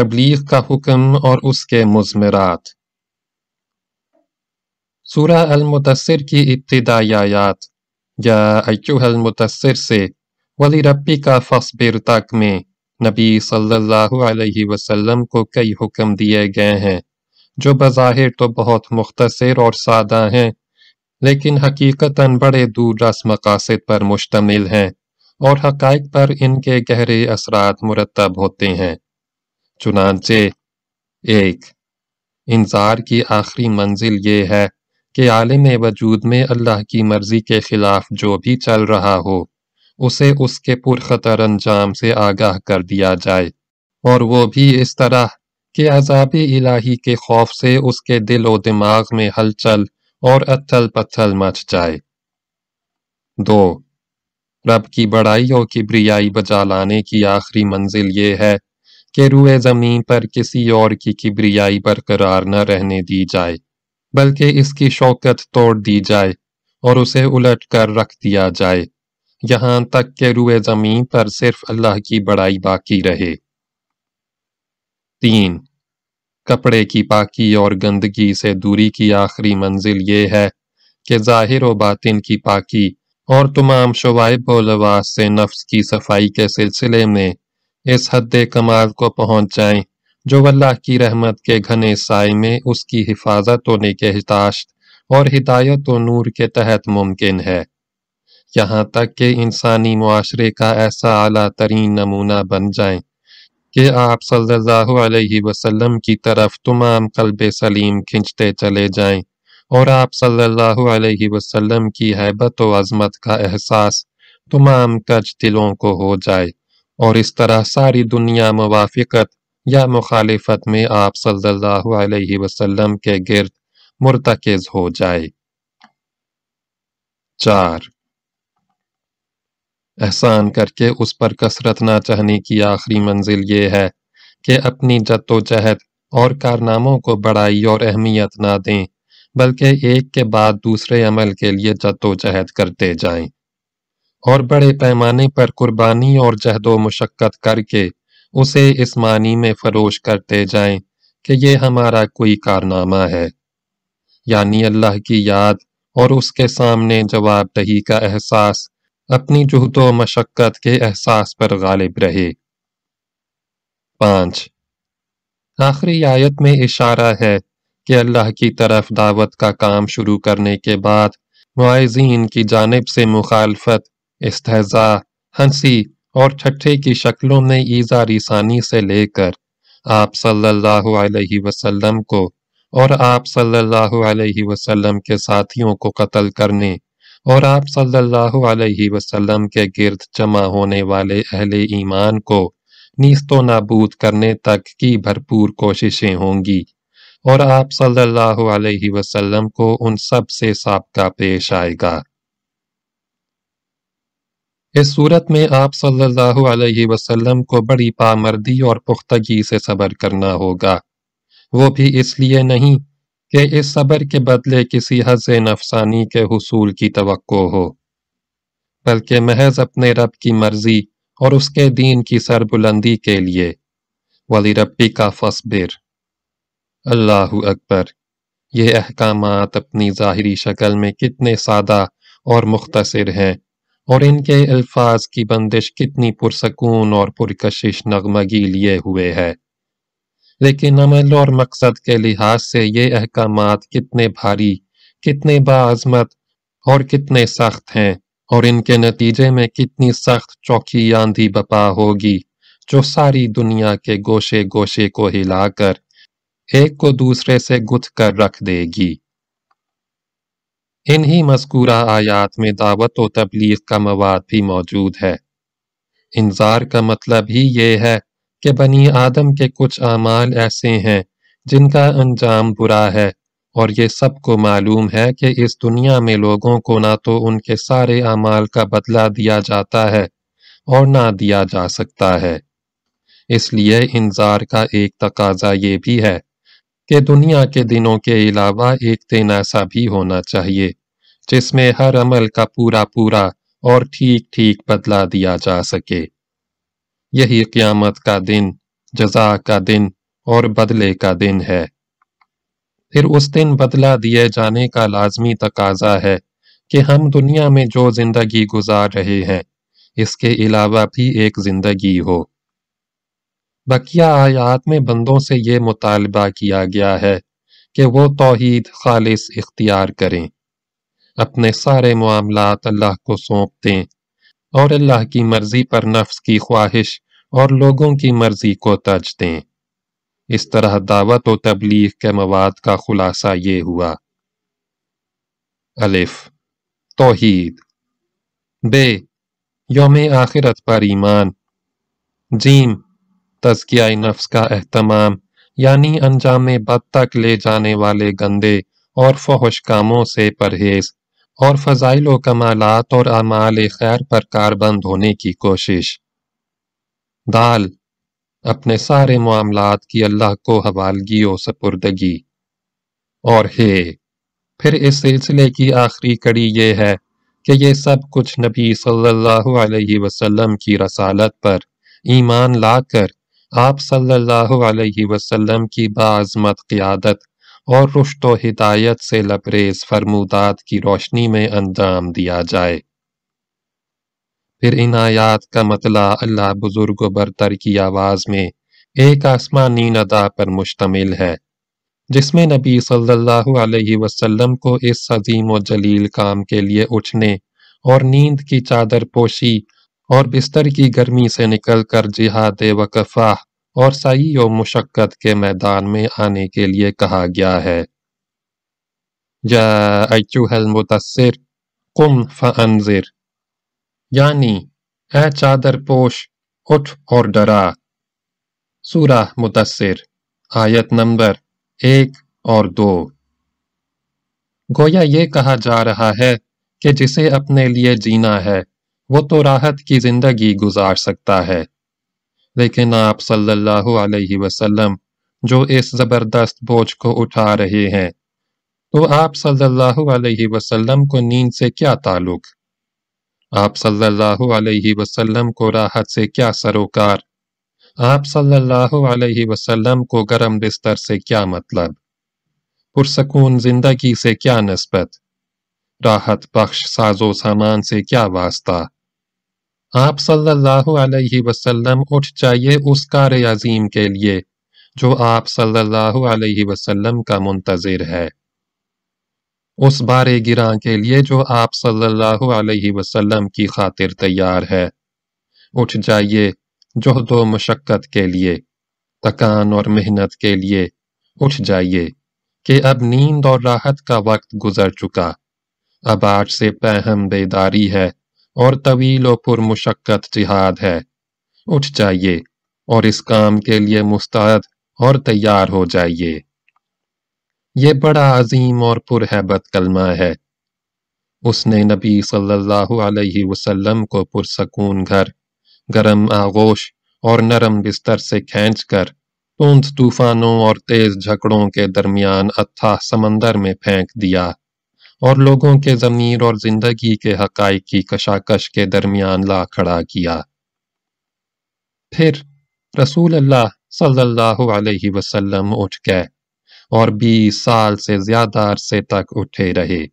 تبلیغ کا حکم اور اس کے مضمرات۔ سورہ المتصر کی ابتدائی آیات۔ یا ایوہ المتصر سے، ولی ربی کا فصبر تک میں نبی صلی اللہ علیہ وسلم کو کئی حکم دیے گئے ہیں، جو بظاہر تو بہت مختصر اور سادہ ہیں، لیکن حقیقتاً بڑے دور رس مقاصد پر مشتمل ہیں اور حقائق پر ان کے گہرے اثرات مرتب ہوتے ہیں۔ چنانچہ ایک۔ انذار کی آخری منزل یہ ہے کہ عالم وجود میں اللہ کی مرضی کے خلاف جو بھی چل رہا ہو، اسے اس کے پرخطر انجام سے آگاہ کر دیا جائے۔ اور وہ بھی اس طرح کہ عذاب الہی کے خوف سے اس کے دل و دماغ میں ہلچل اور اتھل پتھل مچ جائے۔ دو۔ رب کی بڑائی اور کبریائی بجا لانے کی آخری منزل یہ ہے کہ روئے زمین پر کسی اور کی کبریائی برقرار نہ رہنے دی جائے، بلکہ اس کی شوکت توڑ دی جائے اور اسے الٹ کر رکھ دیا جائے۔ یہاں تک کہ روئے زمین پر صرف اللہ کی بڑائی باقی رہے۔ تین، کپڑے کی پاکی اور گندگی سے دوری کی آخری منزل یہ ہے کہ ظاہر و باطن کی پاکی اور تمام شوائب و لواس سے نفس کی صفائی کے سلسلے میں اس حد کمال کو پہنچ جائیں جو اللہ کی رحمت کے گھنے سائے میں اس کی حفاظت و نگہداشت اور ہدایت و نور کے تحت ممکن ہے۔ یہاں تک کہ انسانی معاشرے کا ایسا اعلیٰ ترین نمونہ بن جائیں کہ آپ صلی اللہ علیہ وسلم کی طرف تمام قلب سلیم کھنچتے چلے جائیں اور آپ صلی اللہ علیہ وسلم کی حیبت و عظمت کا احساس تمام کج دلوں کو ہو جائے۔ اور اس طرح ساری دنیا موافقت یا مخالفت میں آپ صلی اللہ علیہ وسلم کے گرد مرتکز ہو جائے۔ چار۔ احسان کر کے اس پر کثرت نہ چاہنے کی آخری منزل یہ ہے کہ اپنی جد و جہد اور کارناموں کو بڑائی اور اہمیت نہ دیں، بلکہ ایک کے بعد دوسرے عمل کے لیے جد و جہد کرتے جائیں۔ اور بڑے پیمانے پر قربانی اور جہد و مشقت کر کے اسے اس معنی میں فروش کرتے جائیں کہ یہ ہمارا کوئی کارنامہ ہے۔ یعنی اللہ کی یاد اور اس کے سامنے جواب دہی کا احساس اپنی جہد و مشقت کے احساس پر غالب رہے۔ پانچ، آخری آیت میں اشارہ ہے کہ اللہ کی طرف دعوت کا کام شروع کرنے کے بعد معائزین کی جانب سے مخالفت استحضاء، ہنسی اور چھٹے کی شکلوں میں ایزا ریسانی سے لے کر آپ صلی اللہ علیہ وسلم کو اور آپ صلی اللہ علیہ وسلم کے ساتھیوں کو قتل کرنے اور آپ صلی اللہ علیہ وسلم کے گرد جمع ہونے والے اہل ایمان کو نیست و نابود کرنے تک کی بھرپور کوششیں ہوں گی اور آپ صلی اللہ علیہ وسلم کو ان سب سے سابقہ پیش آئے گا۔ اس صورت میں آپ صلی اللہ علیہ وسلم کو بڑی پامردی اور پختگی سے صبر کرنا ہوگا۔ وہ بھی اس لیے نہیں کہ اس صبر کے بدلے کسی حض نفسانی کے حصول کی توقع ہو، بلکہ محض اپنے رب کی مرضی اور اس کے دین کی سربلندی کے لیے۔ ولی ربی کا فصبر اللہ اکبر۔ یہ احکامات اپنی ظاہری شکل میں کتنے سادہ اور مختصر ہیں۔ اور ان کے الفاظ کی بندش کتنی پرسکون اور پرکشش نغمگی لیے ہوئے ہے۔ لیکن عمل اور مقصد کے لحاظ سے یہ احکامات کتنے بھاری، کتنے باعظمت اور کتنے سخت ہیں۔ اور ان کے نتیجے میں کتنی سخت چوکی آندھی بپا ہوگی جو ساری دنیا کے گوشے گوشے کو ہلا کر ایک کو دوسرے سے گتھ کر رکھ دے گی۔ انہی مذکورہ آیات میں دعوت و تبلیغ کا مواد بھی موجود ہے۔ انذار کا مطلب ہی یہ ہے کہ بنی آدم کے کچھ اعمال ایسے ہیں جن کا انجام برا ہے اور یہ سب کو معلوم ہے کہ اس دنیا میں لوگوں کو نہ تو ان کے سارے اعمال کا بدلہ دیا جاتا ہے اور نہ دیا جا سکتا ہے۔ اس لیے انذار کا ایک تقاضا یہ بھی ہے کہ دنیا کے دنوں کے علاوہ ایک دن ایسا بھی ہونا چاہیے، جس میں ہر عمل کا پورا پورا اور ٹھیک ٹھیک بدلا دیا جا سکے۔ یہی قیامت کا دن، جزا کا دن اور بدلے کا دن ہے۔ پھر اس دن بدلہ دیے جانے کا لازمی تقاضا ہے کہ ہم دنیا میں جو زندگی گزار رہے ہیں، اس کے علاوہ بھی ایک زندگی ہو۔ بقیہ آیات میں بندوں سے یہ مطالبہ کیا گیا ہے کہ وہ توحید خالص اختیار کریں۔ اپنے سارے معاملات اللہ کو سونپ دیں اور اللہ کی مرضی پر نفس کی خواہش اور لوگوں کی مرضی کو تج دیں۔ اس طرح دعوت و تبلیغ کے مواد کا خلاصہ یہ ہوا۔ الف۔ توحید۔ بے یوم آخرت پر ایمان۔ جیم۔ تزکیہ نفس کا اہتمام یعنی انجام بد تک لے جانے والے گندے اور فحش کاموں سے پرہیز اور فضائل و کمالات اور اعمال خیر پر کاربند ہونے کی کوشش۔ دال، اپنے سارے معاملات کی اللہ کو حوالگی و سپردگی۔ اور ہے، پھر اس سلسلے کی آخری کڑی یہ ہے کہ یہ سب کچھ نبی صلی اللہ علیہ وسلم کی رسالت پر ایمان لا کر آپ صلی اللہ علیہ وسلم کی بعظمت قیادت اور رشت و ہدایت سے لبریز فرمودات کی روشنی میں انجام دیا جائے۔ پھر ان آیات کا مطلع اللہ بزرگ و برتر کی آواز میں ایک آسمانی ندا پر مشتمل ہے، جس میں نبی صلی اللہ علیہ وسلم کو اس عظیم و جلیل کام کے لیے اٹھنے اور نیند کی چادر پوشی اور بستر کی گرمی سے نکل کر جہاد وقفہ اور سعی و مشقت کے میدان میں آنے کے لیے کہا گیا ہے۔ یا ایچوہ المتصر قم فانذر۔ یعنی اے چادر پوش، اٹھ اور ڈرا۔ سورہ متصر آیت نمبر ایک اور دو۔ گویا یہ کہا جا رہا ہے کہ جسے اپنے لیے جینا ہے وہ تو راحت کی زندگی گزار سکتا ہے۔ لیکن آپ صلی اللہ علیہ وسلم جو اس زبردست بوجھ کو اٹھا رہے ہیں، تو آپ صلی اللہ علیہ وسلم کو نیند سے کیا تعلق؟ آپ صلی اللہ علیہ وسلم کو راحت سے کیا سروکار؟ آپ صلی اللہ علیہ وسلم کو گرم بستر سے کیا مطلب؟ پرسکون زندگی سے کیا نسبت؟ راحت بخش ساز و سامان سے کیا واسطہ؟ آپ صلی اللہ علیہ وسلم اٹھ جائیے اس کار عظیم کے لیے، جو آپ صلی اللہ علیہ وسلم کا منتظر ہے۔ اس بار گراں کے لیے جو آپ صلی اللہ علیہ وسلم کی خاطر تیار ہے۔ اٹھ جائیے جہد و مشقت کے لیے، تکان اور محنت کے لیے۔ اٹھ جائیے کہ اب نیند اور راحت کا وقت گزر چکا۔ اب آج سے پہم بیداری ہے۔ اور طویل و پر مشقت جہاد ہے۔ اٹھ جائیے اور اس کام کے لیے مستعد اور تیار ہو جائیے۔ یہ بڑا عظیم اور پرہیبت کلمہ ہے۔ اس نے نبی صلی اللہ علیہ وسلم کو پرسکون گھر، گرم آغوش اور نرم بستر سے کھینچ کر تند طوفانوں اور تیز جھکڑوں کے درمیان اتھا سمندر میں پھینک دیا۔ اور لوگوں کے ضمیر اور زندگی کے حقائق کی کشاکش کے درمیان لا کھڑا کیا۔ پھر رسول اللہ صلی اللہ علیہ وسلم اٹھ گئے اور بیس سال سے زیادہ عرصے تک اٹھے رہے۔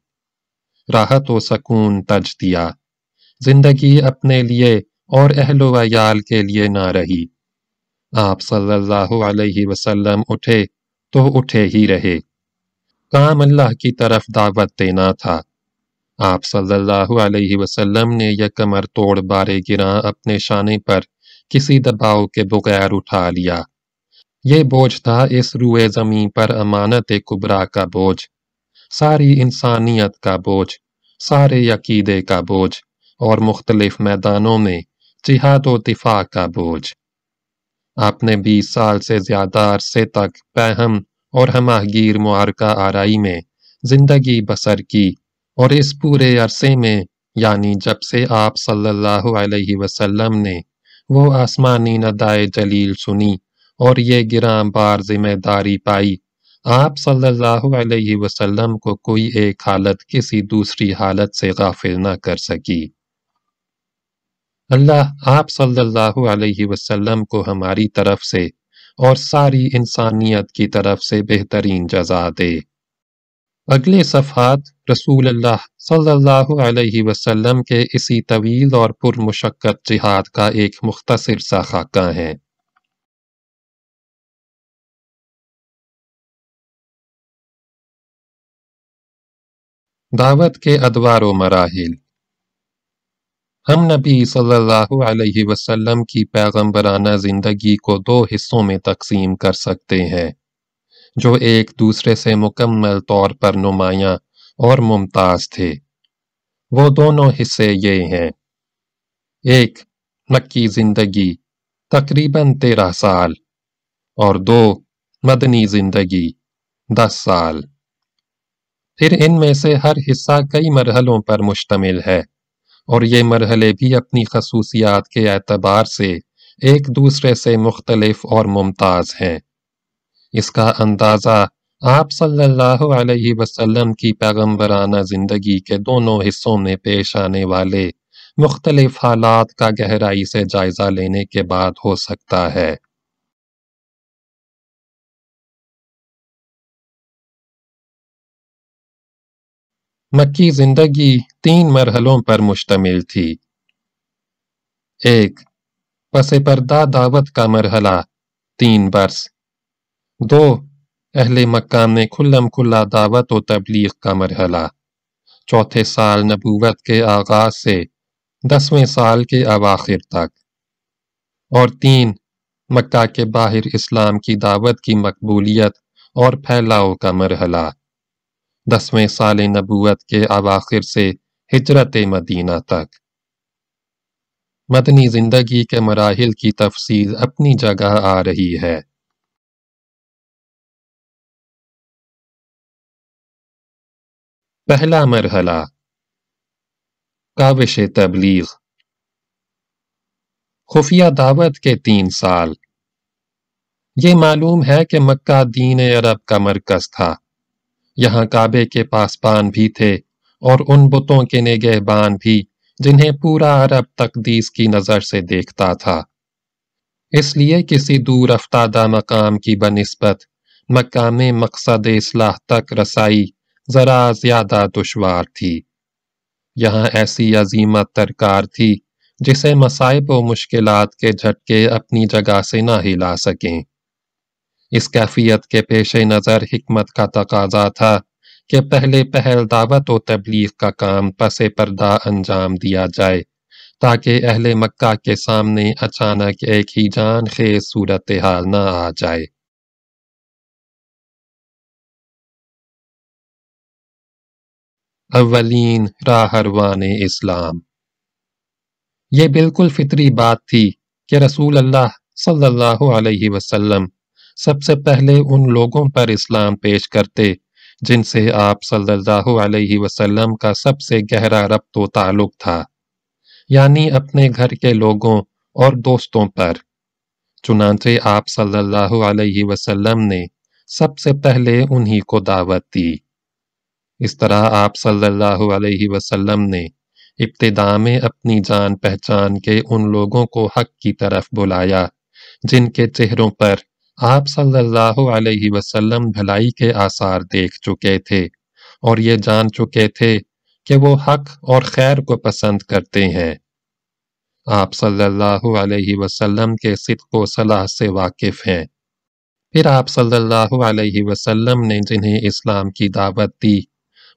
راحت و سکون تج دیا۔ زندگی اپنے لیے اور اہل و عیال کے لیے نہ رہی۔ آپ صلی اللہ علیہ وسلم اٹھے تو اٹھے ہی رہے۔ کام اللہ کی طرف دعوت دینا تھا۔ آپ صلی اللہ علیہ وسلم نے یہ کمر توڑ بارے گراں اپنے شانے پر کسی دباؤ کے بغیر اٹھا لیا۔ یہ بوجھ تھا اس روئے زمین پر امانت کبرا کا بوجھ، ساری انسانیت کا بوجھ، سارے عقیدے کا بوجھ اور مختلف میدانوں میں جہاد و دفاع کا بوجھ۔ آپ نے بیس سال سے زیادہ عرصے تک پہم اور ہمہ گیر معارکہ آرائی میں زندگی بسر کی اور اس پورے عرصے میں یعنی جب سے آپ صلی اللہ علیہ وسلم نے وہ آسمانی ندائے جلیل سنی اور یہ گراں بار ذمہ داری پائی، آپ صلی اللہ علیہ وسلم کو کوئی ایک حالت کسی دوسری حالت سے غافل نہ کر سکی۔ اللہ آپ صلی اللہ علیہ وسلم کو ہماری طرف سے اور ساری انسانیت کی طرف سے بہترین جزا دے۔ اگلے صفحات رسول اللہ صلی اللہ علیہ وسلم کے اسی طویل اور پرمشقت جہاد کا ایک مختصر سا خاکہ ہیں دعوت کے ادوار و مراحل۔ ہم نبی صلی اللہ علیہ وسلم کی پیغمبرانہ زندگی کو دو حصوں میں تقسیم کر سکتے ہیں۔ جو ایک دوسرے سے مکمل طور پر نمایاں اور ممتاز تھے۔ وہ دونوں حصے یہ ہیں۔ ایک، مکی زندگی، تقریباً تیرہ سال۔ اور دو، مدنی زندگی، دس سال۔ پھر ان میں سے ہر حصہ کئی مرحلوں پر مشتمل ہے۔ اور یہ مرحلے بھی اپنی خصوصیات کے اعتبار سے ایک دوسرے سے مختلف اور ممتاز ہیں۔ اس کا اندازہ آپ صلی اللہ علیہ وسلم کی پیغمبرانہ زندگی کے دونوں حصوں میں پیش آنے والے مختلف حالات کا گہرائی سے جائزہ لینے کے بعد ہو سکتا ہے۔ مکی زندگی تین مرحلوں پر مشتمل تھی۔ ایک، پس پردہ دعوت کا مرحلہ، تین برس۔ دو، اہل مکہ میں کھلم کھلا دعوت و تبلیغ کا مرحلہ۔ چوتھے سال نبوت کے آغاز سے دسویں سال کے اواخر تک۔ اور تین، مکہ کے باہر اسلام کی دعوت کی مقبولیت اور پھیلاؤ کا مرحلہ۔ دسویں سال نبوت کے اواخر سے ہجرت مدینہ تک۔ مدنی زندگی کے مراحل کی تفصیل اپنی جگہ آ رہی ہے۔ پہلا مرحلہ، کاوش تبلیغ۔ خفیہ دعوت کے تین سال۔ یہ معلوم ہے کہ مکہ دین عرب کا مرکز تھا۔ یہاں کعبے کے پاسبان بھی تھے اور ان بتوں کے نگہبان بھی جنہیں پورا عرب تقدیس کی نظر سے دیکھتا تھا۔ اس لیے کسی دور افتادہ مقام کی بنسبت مقام مقصد اصلاح تک رسائی ذرا زیادہ دشوار تھی۔ یہاں ایسی عظیمت ترکار تھی جسے مصائب و مشکلات کے جھٹکے اپنی جگہ سے نہ ہلا سکیں۔ اس کیفیت کے پیش نظر حکمت کا تقاضا تھا کہ پہلے پہل دعوت و تبلیغ کا کام پس پردہ انجام دیا جائے تاکہ اہل مکہ کے سامنے اچانک ایک ہی جان خیز صورتحال نہ آ جائے۔ اولین راہروان اسلام۔ یہ بالکل فطری بات تھی کہ رسول اللہ صلی اللہ علیہ وسلم سب سے پہلے ان لوگوں پر اسلام پیش کرتے، جن سے آپ صلی اللہ علیہ وسلم کا سب سے گہرا ربط و تعلق تھا یعنی اپنے گھر کے لوگوں اور دوستوں پر۔ چنانچہ آپ صلی اللہ علیہ وسلم نے سب سے پہلے انہی کو دعوت دی۔ اس طرح آپ صلی اللہ علیہ وسلم نے ابتدا میں اپنی جان پہچان کے ان لوگوں کو حق کی طرف بلایا، جن کے چہروں پر آپ صلی اللہ علیہ وسلم بھلائی کے آثار دیکھ چکے تھے اور یہ جان چکے تھے کہ وہ حق اور خیر کو پسند کرتے ہیں۔ آپ صلی اللہ علیہ وسلم کے صدق و صلاح سے واقف ہیں۔ پھر آپ صلی اللہ علیہ وسلم نے جنہیں اسلام کی دعوت دی،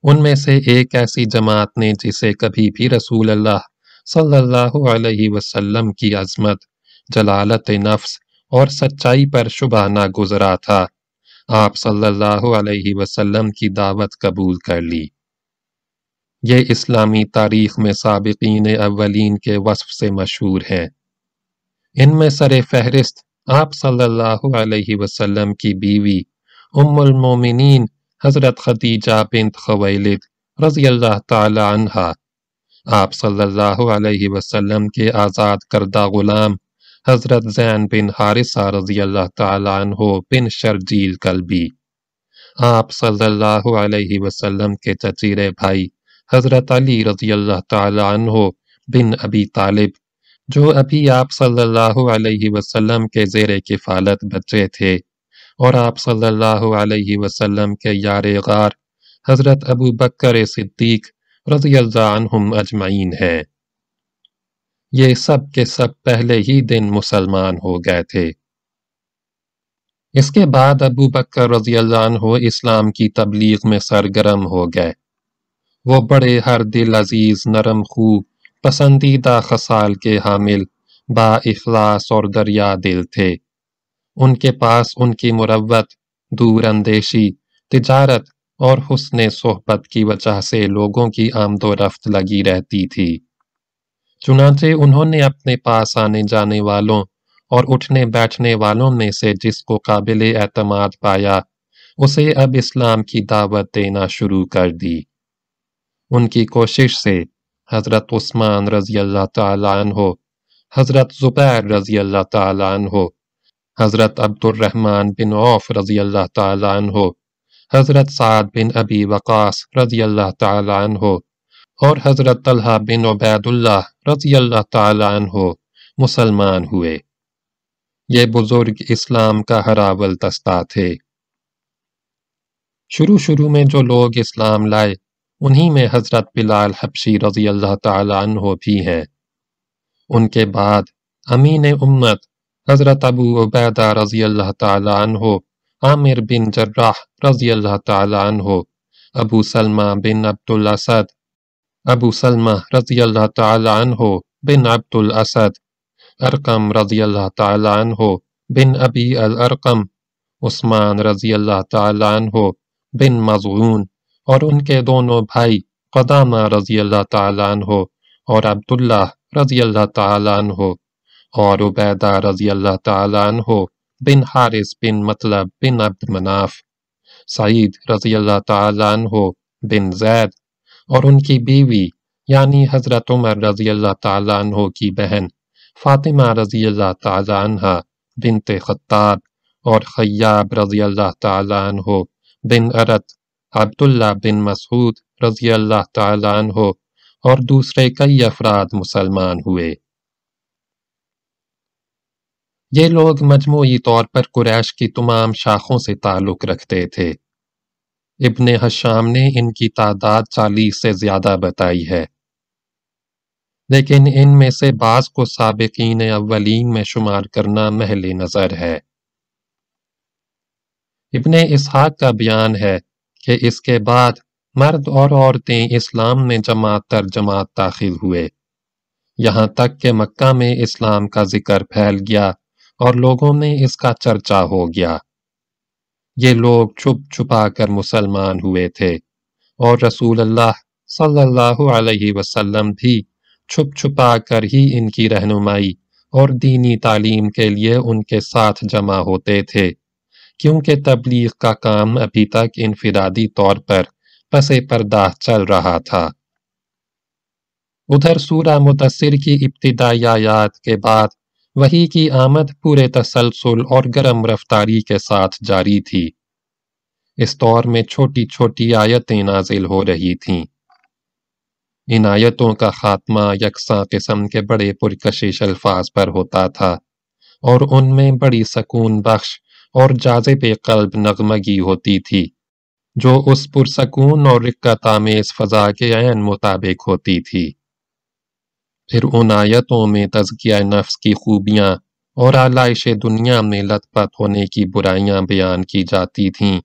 ان میں سے ایک ایسی جماعت نے جسے کبھی بھی رسول اللہ صلی اللہ علیہ وسلم کی عظمت، جلالت نفس اور سچائی پر شبہ نہ گزرا تھا۔ آپ صلی اللہ علیہ وسلم کی دعوت قبول کر لی۔ یہ اسلامی تاریخ میں سابقین اولین کے وصف سے مشہور ہیں۔ ان میں سر فہرست آپ صلی اللہ علیہ وسلم کی بیوی ام المومنین حضرت خدیجہ بنت خویلد رضی اللہ تعالی عنہ۔ آپ صلی اللہ علیہ وسلم کے آزاد کردہ غلام حضرت زین بن حارثہ رضی اللہ تعالیٰ عنہ بن شرجیل قلبی آپ صلی اللہ علیہ وسلم کے چچیرے بھائی حضرت علی رضی اللہ تعالیٰ عنہ بن ابی طالب، جو ابھی آپ صلی اللہ علیہ وسلم کے زیر کفالت بچے تھے، اور آپ صلی اللہ علیہ وسلم کے یار غار حضرت ابو بکر صدیق رضی اللہ عنہم اجمعین ہیں۔ یہ سب کے سب پہلے ہی دن مسلمان ہو گئے تھے۔ اس کے بعد ابو بکر رضی اللہ عنہ اسلام کی تبلیغ میں سرگرم ہو گئے۔ وہ بڑے ہر دل عزیز، نرم خو پسندیدہ خسال کے حامل، با اخلاص اور دریا دل تھے۔ ان کے پاس ان کی مروت، دور اندیشی، تجارت اور حسن صحبت کی وجہ سے لوگوں کی آمد و رفت لگی رہتی تھی۔ چنانچہ انہوں نے اپنے پاس آنے جانے والوں اور اٹھنے بیٹھنے والوں میں سے جس کو قابل اعتماد پایا، اسے اب اسلام کی دعوت دینا شروع کر دی۔ ان کی کوشش سے حضرت عثمان رضی اللہ تعالیٰ عنہ، حضرت زبیر رضی اللہ تعالیٰ عنہ، حضرت عبد الرحمن بن عوف رضی اللہ تعالیٰ عنہ، حضرت سعد بن ابی وقاص رضی اللہ تعالیٰ عنہ اور حضرت طلحہ بن عبید اللہ رضی اللہ تعالیٰ عنہ مسلمان ہوئے۔ یہ بزرگ اسلام کا ہراول تستہ تھے۔ شروع شروع میں جو لوگ اسلام لائے، انہی میں حضرت بلال حبشی رضی اللہ تعالیٰ عنہ بھی ہیں۔ ان کے بعد امین امت حضرت ابو عبیدہ رضی اللہ تعالیٰ عنہ، عامر بن جراح رضی اللہ تعالیٰ عنہ، ابو سلمہ بن عبد الاسد ابو سلمہ رضی اللہ تعالیٰ عنہ بن عبد الاسد، ارقم رضی اللہ تعالیٰ عنہ بن ابی الارقم، عثمان رضی اللہ تعالیٰ عنہ بن مضغون اور ان کے دونوں بھائی قدامہ رضی اللہ تعالیٰ عنہ اور عبداللہ رضی اللہ تعالیٰ عنہ اور عبیدہ رضی اللہ تعالیٰ عنہ بن حارث بن مطلب بن عبد مناف، سعید رضی اللہ تعالیٰ عنہ بن زید اور ان کی بیوی یعنی حضرت عمر رضی اللہ تعالیٰ عنہ کی بہن، فاطمہ رضی اللہ تعالیٰ عنہ بنت خطاب اور خیاب رضی اللہ تعالیٰ عنہ بن عرت عبداللہ بن مسعود رضی اللہ تعالیٰ عنہ اور دوسرے کئی افراد مسلمان ہوئے۔ یہ لوگ مجموعی طور پر قریش کی تمام شاخوں سے تعلق رکھتے تھے۔ ابن حشام نے ان کی تعداد چالیس سے زیادہ بتائی ہے۔ لیکن ان میں سے بعض کو سابقین اولین میں شمار کرنا محل نظر ہے۔ ابن اسحاق کا بیان ہے کہ اس کے بعد مرد اور عورتیں اسلام میں جماعت تر جماعت داخل ہوئے۔ یہاں تک کہ مکہ میں اسلام کا ذکر پھیل گیا اور لوگوں میں اس کا چرچا ہو گیا۔ یہ لوگ چھپ چھپا کر مسلمان ہوئے تھے۔ اور رسول اللہ صلی اللہ علیہ وسلم بھی چھپ چھپا کر ہی ان کی رہنمائی اور دینی تعلیم کے لیے ان کے ساتھ جمع ہوتے تھے۔ کیونکہ تبلیغ کا کام ابھی تک انفرادی طور پر پس پردہ چل رہا تھا۔ ادھر سورہ متصر کی ابتدائی آیات کے بعد وہی کی آمد پورے تسلسل اور گرم رفتاری کے ساتھ جاری تھی۔ اس دور میں چھوٹی چھوٹی آیتیں نازل ہو رہی تھیں۔ ان آیتوں کا خاتمہ یکساں قسم کے بڑے پرکشش الفاظ پر ہوتا تھا اور ان میں بڑی سکون بخش اور جازب قلب نغمگی ہوتی تھی، جو اس پرسکون اور رکت آمیز فضا کے عین مطابق ہوتی تھی۔ پھر ان آیتوں میں تزکیہ نفس کی خوبیاں اور آلائش دنیا میں لت پت ہونے کی برائیاں بیان کی جاتی تھیں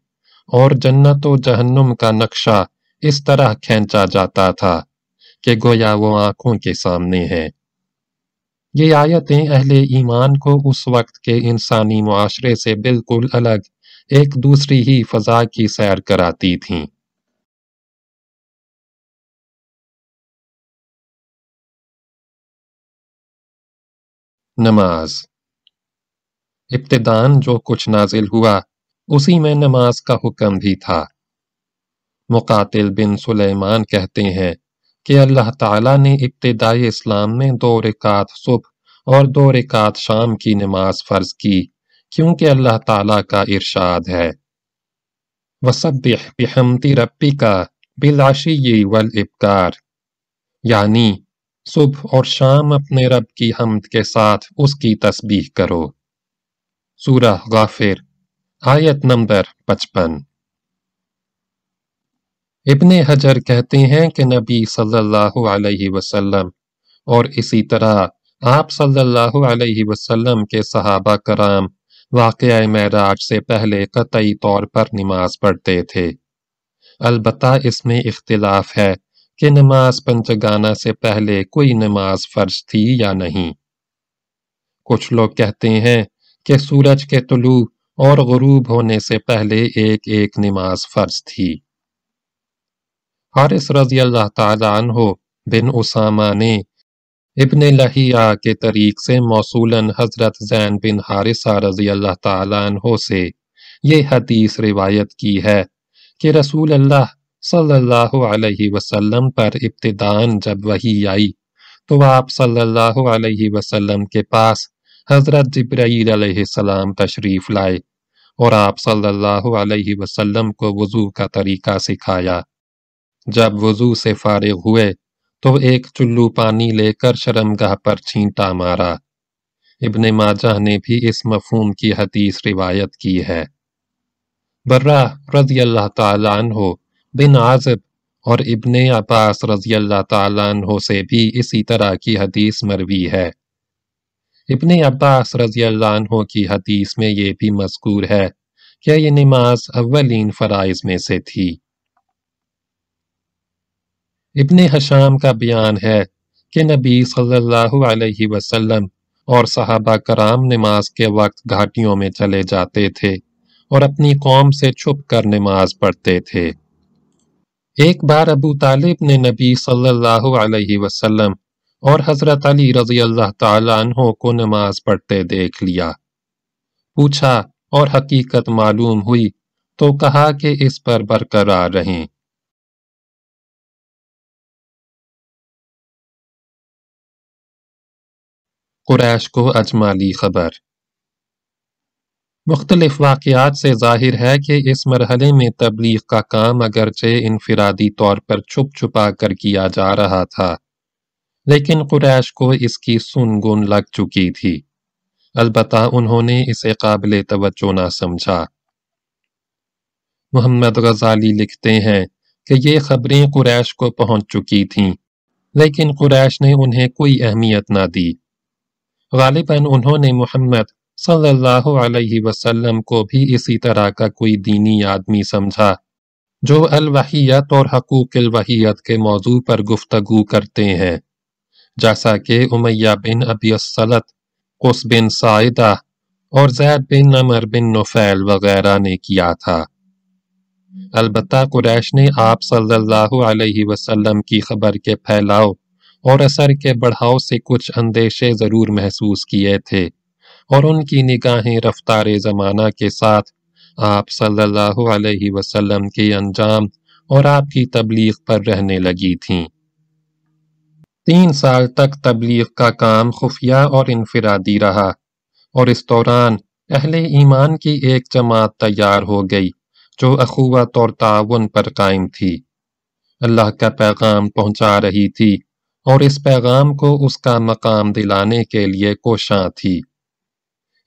اور جنت و جہنم کا نقشہ اس طرح کھینچا جاتا تھا کہ گویا وہ آنکھوں کے سامنے ہے یہ آیتیں اہل ایمان کو اس وقت کے انسانی معاشرے سے بالکل الگ، ایک دوسری ہی فضا کی سیر کراتی تھیں۔ نماز۔ ابتدان جو کچھ نازل ہوا، اسی میں نماز کا حکم بھی تھا۔ مقاتل بن سلیمان کہتے ہیں کہ اللہ تعالیٰ نے ابتدائی اسلام میں دو رکعت صبح اور دو رکعت شام کی نماز فرض کی، کیونکہ اللہ تعالیٰ کا ارشاد ہے۔ وَسَبِّحْ بِحَمْتِ رَبِّكَ بِالْعَشِيِّ وَالْإِبْكَارِ یعنی صبح اور شام اپنے رب کی حمد کے ساتھ اس کی تسبیح کرو۔ سورہ غافر، آیت نمبر پچپن۔ ابن حجر کہتے ہیں کہ نبی صلی اللہ علیہ وسلم اور اسی طرح آپ صلی اللہ علیہ وسلم کے صحابہ کرام واقعہ معراج سے پہلے قطعی طور پر نماز پڑھتے تھے۔ البتہ اس میں اختلاف ہے کہ نماز پنچگانہ سے پہلے کوئی نماز فرض تھی یا نہیں۔ کچھ لوگ کہتے ہیں کہ سورج کے طلوع اور غروب ہونے سے پہلے ایک ایک نماز فرض تھی۔ حارث رضی اللہ تعالیٰ عنہ بن اسامہ نے ابن لہیہ کے طریق سے موصولاً حضرت زین بن حارثہ رضی اللہ تعالیٰ عنہ سے یہ حدیث روایت کی ہے کہ رسول اللہ صلی اللہ علیہ وسلم پر ابتدان جب وہی آئی تو آپ صلی اللہ علیہ وسلم کے پاس حضرت جبرائیل علیہ السلام تشریف لائے اور آپ صلی اللہ علیہ وسلم کو وضو کا طریقہ سکھایا۔ جب وضو سے فارغ ہوئے تو ایک چلو پانی لے کر شرمگاہ پر چھینٹا مارا۔ ابن ماجہ نے بھی اس مفہوم کی حدیث روایت کی ہے۔ برہ رضی اللہ تعالیٰ عنہ بن عازب اور ابن عباس رضی اللہ تعالیٰ عنہ سے بھی اسی طرح کی حدیث مروی ہے۔ ابن عباس رضی اللہ عنہ کی حدیث میں یہ بھی مذکور ہے کہ یہ نماز اولین فرائض میں سے تھی۔ ابن حشام کا بیان ہے کہ نبی صلی اللہ علیہ وسلم اور صحابہ کرام نماز کے وقت گھاٹیوں میں چلے جاتے تھے اور اپنی قوم سے چھپ کر نماز پڑھتے تھے۔ ایک بار ابو طالب نے نبی صلی اللہ علیہ وسلم اور حضرت علی رضی اللہ تعالیٰ عنہ کو نماز پڑھتے دیکھ لیا۔ پوچھا اور حقیقت معلوم ہوئی تو کہا کہ اس پر برقرار رہیں۔ قریش کو اجمالی خبر۔ مختلف واقعات سے ظاہر ہے کہ اس مرحلے میں تبلیغ کا کام اگرچہ انفرادی طور پر چھپ چھپا کر کیا جا رہا تھا، لیکن قریش کو اس کی سن گن لگ چکی تھی۔ البتہ انہوں نے اسے قابل توجہ نہ سمجھا۔ محمد غزالی لکھتے ہیں کہ یہ خبریں قریش کو پہنچ چکی تھیں، لیکن قریش نے انہیں کوئی اہمیت نہ دی۔ غالباً انہوں نے محمد صلی اللہ علیہ وسلم کو بھی اسی طرح کا کوئی دینی آدمی سمجھا، جو الوحیت اور حقوق الوحیت کے موضوع پر گفتگو کرتے ہیں۔ جیسا کہ امیہ بن ابی السلط قس بن سائدہ اور زید بن عمر بن نفیل وغیرہ نے کیا تھا۔ البتہ قریش نے آپ صلی اللہ علیہ وسلم کی خبر کے پھیلاؤ اور اثر کے بڑھاؤ سے کچھ اندیشے ضرور محسوس کیے تھے۔ اور ان کی نگاہیں رفتار زمانہ کے ساتھ آپ صلی اللہ علیہ وسلم کے انجام اور آپ کی تبلیغ پر رہنے لگی تھیں۔ تین سال تک تبلیغ کا کام خفیہ اور انفرادی رہا اور اس دوران اہل ایمان کی ایک جماعت تیار ہو گئی جو اخوت اور تعاون پر قائم تھی۔ اللہ کا پیغام پہنچا رہی تھی اور اس پیغام کو اس کا مقام دلانے کے لیے کوشاں تھی۔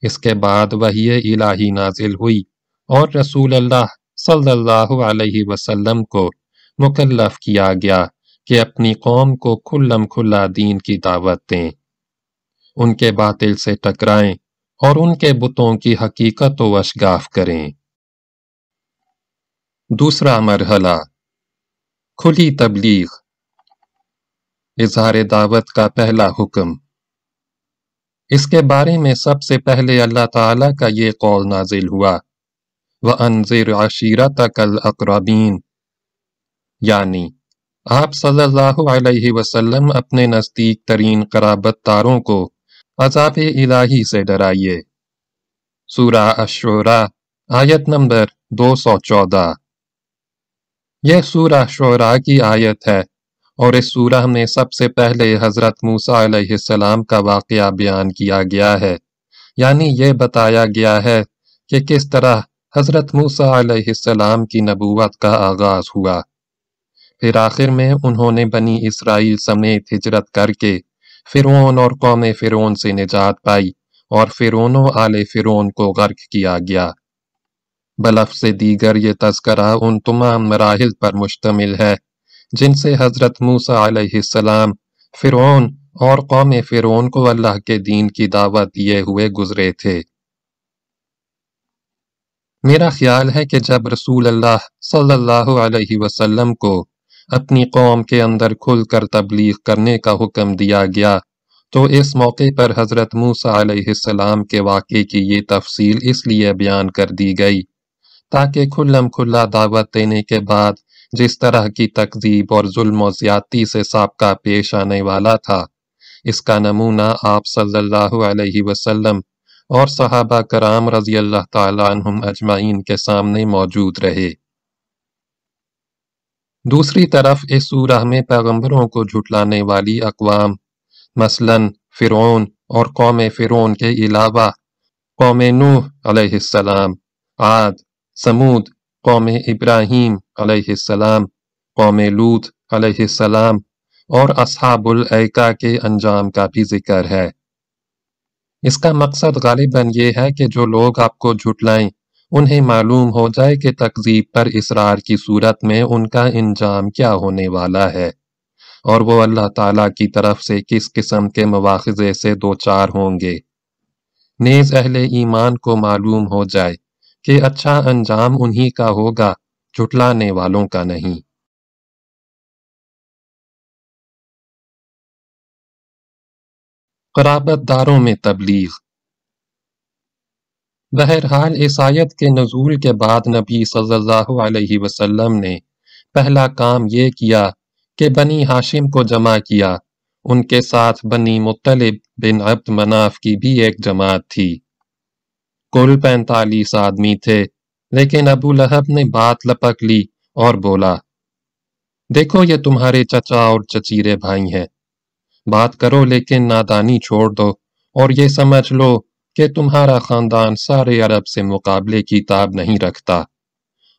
اس کے بعد وہی الہی نازل ہوئی اور رسول اللہ صلی اللہ علیہ وسلم کو مکلف کیا گیا کہ اپنی قوم کو کھلم کھلا دین کی دعوت دیں۔ ان کے باطل سے ٹکرائیں اور ان کے بتوں کی حقیقت و اشگاف کریں۔ دوسرا مرحلہ، کھلی تبلیغ۔ اظہار دعوت کا پہلا حکم۔ اس کے بارے میں سب سے پہلے اللہ تعالیٰ کا یہ قول نازل ہوا۔ وَأَنزِرْ عَشِيرَتَكَ الْأَقْرَبِينَ۔ یعنی آپ صلی اللہ علیہ وسلم اپنے نزدیک ترین قرابت تاروں کو عذاب الہی سے ڈرائیے۔ سورہ اشورا آیت نمبر دو سو چودہ۔ یہ سورہ شعراء کی آیت ہے۔ اور اس سورہ میں سب سے پہلے حضرت موسیٰ علیہ السلام کا واقعہ بیان کیا گیا ہے۔ یعنی یہ بتایا گیا ہے کہ کس طرح حضرت موسیٰ علیہ السلام کی نبوت کا آغاز ہوا۔ پھر آخر میں انہوں نے بنی اسرائیل سمیت ہجرت کر کے فرعون اور قوم فرعون سے نجات پائی اور فرعون و آل فرعون کو غرق کیا گیا۔ بلف سے دیگر یہ تذکرہ ان تمام مراحل پر مشتمل ہے۔ جن سے حضرت موسیٰ علیہ السلام، فرعون اور قوم فرعون کو اللہ کے دین کی دعوت دیے ہوئے گزرے تھے۔ میرا خیال ہے کہ جب رسول اللہ صلی اللہ علیہ وسلم کو اپنی قوم کے اندر کھل کر تبلیغ کرنے کا حکم دیا گیا، تو اس موقع پر حضرت موسیٰ علیہ السلام کے واقعے کی یہ تفصیل اس لیے بیان کر دی گئی تاکہ کھلم کھلا دعوت دینے کے بعد جس طرح کی تقزیب اور ظلم و زیادتی سے سابقہ پیش آنے والا تھا۔ اس کا نمونہ آپ صلی اللہ علیہ وسلم اور صحابہ کرام رضی اللہ تعالیٰ عنہم اجمعین کے سامنے موجود رہے۔ دوسری طرف اس سورہ میں پیغمبروں کو جھٹلانے والی اقوام، مثلا فرعون اور قوم فرعون کے علاوہ قوم نوح علیہ السلام، عاد، سمود، قوم ابراہیم علیہ السلام، قوم لوت علیہ السلام اور اصحاب العقا کے انجام کا بھی ذکر ہے۔ اس کا مقصد غالباً یہ ہے کہ جو لوگ آپ کو جھٹلائیں انہیں معلوم ہو جائے کہ تقزیب پر اسرار کی صورت میں ان کا انجام کیا ہونے والا ہے۔ اور وہ اللہ تعالیٰ کی طرف سے کس قسم کے مواخذے سے دو چار ہوں گے۔ نیز اہل ایمان کو معلوم ہو جائے کہ اچھا انجام انہی کا ہوگا جھٹلانے والوں کا نہیں۔ قرابت داروں میں تبلیغ۔ بہرحال عیسائیت کے نزول کے بعد نبی صلی اللہ علیہ وسلم نے پہلا کام یہ کیا کہ بنی ہاشم کو جمع کیا۔ ان کے ساتھ بنی مطلب بن عبد مناف کی بھی ایک جماعت تھی۔ کل پینتالیس آدمی تھے۔ لیکن ابو لہب نے بات لپک لی اور بولا، دیکھو یہ تمہارے چچا اور چچیرے بھائی ہیں۔ بات کرو لیکن نادانی چھوڑ دو اور یہ سمجھ لو کہ تمہارا خاندان سارے عرب سے مقابلے کی تاب نہیں رکھتا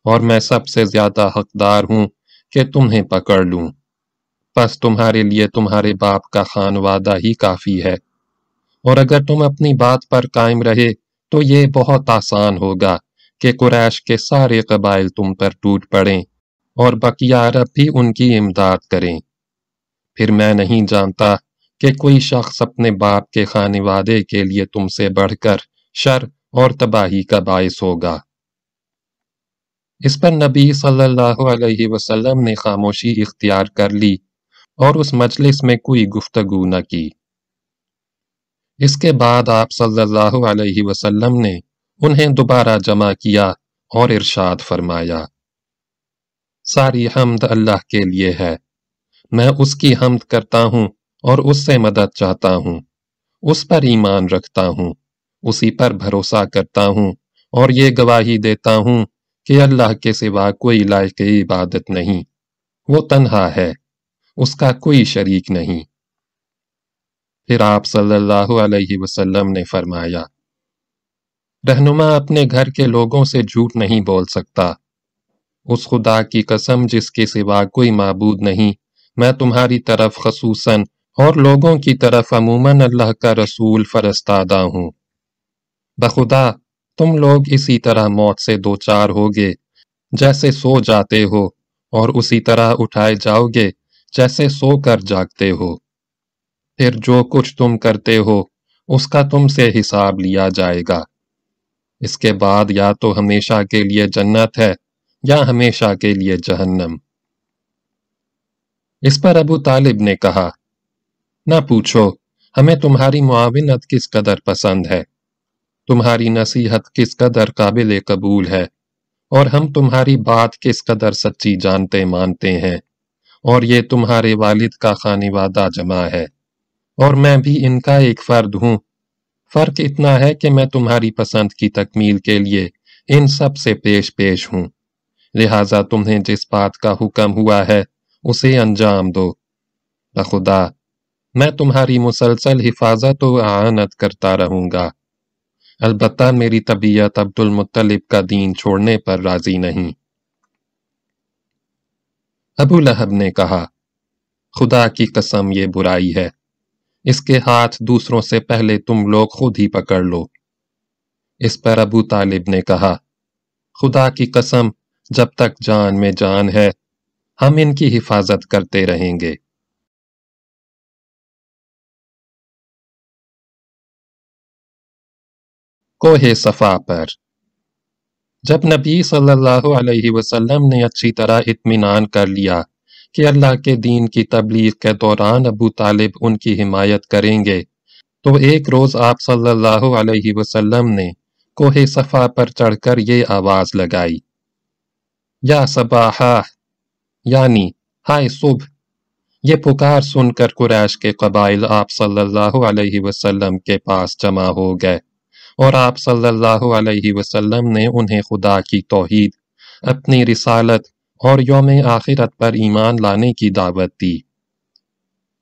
اور میں سب سے زیادہ حقدار ہوں کہ تمہیں پکڑ لوں۔ پس تمہارے لیے تمہارے باپ کا خانوادہ ہی کافی ہے۔ اور اگر تم اپنی بات پر قائم رہے تو یہ بہت آسان ہوگا۔ کہ قریش کے سارے قبائل تم پر ٹوٹ پڑیں اور بقیہ عرب بھی ان کی امداد کریں۔ پھر میں نہیں جانتا کہ کوئی شخص اپنے باپ کے خانوادے کے لیے تم سے بڑھ کر شر اور تباہی کا باعث ہوگا۔ اس پر نبی صلی اللہ علیہ وسلم نے خاموشی اختیار کر لی اور اس مجلس میں کوئی گفتگو نہ کی۔ اس کے بعد آپ صلی اللہ علیہ وسلم نے انہیں دوبارہ جمع کیا اور ارشاد فرمایا، ساری حمد اللہ کے لیے ہے۔ میں اس کی حمد کرتا ہوں اور اس سے مدد چاہتا ہوں۔ اس پر ایمان رکھتا ہوں۔ اسی پر بھروسہ کرتا ہوں اور یہ گواہی دیتا ہوں کہ اللہ کے سوا کوئی لائق عبادت نہیں۔ وہ تنہا ہے۔ اس کا کوئی شریک نہیں۔ پھر آپ صلی اللہ علیہ وسلم نے فرمایا رہنما اپنے گھر کے لوگوں سے جھوٹ نہیں بول سکتا۔ اس خدا کی قسم جس کے سوا کوئی معبود نہیں، میں تمہاری طرف خصوصاً اور لوگوں کی طرف عموماً اللہ کا رسول فرستادہ ہوں۔ بخدا، تم لوگ اسی طرح موت سے دو چار ہوگے، جیسے سو جاتے ہو، اور اسی طرح اٹھائے جاؤ گے جیسے سو کر جاگتے ہو۔ پھر جو کچھ تم کرتے ہو، اس کا تم سے حساب لیا جائے گا۔ اس کے بعد یا تو ہمیشہ کے لیے جنت ہے یا ہمیشہ کے لیے جہنم۔ اس پر ابو طالب نے کہا، نہ پوچھو، ہمیں تمہاری معاونت کس قدر پسند ہے؟ تمہاری نصیحت کس قدر قابل قبول ہے؟ اور ہم تمہاری بات کس قدر سچی جانتے مانتے ہیں؟ اور یہ تمہارے والد کا خانوادہ جمع ہے۔ اور میں بھی ان کا ایک فرد ہوں فرق اتنا ہے کہ میں تمہاری پسند کی تکمیل کے لیے ان سب سے پیش پیش ہوں۔ لہٰذا تمہیں جس بات کا حکم ہوا ہے، اسے انجام دو۔ بخدا میں تمہاری مسلسل حفاظت و اعانت کرتا رہوں گا۔ البتہ میری طبیعت عبد المطلب کا دین چھوڑنے پر راضی نہیں۔ ابو لہب نے کہا، خدا کی قسم یہ برائی ہے۔ اس کے ہاتھ دوسروں سے پہلے تم لوگ خود ہی پکڑ لو۔ اس پر ابو طالب نے کہا، خدا کی قسم، جب تک جان میں جان ہے، ہم ان کی حفاظت کرتے رہیں گے۔ کوہ صفا پر۔ جب نبی صلی اللہ علیہ وسلم نے اچھی طرح اطمینان کر لیا کہ اللہ کے دین کی تبلیغ کے دوران ابو طالب ان کی حمایت کریں گے۔ تو ایک روز آپ صلی اللہ علیہ وسلم نے کوہ صفا پر چڑھ کر یہ آواز لگائی۔ یا صباحا یعنی ہائے صبح، یہ پکار سن کر قریش کے قبائل آپ صلی اللہ علیہ وسلم کے پاس جمع ہو گئے اور آپ صلی اللہ علیہ وسلم نے انہیں خدا کی توحید، اپنی رسالت اور یوم آخرت پر ایمان لانے کی دعوت دی۔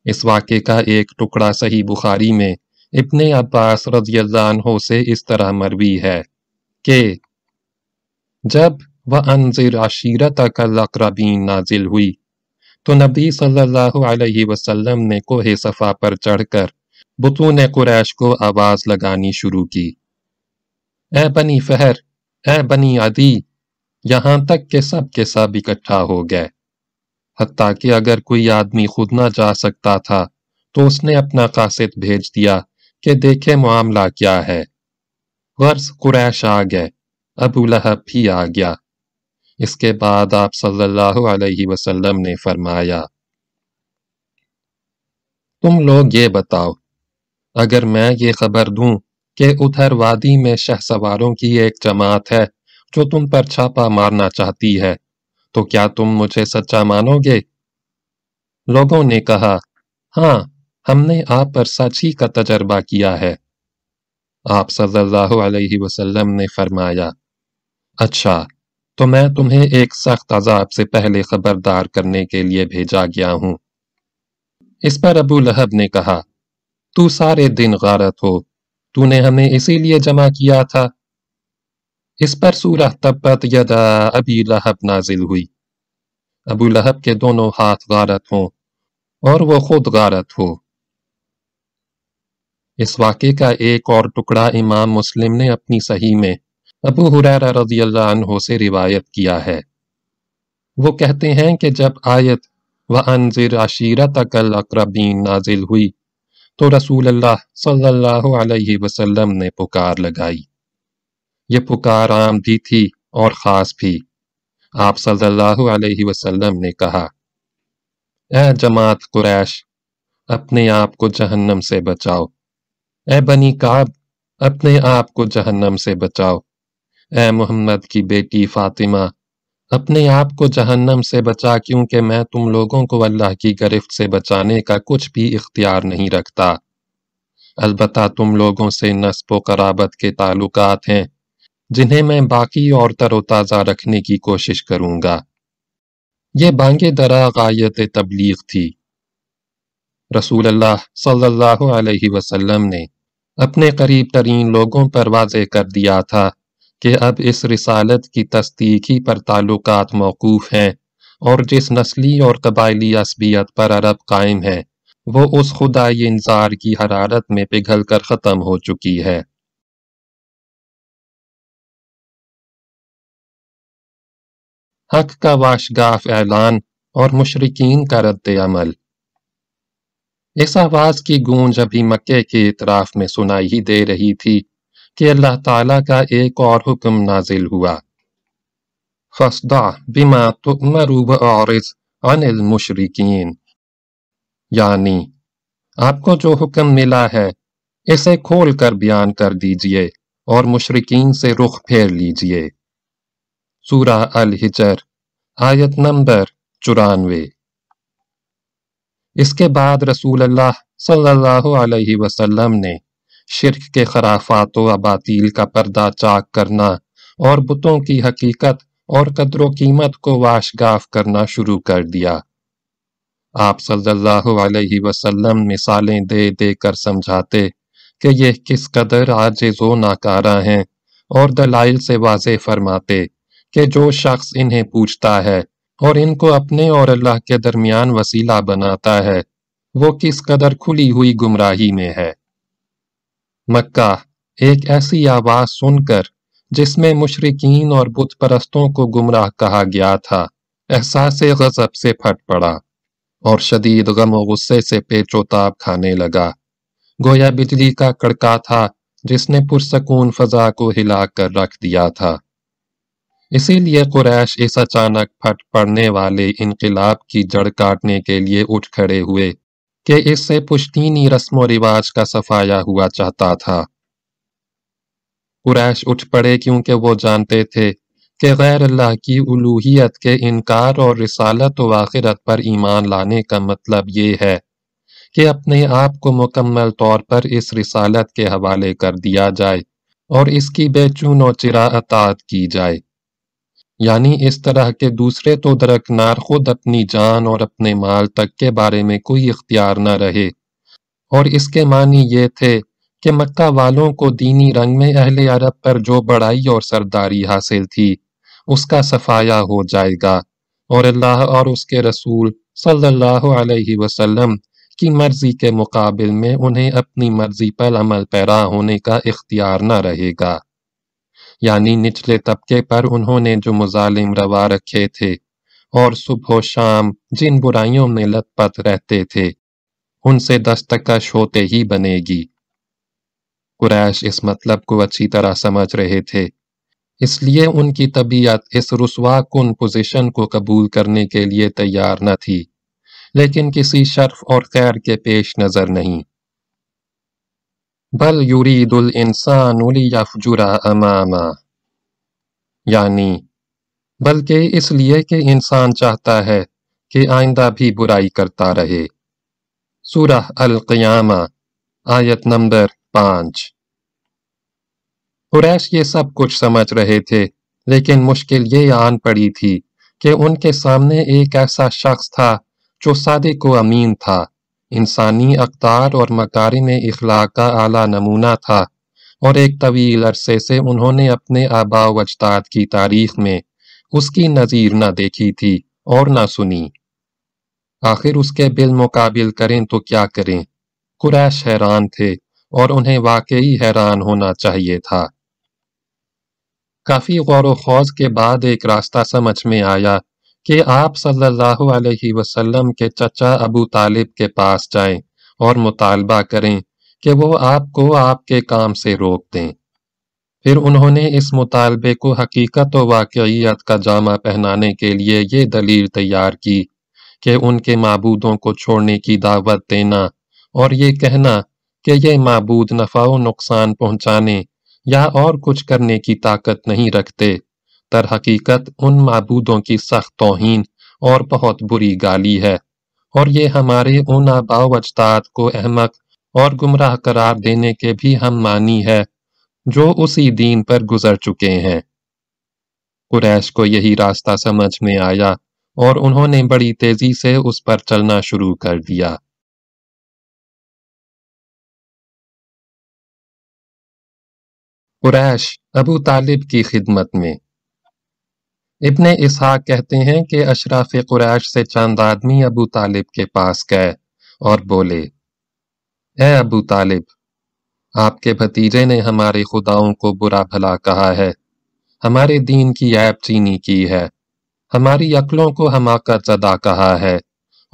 اس واقعے کا ایک ٹکڑا صحیح بخاری میں ابن عباس رضی اللہ عنہ سے اس طرح مروی ہے کہ جب وہ انضر عشیرت نازل ہوئی تو نبی صلی اللہ علیہ وسلم نے کوہ صفا پر چڑھ کر بطون قریش کو آواز لگانی شروع کی۔ اے بنی فہر، اے بنی عدی یہاں تک کہ سب کے سب اکٹھا ہو گئے۔ حتیٰ کہ اگر کوئی آدمی خود نہ جا سکتا تھا، تو اس نے اپنا قاصد بھیج دیا کہ دیکھے معاملہ کیا ہے۔ غرض قریش آ گئے، ابو لہب بھی آ گیا۔ اس کے بعد آپ صلی اللہ علیہ وسلم نے فرمایا، تم لوگ یہ بتاؤ، اگر میں یہ خبر دوں کہ ادھر وادی میں شہ سواروں کی ایک جماعت ہے جو تم پر چھاپا مارنا چاہتی ہے، تو کیا تم مجھے سچا مانو گے؟ لوگوں نے کہا ہاں ہم نے آپ پر سچی کا تجربہ کیا ہے۔ آپ صلی اللہ علیہ وسلم نے فرمایا اچھا تو میں تمہیں ایک سخت عذاب سے پہلے خبردار کرنے کے لیے بھیجا گیا ہوں۔ اس پر ابو لہب نے کہا، تو سارے دن غارت ہو، تو نے ہمیں اسی لیے جمع کیا تھا۔ اس پر سورہ تبت یدا ابی لہب نازل ہوئی ابو لہب کے دونوں ہاتھ غارت ہوں اور وہ خود غارت ہو اس واقعے کا ایک اور ٹکڑا امام مسلم نے اپنی صحیح میں ابو حریرہ رضی اللہ عنہ سے روایت کیا ہے وہ کہتے ہیں کہ جب آیت وَأَنزِرْ عَشِيرَتَكَ الْأَقْرَبِينَ نازل ہوئی تو رسول اللہ صلی اللہ علیہ وسلم نے پکار لگائی یہ پکار عام بھی تھی اور خاص بھی۔ آپ صلی اللہ علیہ وسلم نے کہا، اے جماعت قریش، اپنے آپ کو جہنم سے بچاؤ۔ اے بنی کعب، اپنے آپ کو جہنم سے بچاؤ۔ اے محمد کی بیٹی فاطمہ، اپنے آپ کو جہنم سے بچا کیونکہ میں تم لوگوں کو اللہ کی گرفت سے بچانے کا کچھ بھی اختیار نہیں رکھتا۔ البتہ تم لوگوں سے نصب و قرابت کے تعلقات ہیں۔ جنہیں میں باقی اور تر و تازہ رکھنے کی کوشش کروں گا۔ یہ بانگ درا غایت تبلیغ تھی۔ رسول اللہ صلی اللہ علیہ وسلم نے اپنے قریب ترین لوگوں پر واضح کر دیا تھا کہ اب اس رسالت کی تصدیق ہی پر تعلقات موقوف ہیں اور جس نسلی اور قبائلی عصبیت پر عرب قائم ہے، وہ اس خدائی انظار کی حرارت میں پگھل کر ختم ہو چکی ہے۔ حق کا واشگاف اعلان اور مشرقین کا رد عمل۔ اس آواز کی گونج ابھی مکے کے اطراف میں سنائی ہی دے رہی تھی کہ اللہ تعالیٰ کا ایک اور حکم نازل ہوا۔ فَصْدَعْ بِمَا تُؤْمَرُ بَعْرِضْ عَنِ الْمُشْرِقِينَ یعنی آپ کو جو حکم ملا ہے، اسے کھول کر بیان کر دیجیے اور مشرقین سے رخ پھیر لیجیے۔ سورہ الحجر، آیت نمبر چورانوے۔ اس کے بعد رسول اللہ صلی اللہ علیہ وسلم نے شرک کے خرافات و اباطیل کا پردہ چاک کرنا اور بتوں کی حقیقت اور قدر و قیمت کو واشگاف کرنا شروع کر دیا۔ آپ صلی اللہ علیہ وسلم مثالیں دے دے کر سمجھاتے کہ یہ کس قدر عاجز و ناکارہ ہیں اور دلائل سے واضح فرماتے کہ جو شخص انہیں پوچھتا ہے اور ان کو اپنے اور اللہ کے درمیان وسیلہ بناتا ہے، وہ کس قدر کھلی ہوئی گمراہی میں ہے۔ مکہ ایک ایسی آواز سن کر جس میں مشرقین اور بت پرستوں کو گمراہ کہا گیا تھا، احساس غضب سے پھٹ پڑا اور شدید غم و غصے سے پیچ و تاب کھانے لگا۔ گویا بجلی کا کڑکا تھا جس نے پرسکون فضا کو ہلا کر رکھ دیا تھا۔ اسی لیے قریش اس اچانک پھٹ پڑنے والے انقلاب کی جڑ کاٹنے کے لیے اٹھ کھڑے ہوئے کہ اس سے پشتینی رسم و رواج کا صفایا ہوا چاہتا تھا۔ قریش اٹھ پڑے کیونکہ وہ جانتے تھے کہ غیر اللہ کی الوحیت کے انکار اور رسالت و آخرت پر ایمان لانے کا مطلب یہ ہے کہ اپنے آپ کو مکمل طور پر اس رسالت کے حوالے کر دیا جائے اور اس کی بے چون و چرا اطاعت کی جائے۔ یعنی اس طرح کے دوسرے تو درکنار خود اپنی جان اور اپنے مال تک کے بارے میں کوئی اختیار نہ رہے۔ اور اس کے معنی یہ تھے کہ مکہ والوں کو دینی رنگ میں اہل عرب پر جو بڑائی اور سرداری حاصل تھی، اس کا صفایا ہو جائے گا۔ اور اللہ اور اس کے رسول صلی اللہ علیہ وسلم کی مرضی کے مقابل میں انہیں اپنی مرضی پر عمل پیرا ہونے کا اختیار نہ رہے گا۔ یعنی نچلے طبقے پر انہوں نے جو مظالم روا رکھے تھے اور صبح و شام جن برائیوں میں لت پت رہتے تھے، ان سے دستکش ہوتے ہی بنے گی۔ قریش اس مطلب کو اچھی طرح سمجھ رہے تھے۔ اس لیے ان کی طبیعت اس رسوا کن پوزیشن کو قبول کرنے کے لیے تیار نہ تھی، لیکن کسی شرف اور خیر کے پیش نظر نہیں۔ بل یرید الانسان لیفجر اماما یعنی بلکہ اس لیے کہ انسان چاہتا ہے کہ آئندہ بھی برائی کرتا رہے۔ سورہ القیامہ، آیت نمبر پانچ۔ قریش یہ سب کچھ سمجھ رہے تھے، لیکن مشکل یہ آن پڑی تھی کہ ان کے سامنے ایک ایسا شخص تھا جو صادق و امین تھا۔ انسانی اقدار اور مکارم اخلاق کا اعلیٰ نمونہ تھا اور ایک طویل عرصے سے انہوں نے اپنے آبا و اجداد کی تاریخ میں اس کی نظیر نہ دیکھی تھی اور نہ سنی۔ آخر اس کے بالمقابل کریں تو کیا کریں؟ قریش حیران تھے اور انہیں واقعی حیران ہونا چاہیے تھا۔ کافی غور و خوض کے بعد ایک راستہ سمجھ میں آیا کہ آپ صلی اللہ علیہ وسلم کے چچا ابو طالب کے پاس جائیں اور مطالبہ کریں کہ وہ آپ کو آپ کے کام سے روک دیں۔ پھر انہوں نے اس مطالبے کو حقیقت و واقعیت کا جامع پہنانے کے لیے یہ دلیل تیار کی کہ ان کے معبودوں کو چھوڑنے کی دعوت دینا اور یہ کہنا کہ یہ معبود نفع و نقصان پہنچانے یا اور کچھ کرنے کی طاقت نہیں رکھتے۔ در حقیقت ان معبودوں کی سخت توہین اور بہت بری گالی ہے۔ اور یہ ہمارے ان آبا و اجداد کو احمق اور گمراہ قرار دینے کے بھی ہم مانی ہے جو اسی دین پر گزر چکے ہیں۔ قریش کو یہی راستہ سمجھ میں آیا اور انہوں نے بڑی تیزی سے اس پر چلنا شروع کر دیا۔ قریش ابو طالب کی خدمت میں ابن اسحاق کہتے ہیں کہ اشراف قریش سے چند آدمی ابو طالب کے پاس گئے اور بولے، اے ابو طالب، آپ کے بھتیجے نے ہمارے خداؤں کو برا بھلا کہا ہے، ہمارے دین کی عیب چینی کی ہے، ہماری عقلوں کو حماقت زدہ کہا ہے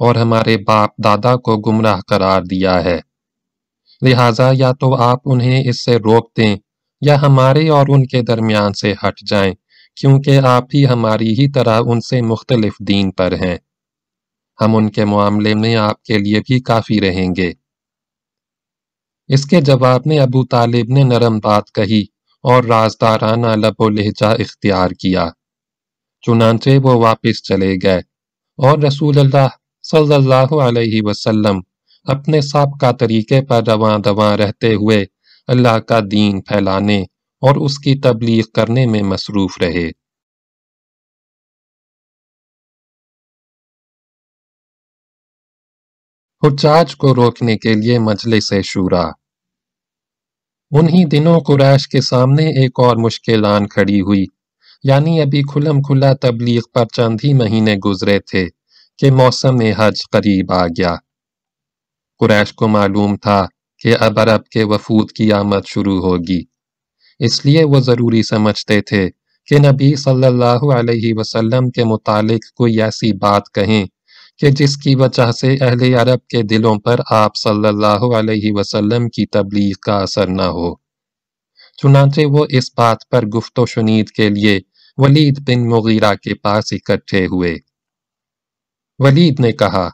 اور ہمارے باپ دادا کو گمراہ قرار دیا ہے۔ لہٰذا یا تو آپ انہیں اس سے روک دیں یا ہمارے اور ان کے درمیان سے ہٹ جائیں۔ کیونکہ آپ ہی ہماری ہی طرح ان سے مختلف دین پر ہیں۔ ہم ان کے معاملے میں آپ کے لیے بھی کافی رہیں گے۔ اس کے جواب میں ابو طالب نے نرم بات کہی اور رازدارانہ لب و لہجہ اختیار کیا۔ چنانچہ وہ واپس چلے گئے اور رسول اللہ صلی اللہ علیہ وسلم اپنے سابقہ طریقے پر رواں دواں رہتے ہوئے اللہ کا دین پھیلانے اور اس کی تبلیغ کرنے میں مصروف رہے۔ حجاج کو روکنے کے لیے مجلس شورا۔ انہی دنوں قریش کے سامنے ایک اور مشکل آن کھڑی ہوئی یعنی ابھی کھلم کھلا تبلیغ پر چند ہی مہینے گزرے تھے کہ موسم حج قریب آ گیا۔ قریش کو معلوم تھا کہ اب عرب کے وفود کی آمد شروع ہوگی۔ اس لیے وہ ضروری سمجھتے تھے کہ نبی صلی اللہ علیہ وسلم کے متعلق کوئی ایسی بات کہیں کہ جس کی وجہ سے اہل عرب کے دلوں پر آپ صلی اللہ علیہ وسلم کی تبلیغ کا اثر نہ ہو۔ چنانچہ وہ اس بات پر گفت و شنید کے لیے ولید بن مغیرہ کے پاس اکٹھے ہوئے۔ ولید نے کہا،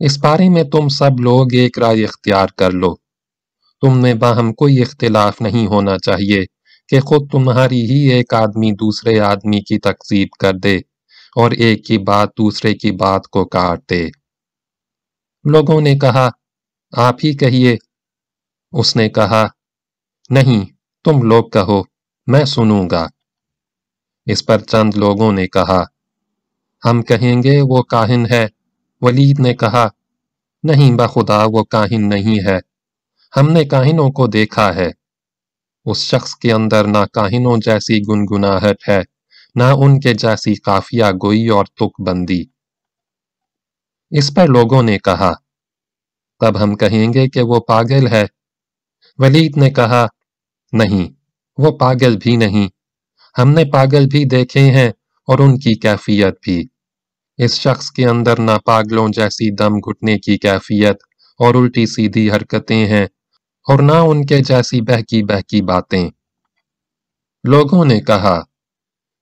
اس بارے میں تم سب لوگ ایک رائے اختیار کر لو۔ تم میں باہم کوئی اختلاف نہیں ہونا چاہیے کہ خود تمہاری ہی ایک آدمی دوسرے آدمی کی تقسیب کر دے اور ایک کی بات دوسرے کی بات کو کاٹ دے۔ لوگوں نے کہا، آپ ہی کہیے۔ اس نے کہا، نہیں، تم لوگ کہو، میں سنوں گا۔ اس پر چند لوگوں نے کہا، ہم کہیں گے وہ کاہن ہے؟ ولید نے کہا، نہیں، بخدا، وہ کاہن نہیں ہے۔ ہم نے کاہنوں کو دیکھا ہے۔ اس شخص کے اندر نہ کاہنوں جیسی گنگناہٹ ہے، نہ ان کے جیسی قافیہ گوئی اور تک بندی۔ اس پر لوگوں نے کہا، تب ہم کہیں گے کہ وہ پاگل ہے۔ ولید نے کہا، نہیں، وہ پاگل بھی نہیں۔ ہم نے پاگل بھی دیکھے ہیں اور ان کی کیفیت بھی۔ اس شخص کے اندر نہ پاگلوں جیسی دم گھٹنے کی کیفیت اور الٹی سیدھی حرکتیں ہیں۔ اور نہ ان کے جیسی بہکی بہکی باتیں۔ لوگوں نے کہا،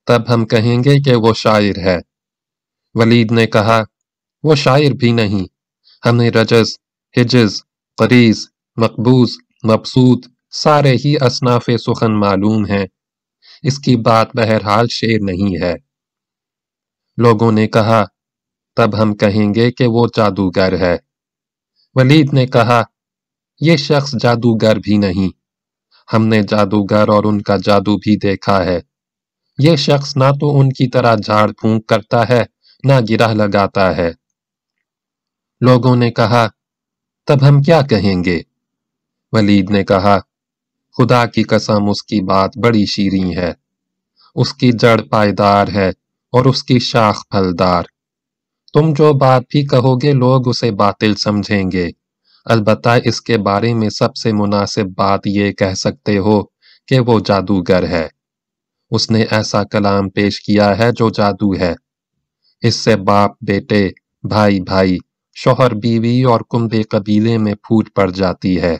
تب ہم کہیں گے کہ وہ شاعر ہے۔ ولید نے کہا، وہ شاعر بھی نہیں۔ ہمیں رجز، حجز، قریض، مقبوض، مبسوط، سارے ہی اصناف سخن معلوم ہیں۔ اس کی بات بہرحال شعر نہیں ہے۔ لوگوں نے کہا، تب ہم کہیں گے کہ وہ جادوگر ہے۔ ولید نے کہا یہ شخص جادوگر بھی نہیں۔ ہم نے جادوگر اور ان کا جادو بھی دیکھا ہے۔ یہ شخص نہ تو ان کی طرح جھاڑ پھونک کرتا ہے، نہ گرہ لگاتا ہے۔ لوگوں نے کہا، تب ہم کیا کہیں گے؟ ولید نے کہا، خدا کی قسم، اس کی بات بڑی شیریں ہے۔ اس کی جڑ پائیدار ہے اور اس کی شاخ پھلدار۔ تم جو بات بھی کہو گے، لوگ اسے باطل سمجھیں گے۔ البتہ اس کے بارے میں سب سے مناسب بات یہ کہہ سکتے ہو کہ وہ جادوگر ہے۔ اس نے ایسا کلام پیش کیا ہے جو جادو ہے۔ اس سے باپ، بیٹے، بھائی بھائی، شوہر، بیوی اور کمبے قبیلے میں پھوٹ پڑ جاتی ہے۔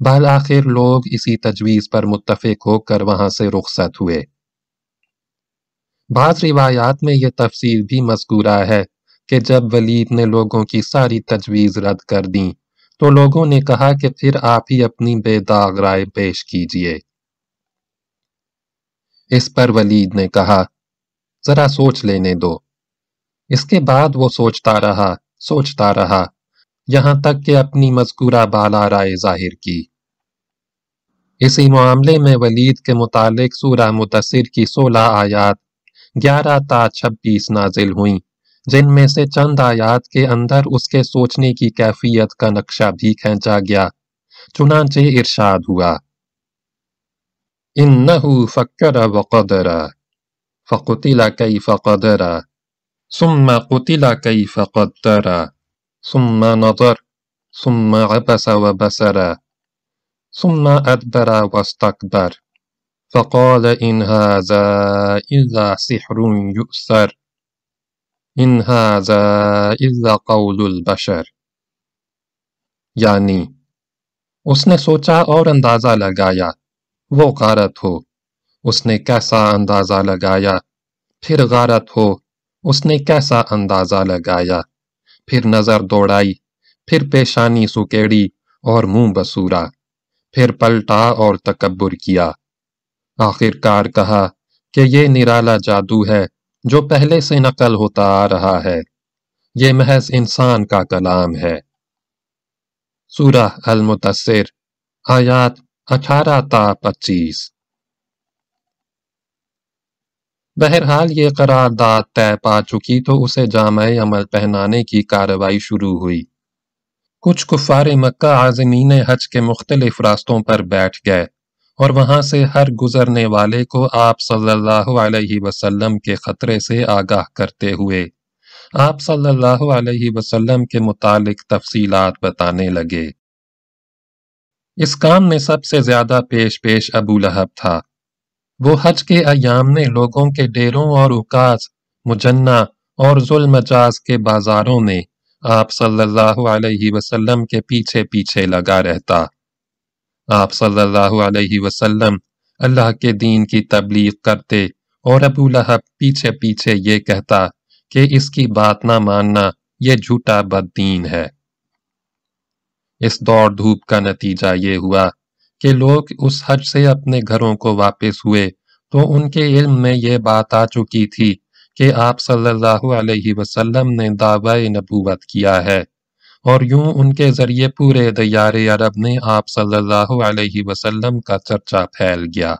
بالآخر لوگ اسی تجویز پر متفق ہو کر وہاں سے رخصت ہوئے۔ بعض روایات میں یہ تفصیل بھی مذکورہ ہے کہ جب ولید نے لوگوں کی ساری تجویز رد کر دیں، تو لوگوں نے کہا کہ پھر آپ ہی اپنی بے داغ رائے پیش کیجیے۔ اس پر ولید نے کہا، ذرا سوچ لینے دو۔ اس کے بعد وہ سوچتا رہا سوچتا رہا، یہاں تک کہ اپنی مذکورہ بالا رائے ظاہر کی۔ اسی معاملے میں ولید کے متعلق سورہ متصر کی سولہ آیات گیارہ تا چھبیس نازل ہوئیں۔ جن میں سے چند آیات کے اندر اس کے سوچنے کی کیفیت کا نقشہ بھی کھینچا گیا، چنانچہ ارشاد ہوا۔ انہو فکر وقدر فقتل کیف قدر، ثم قتل کیف قدر، ثم نظر، ثم عبس وبسر ثم ادبر واستكبر فقال ان هذا الا سحر يؤثر ان هذا الا قول البشر یعنی اس نے سوچا اور اندازہ لگایا، وہ غارت ہو۔ اس نے کیسا اندازہ لگایا؟ پھر غارت ہو۔ اس نے کیسا اندازہ لگایا؟ پھر نظر دوڑائی، پھر پیشانی سکیڑی اور منہ بسورا، پھر پلٹا اور تکبر کیا۔ آخر کار کہا کہ یہ نرالا جادو ہے۔ جو پہلے سے نقل ہوتا آ رہا ہے۔ یہ محض انسان کا کلام ہے۔ سورہ المتصر آیات اٹھارہ تا پچیس۔ بہرحال یہ قرارداد طے پا چکی تو اسے جامع عمل پہنانے کی کارروائی شروع ہوئی۔ کچھ کفار مکہ عازمین حج کے مختلف راستوں پر بیٹھ گئے۔ اور وہاں سے ہر گزرنے والے کو آپ صلی اللہ علیہ وسلم کے خطرے سے آگاہ کرتے ہوئے آپ صلی اللہ علیہ وسلم کے متعلق تفصیلات بتانے لگے۔ اس کام میں سب سے زیادہ پیش پیش ابو لہب تھا۔ وہ حج کے ایام میں لوگوں کے ڈیروں اور اکاس مجنہ اور ظلم جاز کے بازاروں میں آپ صلی اللہ علیہ وسلم کے پیچھے پیچھے لگا رہتا۔ آپ صلی اللہ علیہ وسلم اللہ کے دین کی تبلیغ کرتے اور ابو لہب پیچھے پیچھے یہ کہتا کہ اس کی بات نہ ماننا یہ جھوٹا بد دین ہے۔ اس دوڑ دھوپ کا نتیجہ یہ ہوا کہ لوگ اس حج سے اپنے گھروں کو واپس ہوئے تو ان کے علم میں یہ بات آ چکی تھی کہ آپ صلی اللہ علیہ وسلم نے دعوی نبوت کیا ہے۔ اور یوں ان کے ذریعے پورے دیار عرب نے آپ صلی اللہ علیہ وسلم کا چرچا پھیل گیا۔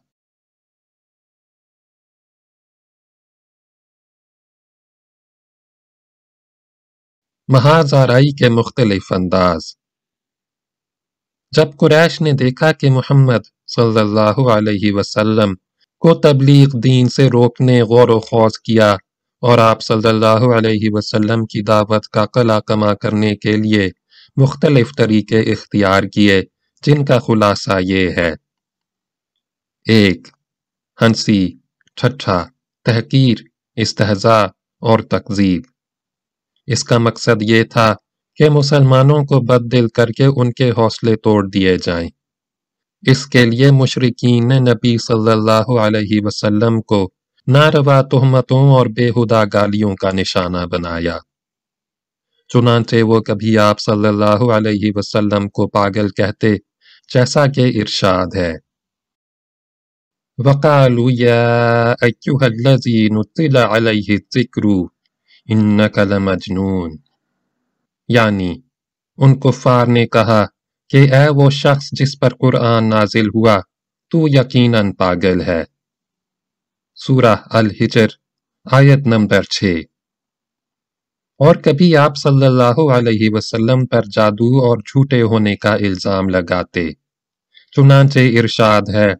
مہازارائی کے مختلف انداز۔ جب قریش نے دیکھا کہ محمد صلی اللہ علیہ وسلم کو تبلیغ دین سے روکنے غور و خوض کیا اور آپ صلی اللہ علیہ وسلم کی دعوت کا قلع کما کرنے کے لیے مختلف طریقے اختیار کیے، جن کا خلاصہ یہ ہے۔ ایک، ہنسی، ٹھٹھا، تحقیر استحضاء اور تقزیب اس کا مقصد یہ تھا کہ مسلمانوں کو بد دل کر کے ان کے حوصلے توڑ دیے جائیں۔ اس کے لیے مشرقین نے نبی صلی اللہ علیہ وسلم کو ناروا تہمتوں اور بے ہدا گالیوں کا نشانہ بنایا۔ چنانچہ وہ کبھی آپ صلی اللہ علیہ وسلم کو پاگل کہتے، جیسا کہ ارشاد ہے۔ وَقَالُوا يَا أَيُّهَا الَّذِي نُطِّلَ عَلَيْهِ الذِّكْرُ إِنَّكَ لَمَجْنُونَ۔ یعنی ان کفار نے کہا کہ اے وہ شخص جس پر قرآن نازل ہوا، تو یقیناً پاگل ہے۔ سورہ الحجر، آیت نمبر چھ۔ اور کبھی آپ صلی اللہ علیہ وسلم پر جادو اور جھوٹے ہونے کا الزام لگاتے، چنانچہ ارشاد ہے،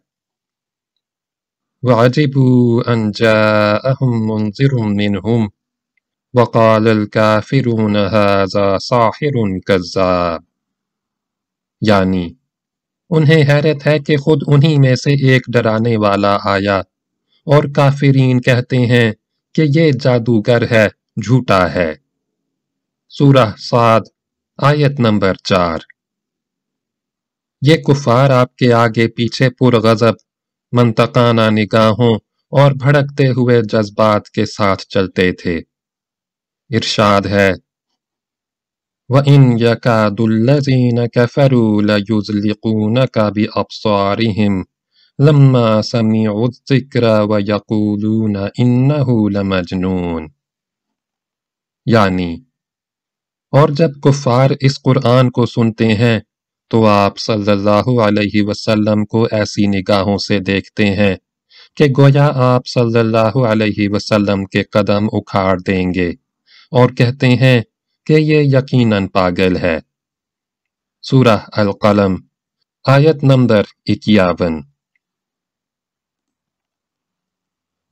وَعَجِبُوا أَن جَاءَهُم مُنذِرٌ مِّنْهُمْ، وَقَالَ الْكَافِرُونَ هَذَا صَاحِرٌ كَذَّابٌ۔ یعنی انہیں حیرت ہے کہ خود انہی میں سے ایک ڈرانے والا آیا اور کافرین کہتے ہیں کہ یہ جادوگر ہے، جھوٹا ہے۔ سورہ سعد، آیت نمبر چار۔ یہ کفار آپ کے آگے پیچھے پرغضب منطقانہ نگاہوں اور بھڑکتے ہوئے جذبات کے ساتھ چلتے تھے۔ ارشاد ہے، وَإِن يَكَادُ الَّذِينَ كَفَرُوا لَيُزْلِقُونَكَ بِأَبْصَارِهِمْ لَمَّا سَمِعُوا الذِّكْرَ وَيَقُولُونَ إِنَّهُ لَمَجْنُونَ. یعنی اور جب کفار اس قرآن کو سنتے ہیں، تو آپ صلی اللہ علیہ وسلم کو ایسی نگاہوں سے دیکھتے ہیں کہ گویا آپ صلی اللہ علیہ وسلم کے قدم اکھاڑ دیں گے اور کہتے ہیں کہ یہ یقیناً پاگل ہے۔ سورہ القلم، آیت نمبر اکیاون۔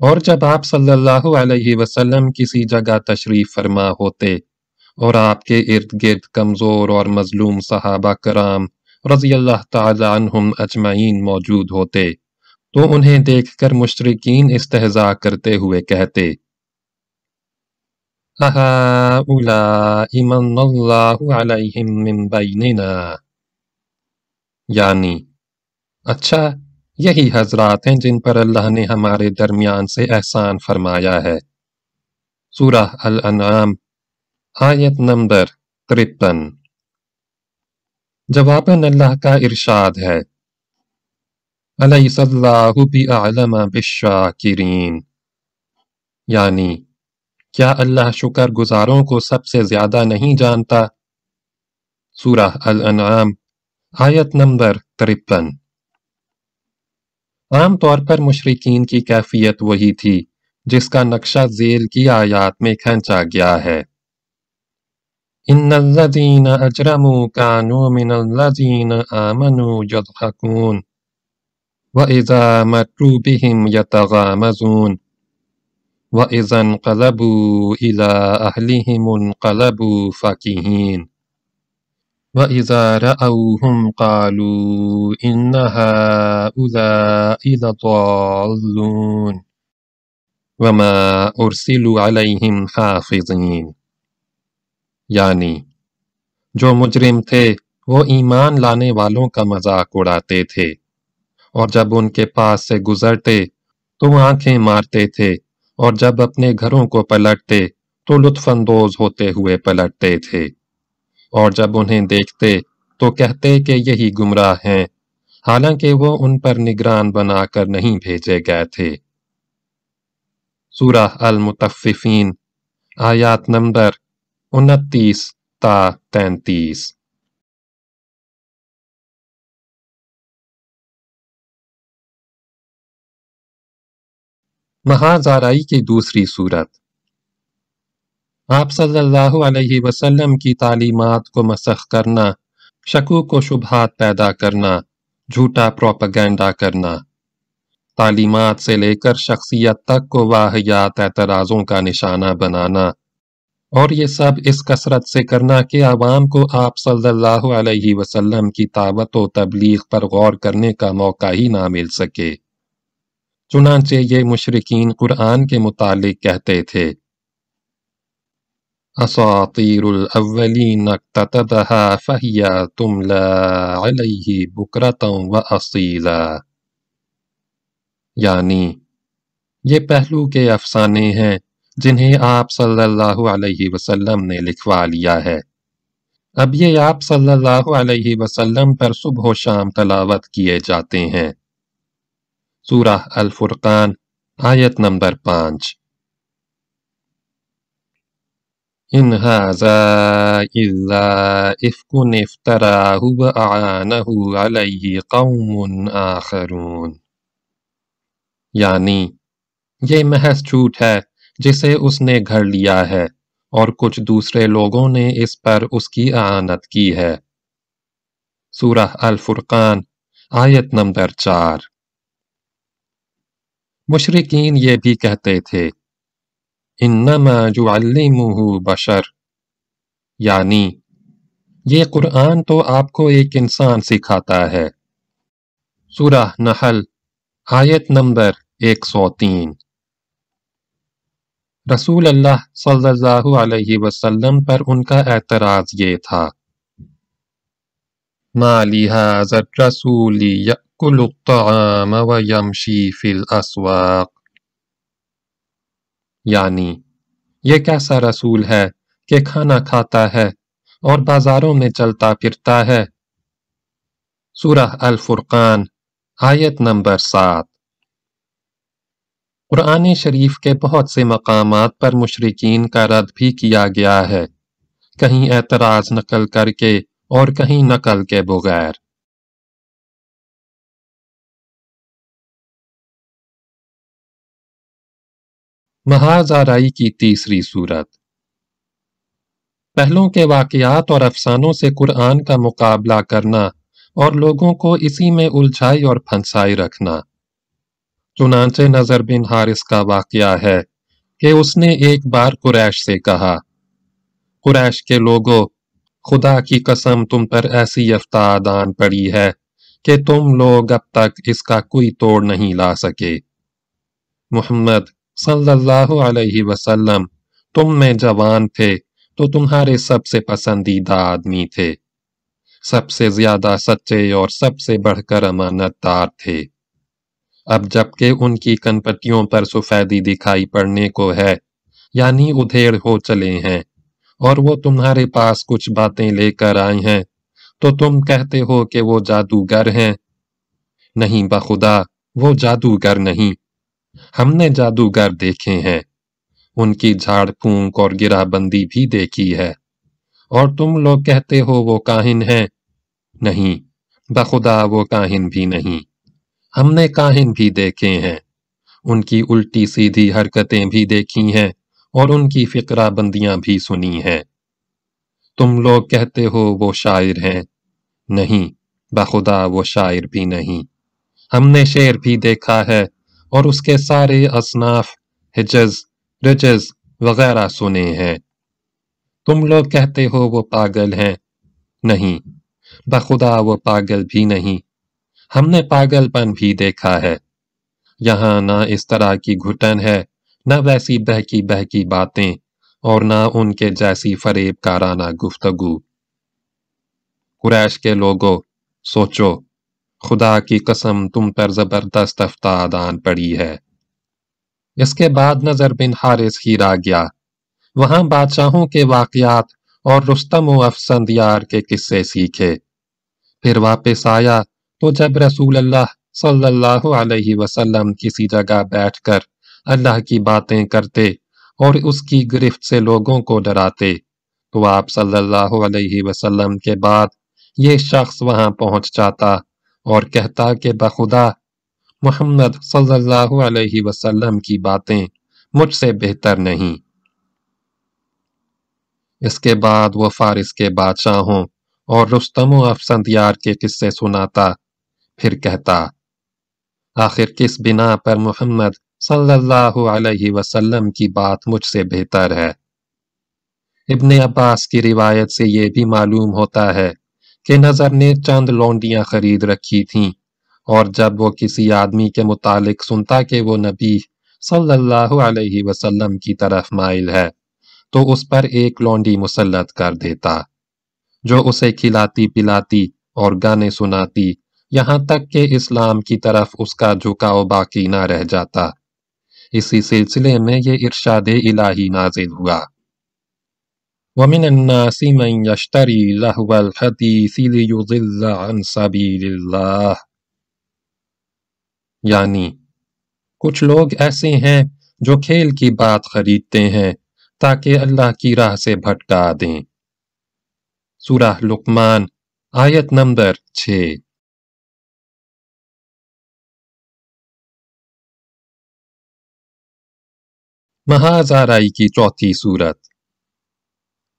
اور جب آپ صلی اللہ علیہ وسلم کسی جگہ تشریف فرما ہوتے اور آپ کے ارد گرد کمزور اور مظلوم صحابہ کرام رضی اللہ تعالی عنہم اجمعین موجود ہوتے، تو انہیں دیکھ کر مشرقین استحضاء کرتے ہوئے کہتے من اللہ علیہم من بیننا؟ یعنی اچھا یہی حضرات ہیں جن پر اللہ نے ہمارے درمیان سے احسان فرمایا ہے۔ سورہ الانعام، آیت نمبر ترپن۔ جواباً اللہ کا ارشاد ہے۔ علیہ اللہ بعلم بالشاکرین۔ یعنی کیا اللہ شکر گزاروں کو سب سے زیادہ نہیں جانتا؟ سورہ الانعام، آیت نمبر ترپن۔ عام طور پر مشرقین کی کیفیت وہی تھی، جس کا نقشہ ذیل کی آیات میں کھینچا گیا ہے۔ ان الذين اجرموا كانوا من الذين امنوا يضحكون وَإِذَا مَرُّوا بِهِمْ يَتَغَامَزُونَ وَإِذَا انقلبوا إِلَى أَهْلِهِمُ انقلبوا فَكِهِينَ وَإِذَا رَأَوْهُمْ قَالُوا إِنَّ هَؤُلَاءِ لَضَالُّونَ وَمَا أُرْسِلُوا عَلَيْهِمْ حَافِظِينَ یعنی جو مجرم تھے وہ ایمان لانے والوں کا مذاق اڑاتے تھے اور جب ان کے پاس سے گزرتے تو آنکھیں مارتے تھے اور جب اپنے گھروں کو پلٹتے تو لطف اندوز ہوتے ہوئے پلٹتے تھے۔ اور جب انہیں دیکھتے تو کہتے کہ یہی گمراہ ہیں، حالانکہ وہ ان پر نگران بنا کر نہیں بھیجے گئے تھے۔ سورہ المتففین آیات نمبر انتیس تا تینتیس۔ مہازارائی کی دوسری صورت۔ آپ صلی اللہ علیہ وسلم کی تعلیمات کو مسخ کرنا، شکوک و شبہات پیدا کرنا، جھوٹا پروپگینڈا کرنا۔ تعلیمات سے لے کر شخصیت تک کو واحیات اعتراضوں کا نشانہ بنانا۔ اور یہ سب اس کثرت سے کرنا کہ عوام کو آپ صلی اللہ علیہ وسلم کی طاوت و تبلیغ پر غور کرنے کا موقع ہی نہ مل سکے۔ چنانچہ یہ مشرقین قرآن کے متعلق کہتے تھے۔ اساطیر الاولین اقتتدها فہیا تملا علیہ بکرتا و اصیلا یعنی یہ پہلو کے افسانے ہیں جنہیں آپ صلی اللہ علیہ وسلم نے لکھوا لیا ہے۔ اب یہ آپ صلی اللہ علیہ وسلم پر صبح و شام تلاوت کیے جاتے ہیں۔ سورہ الفرقان، آیت نمبر پانچ۔ ان هذا الا افك افتراه واعانه عليه قوم آخرون. یعنی یہ محض جھوٹ ہے جسے اس نے گھڑ لیا ہے اور کچھ دوسرے لوگوں نے اس پر اس کی اعانت کی ہے۔ سورہ الفرقان، آیت نمبر چار۔ مشرقین یہ بھی کہتے تھے انما جعلمہ بشر یعنی یہ قرآن تو آپ کو ایک انسان سکھاتا ہے۔ سورہ نحل، آیت نمبر ایک سو تین۔ رسول اللہ صلی اللہ علیہ وسلم پر ان کا اعتراض یہ تھا۔ ما لهذا الرسول يأكل الطعام ويمشي في الأسواق یعنی یہ کیسا رسول ہے کہ کھانا کھاتا ہے اور بازاروں میں چلتا پھرتا ہے؟ سورہ الفرقان، آیت نمبر سات۔ قرآن شریف کے بہت سے مقامات پر مشرقین کا رد بھی کیا گیا ہے۔ کہیں اعتراض نقل کر کے اور کہیں نقل کے بغیر۔ محاذ آرائی کی تیسری صورت۔ پہلوں کے واقعات اور افسانوں سے قرآن کا مقابلہ کرنا اور لوگوں کو اسی میں الجھائی اور پھنسائی رکھنا۔ چنانچہ نظر بن حارث کا واقعہ ہے کہ اس نے ایک بار قریش سے کہا، قریش کے لوگوں خدا کی قسم تم پر ایسی افتادان پڑی ہے کہ تم لوگ اب تک اس کا کوئی توڑ نہیں لا سکے۔ محمد صلی اللہ علیہ وسلم، تم میں جوان تھے تو تمہارے سب سے پسندیدہ آدمی تھے۔ سب سے زیادہ سچے اور سب سے بڑھ کر امانت دار تھے۔ اب جبکہ ان کی کنپٹیوں پر سفیدی دکھائی پڑنے کو ہے یعنی ادھیڑ ہو چلے ہیں، اور وہ تمہارے پاس کچھ باتیں لے کر آئے ہیں، تو تم کہتے ہو کہ وہ جادوگر ہیں۔ نہیں بخدا، وہ جادوگر نہیں۔ ہم نے جادوگر دیکھے ہیں۔ ان کی جھاڑ پھونک اور گرا بندی بھی دیکھی ہے۔ اور تم لوگ کہتے ہو وہ کاہن ہیں؟ نہیں، بخدا وہ کاہن بھی نہیں۔ ہم نے کاہن بھی دیکھے ہیں۔ ان کی الٹی سیدھی حرکتیں بھی دیکھی ہیں اور ان کی فقرہ بندیاں بھی سنی ہیں۔ تم لوگ کہتے ہو وہ شاعر ہیں۔ نہیں، بخدا وہ شاعر بھی نہیں۔ ہم نے شیر بھی دیکھا ہے۔ اور اس کے سارے اصناف، حجز، رجز وغیرہ سنے ہیں۔ تم لوگ کہتے ہو وہ پاگل ہیں۔ نہیں، بخدا وہ پاگل بھی نہیں۔ ہم نے پاگل پن بھی دیکھا ہے۔ یہاں نہ اس طرح کی گھٹن ہے، نہ ویسی بہکی بہکی باتیں، اور نہ ان کے جیسی فریب کارانہ گفتگو۔ قریش کے لوگوں، سوچو۔ خدا کی قسم تم پر زبردست افتاد آن پڑی ہے۔ اس کے بعد نظر بن حارث ہیرا گیا۔ وہاں بادشاہوں کے واقعات اور رستم و افسندیار کے قصے سیکھے۔ پھر واپس آیا تو جب رسول اللہ صلی اللہ علیہ وسلم کسی جگہ بیٹھ کر اللہ کی باتیں کرتے اور اس کی گرفت سے لوگوں کو ڈراتے، تو آپ صلی اللہ علیہ وسلم کے بعد یہ شخص وہاں پہنچ جاتا اور کہتا کہ بخدا محمد صلی اللہ علیہ وسلم کی باتیں مجھ سے بہتر نہیں۔ اس کے بعد وہ فارس کے بادشاہوں اور رستم و افسندیار کے قصے سناتا، پھر کہتا، آخر کس بنا پر محمد صلی اللہ علیہ وسلم کی بات مجھ سے بہتر ہے؟ ابن عباس کی روایت سے یہ بھی معلوم ہوتا ہے کہ نظر نے چند لونڈیاں خرید رکھی تھیں اور جب وہ کسی آدمی کے متعلق سنتا کہ وہ نبی صلی اللہ علیہ وسلم کی طرف مائل ہے، تو اس پر ایک لونڈی مسلط کر دیتا، جو اسے کھلاتی پلاتی اور گانے سناتی، یہاں تک کہ اسلام کی طرف اس کا جھکاؤ باقی نہ رہ جاتا۔ اسی سلسلے میں یہ ارشاد الہی نازل ہوا۔ وَمِنَ النَّاسِ مَن يَشْتَرِي لَهْوَ الْحَدِيثِ لِيُضِلَّ عَن سَبِيلِ اللَّهِ. یعنی کچھ لوگ ایسے ہیں جو کھیل کی بات خریدتے ہیں تاکہ اللہ کی راہ سے بھٹکا دیں۔ سورہ لقمان، آیت نمبر چھ۔ مہازارائی کی چوتھی صورت۔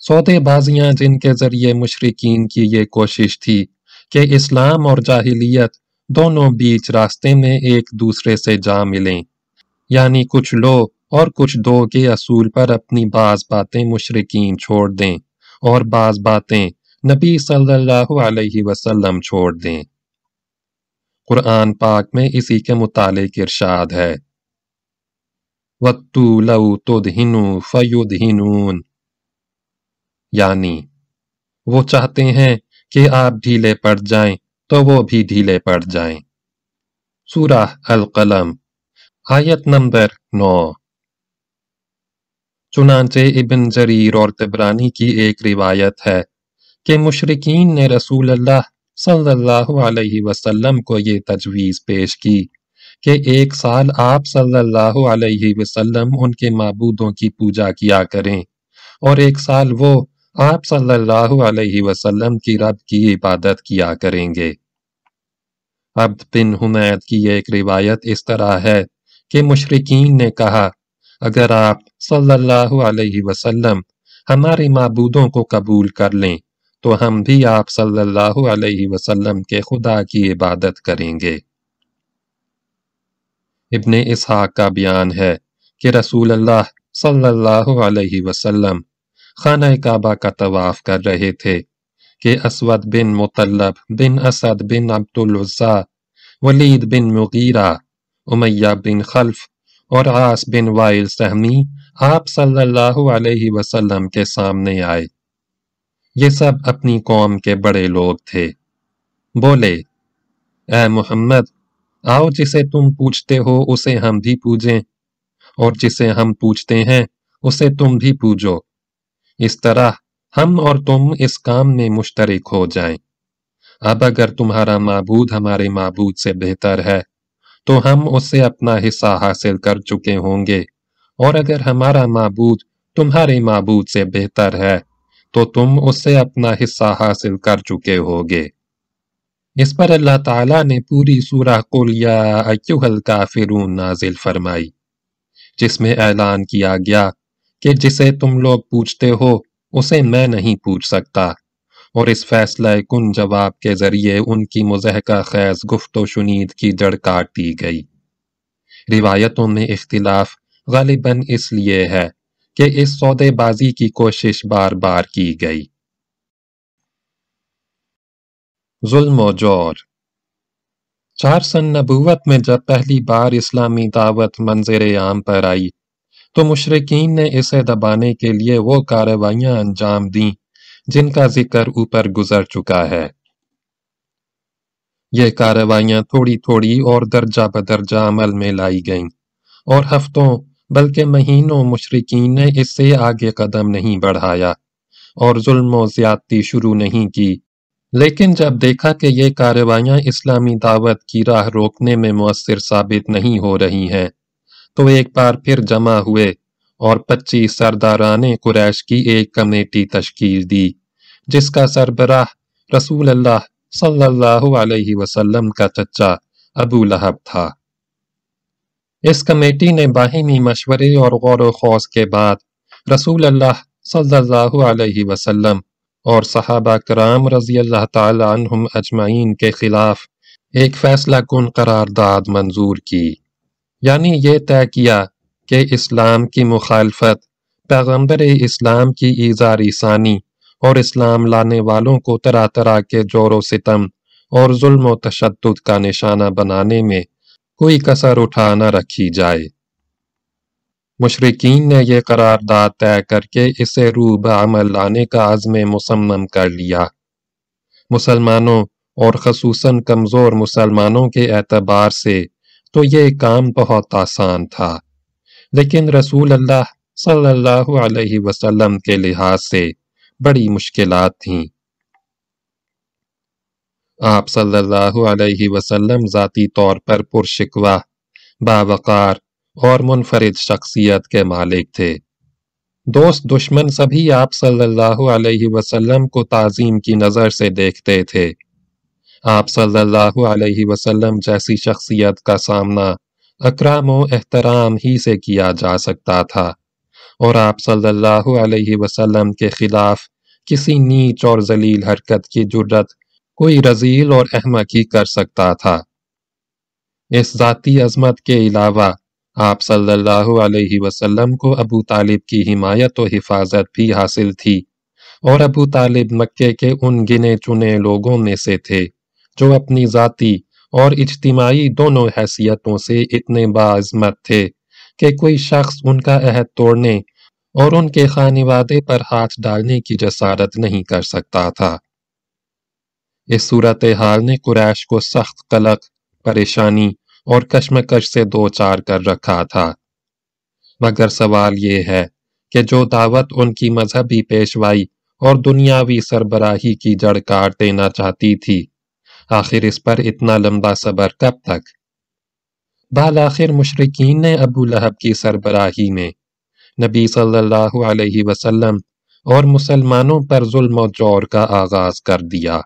سودے بازیاں جن کے ذریعے مشرقین کی یہ کوشش تھی کہ اسلام اور جاہلیت دونوں بیچ راستے میں ایک دوسرے سے جا ملیں۔ یعنی کچھ لو اور کچھ دو کے اصول پر اپنی بعض باتیں مشرقین چھوڑ دیں اور بعض باتیں نبی صلی اللہ علیہ وسلم چھوڑ دیں۔ قرآن پاک میں اسی کے متعلق ارشاد ہے۔ وَتُّو لَوْ تُدْهِنُوا فَيُدْهِنُونَ یعنی وہ چاہتے ہیں کہ آپ ڈھیلے پڑ جائیں تو وہ بھی ڈھیلے پڑ جائیں۔ سورہ القلم، آیت نمبر نو۔ چنانچہ ابن جریر اور تبرانی کی ایک روایت ہے کہ مشرقین نے رسول اللہ صلی اللہ علیہ وسلم کو یہ تجویز پیش کی کہ ایک سال آپ صلی اللہ علیہ وسلم ان کے معبودوں کی پوجا کیا کریں اور ایک سال وہ آپ صلی اللہ علیہ وسلم کی رب کی عبادت کیا کریں گے؟ عبد بن حمید کی ایک روایت اس طرح ہے کہ مشرقین نے کہا، اگر آپ صلی اللہ علیہ وسلم ہمارے معبودوں کو قبول کر لیں، تو ہم بھی آپ صلی اللہ علیہ وسلم کے خدا کی عبادت کریں گے۔ ابن اسحاق کا بیان ہے کہ رسول اللہ صلی اللہ علیہ وسلم خانہ کعبہ کا طواف کر رہے تھے کہ اسود بن مطلب بن اسد بن عبدالعزا، ولید بن مغیرہ، امیہ بن خلف اور عاص بن وائل سہمی آپ صلی اللہ علیہ وسلم کے سامنے آئے۔ یہ سب اپنی قوم کے بڑے لوگ تھے۔ بولے، اے محمد، آؤ جسے تم پوچھتے ہو اسے ہم بھی پوجیں، اور جسے ہم پوچھتے ہیں اسے تم بھی پوجو۔ اس طرح ہم اور تم اس کام میں مشترک ہو جائیں۔ اب اگر تمہارا معبود ہمارے معبود سے بہتر ہے، تو ہم اس سے اپنا حصہ حاصل کر چکے ہوں گے۔ اور اگر ہمارا معبود تمہارے معبود سے بہتر ہے، تو تم اس سے اپنا حصہ حاصل کر چکے ہوگے۔ اس پر اللہ تعالیٰ نے پوری سورہ قل یا ایوہ الکافرون نازل فرمائی، جس میں اعلان کیا گیا کہ جسے تم لوگ پوچھتے ہو، اسے میں نہیں پوچھ سکتا۔ اور اس فیصلہ کن جواب کے ذریعے ان کی مزہقہ خیز گفت و شنید کی جڑ کاٹ دی گئی۔ روایتوں میں اختلاف غالباً اس لیے ہے کہ اس سودے بازی کی کوشش بار بار کی گئی۔ ظلم و جور۔ چار سن نبوت میں جب پہلی بار اسلامی دعوت منظر عام پر آئی تو مشرقین نے اسے دبانے کے لیے وہ کارروائیاں انجام دیں، جن کا ذکر اوپر گزر چکا ہے۔ یہ کارروائیاں تھوڑی تھوڑی اور درجہ بدرجہ عمل میں لائی گئیں، اور ہفتوں بلکہ مہینوں مشرقین نے اس سے آگے قدم نہیں بڑھایا، اور ظلم و زیادتی شروع نہیں کی۔ لیکن جب دیکھا کہ یہ کارروائیاں اسلامی دعوت کی راہ روکنے میں مؤثر ثابت نہیں ہو رہی ہیں تو ایک بار پھر جمع ہوئے اور پچیس سرداران قریش کی ایک کمیٹی تشکیل دی، جس کا سربراہ رسول اللہ صلی اللہ علیہ وسلم کا چچا ابو لہب تھا۔ اس کمیٹی نے باہمی مشورے اور غور و خوص کے بعد رسول اللہ صلی اللہ علیہ وسلم اور صحابہ کرام رضی اللہ تعالی عنہم اجمعین کے خلاف ایک فیصلہ کن قرارداد منظور کی۔ یعنی یہ طے کیا کہ اسلام کی مخالفت، پیغمبر اسلام کی ایزاری ثانی اور اسلام لانے والوں کو طرح طرح کے جور و ستم اور ظلم و تشدد کا نشانہ بنانے میں کوئی کسر اٹھا نہ رکھی جائے۔ مشرقین نے یہ قرارداد طے کر کے اسے روح عمل لانے کا عزم مصمم کر لیا۔ مسلمانوں اور خصوصاً کمزور مسلمانوں کے اعتبار سے تو یہ کام بہت آسان تھا۔ لیکن رسول اللہ صلی اللہ علیہ وسلم کے لحاظ سے بڑی مشکلات تھیں۔ آپ صلی اللہ علیہ وسلم ذاتی طور پر پرشکوہ، باوقار اور منفرد شخصیت کے مالک تھے۔ دوست دشمن سبھی آپ صلی اللہ علیہ وسلم کو تعظیم کی نظر سے دیکھتے تھے۔ آپ صلی اللہ علیہ وسلم جیسی شخصیت کا سامنا اکرام و احترام ہی سے کیا جا سکتا تھا۔ اور آپ صلی اللہ علیہ وسلم کے خلاف کسی نیچ اور ذلیل حرکت کی جرت کوئی رزیل اور احمق ہی کر سکتا تھا۔ اس ذاتی عظمت کے علاوہ آپ صلی اللہ علیہ وسلم کو ابو طالب کی حمایت و حفاظت بھی حاصل تھی اور ابو طالب مکے کے ان گنے چنے لوگوں میں سے تھے۔ جو اپنی ذاتی اور اجتماعی دونوں حیثیتوں سے اتنے باعظمت تھے کہ کوئی شخص ان کا عہد توڑنے اور ان کے خانوادے پر ہاتھ ڈالنے کی جسارت نہیں کر سکتا تھا۔ اس صورتحال نے قریش کو سخت قلق، پریشانی اور کشمکش سے دو چار کر رکھا تھا۔ مگر سوال یہ ہے کہ جو دعوت ان کی مذہبی پیشوائی اور دنیاوی سربراہی کی جڑ کاٹ دینا چاہتی تھی آخر اس پر اتنا لمبا صبر کب تک؟ بالآخر مشرقین نے ابو لہب کی سربراہی میں نبی صلی اللہ علیہ وسلم اور مسلمانوں پر ظلم و جور کا آغاز کر دیا۔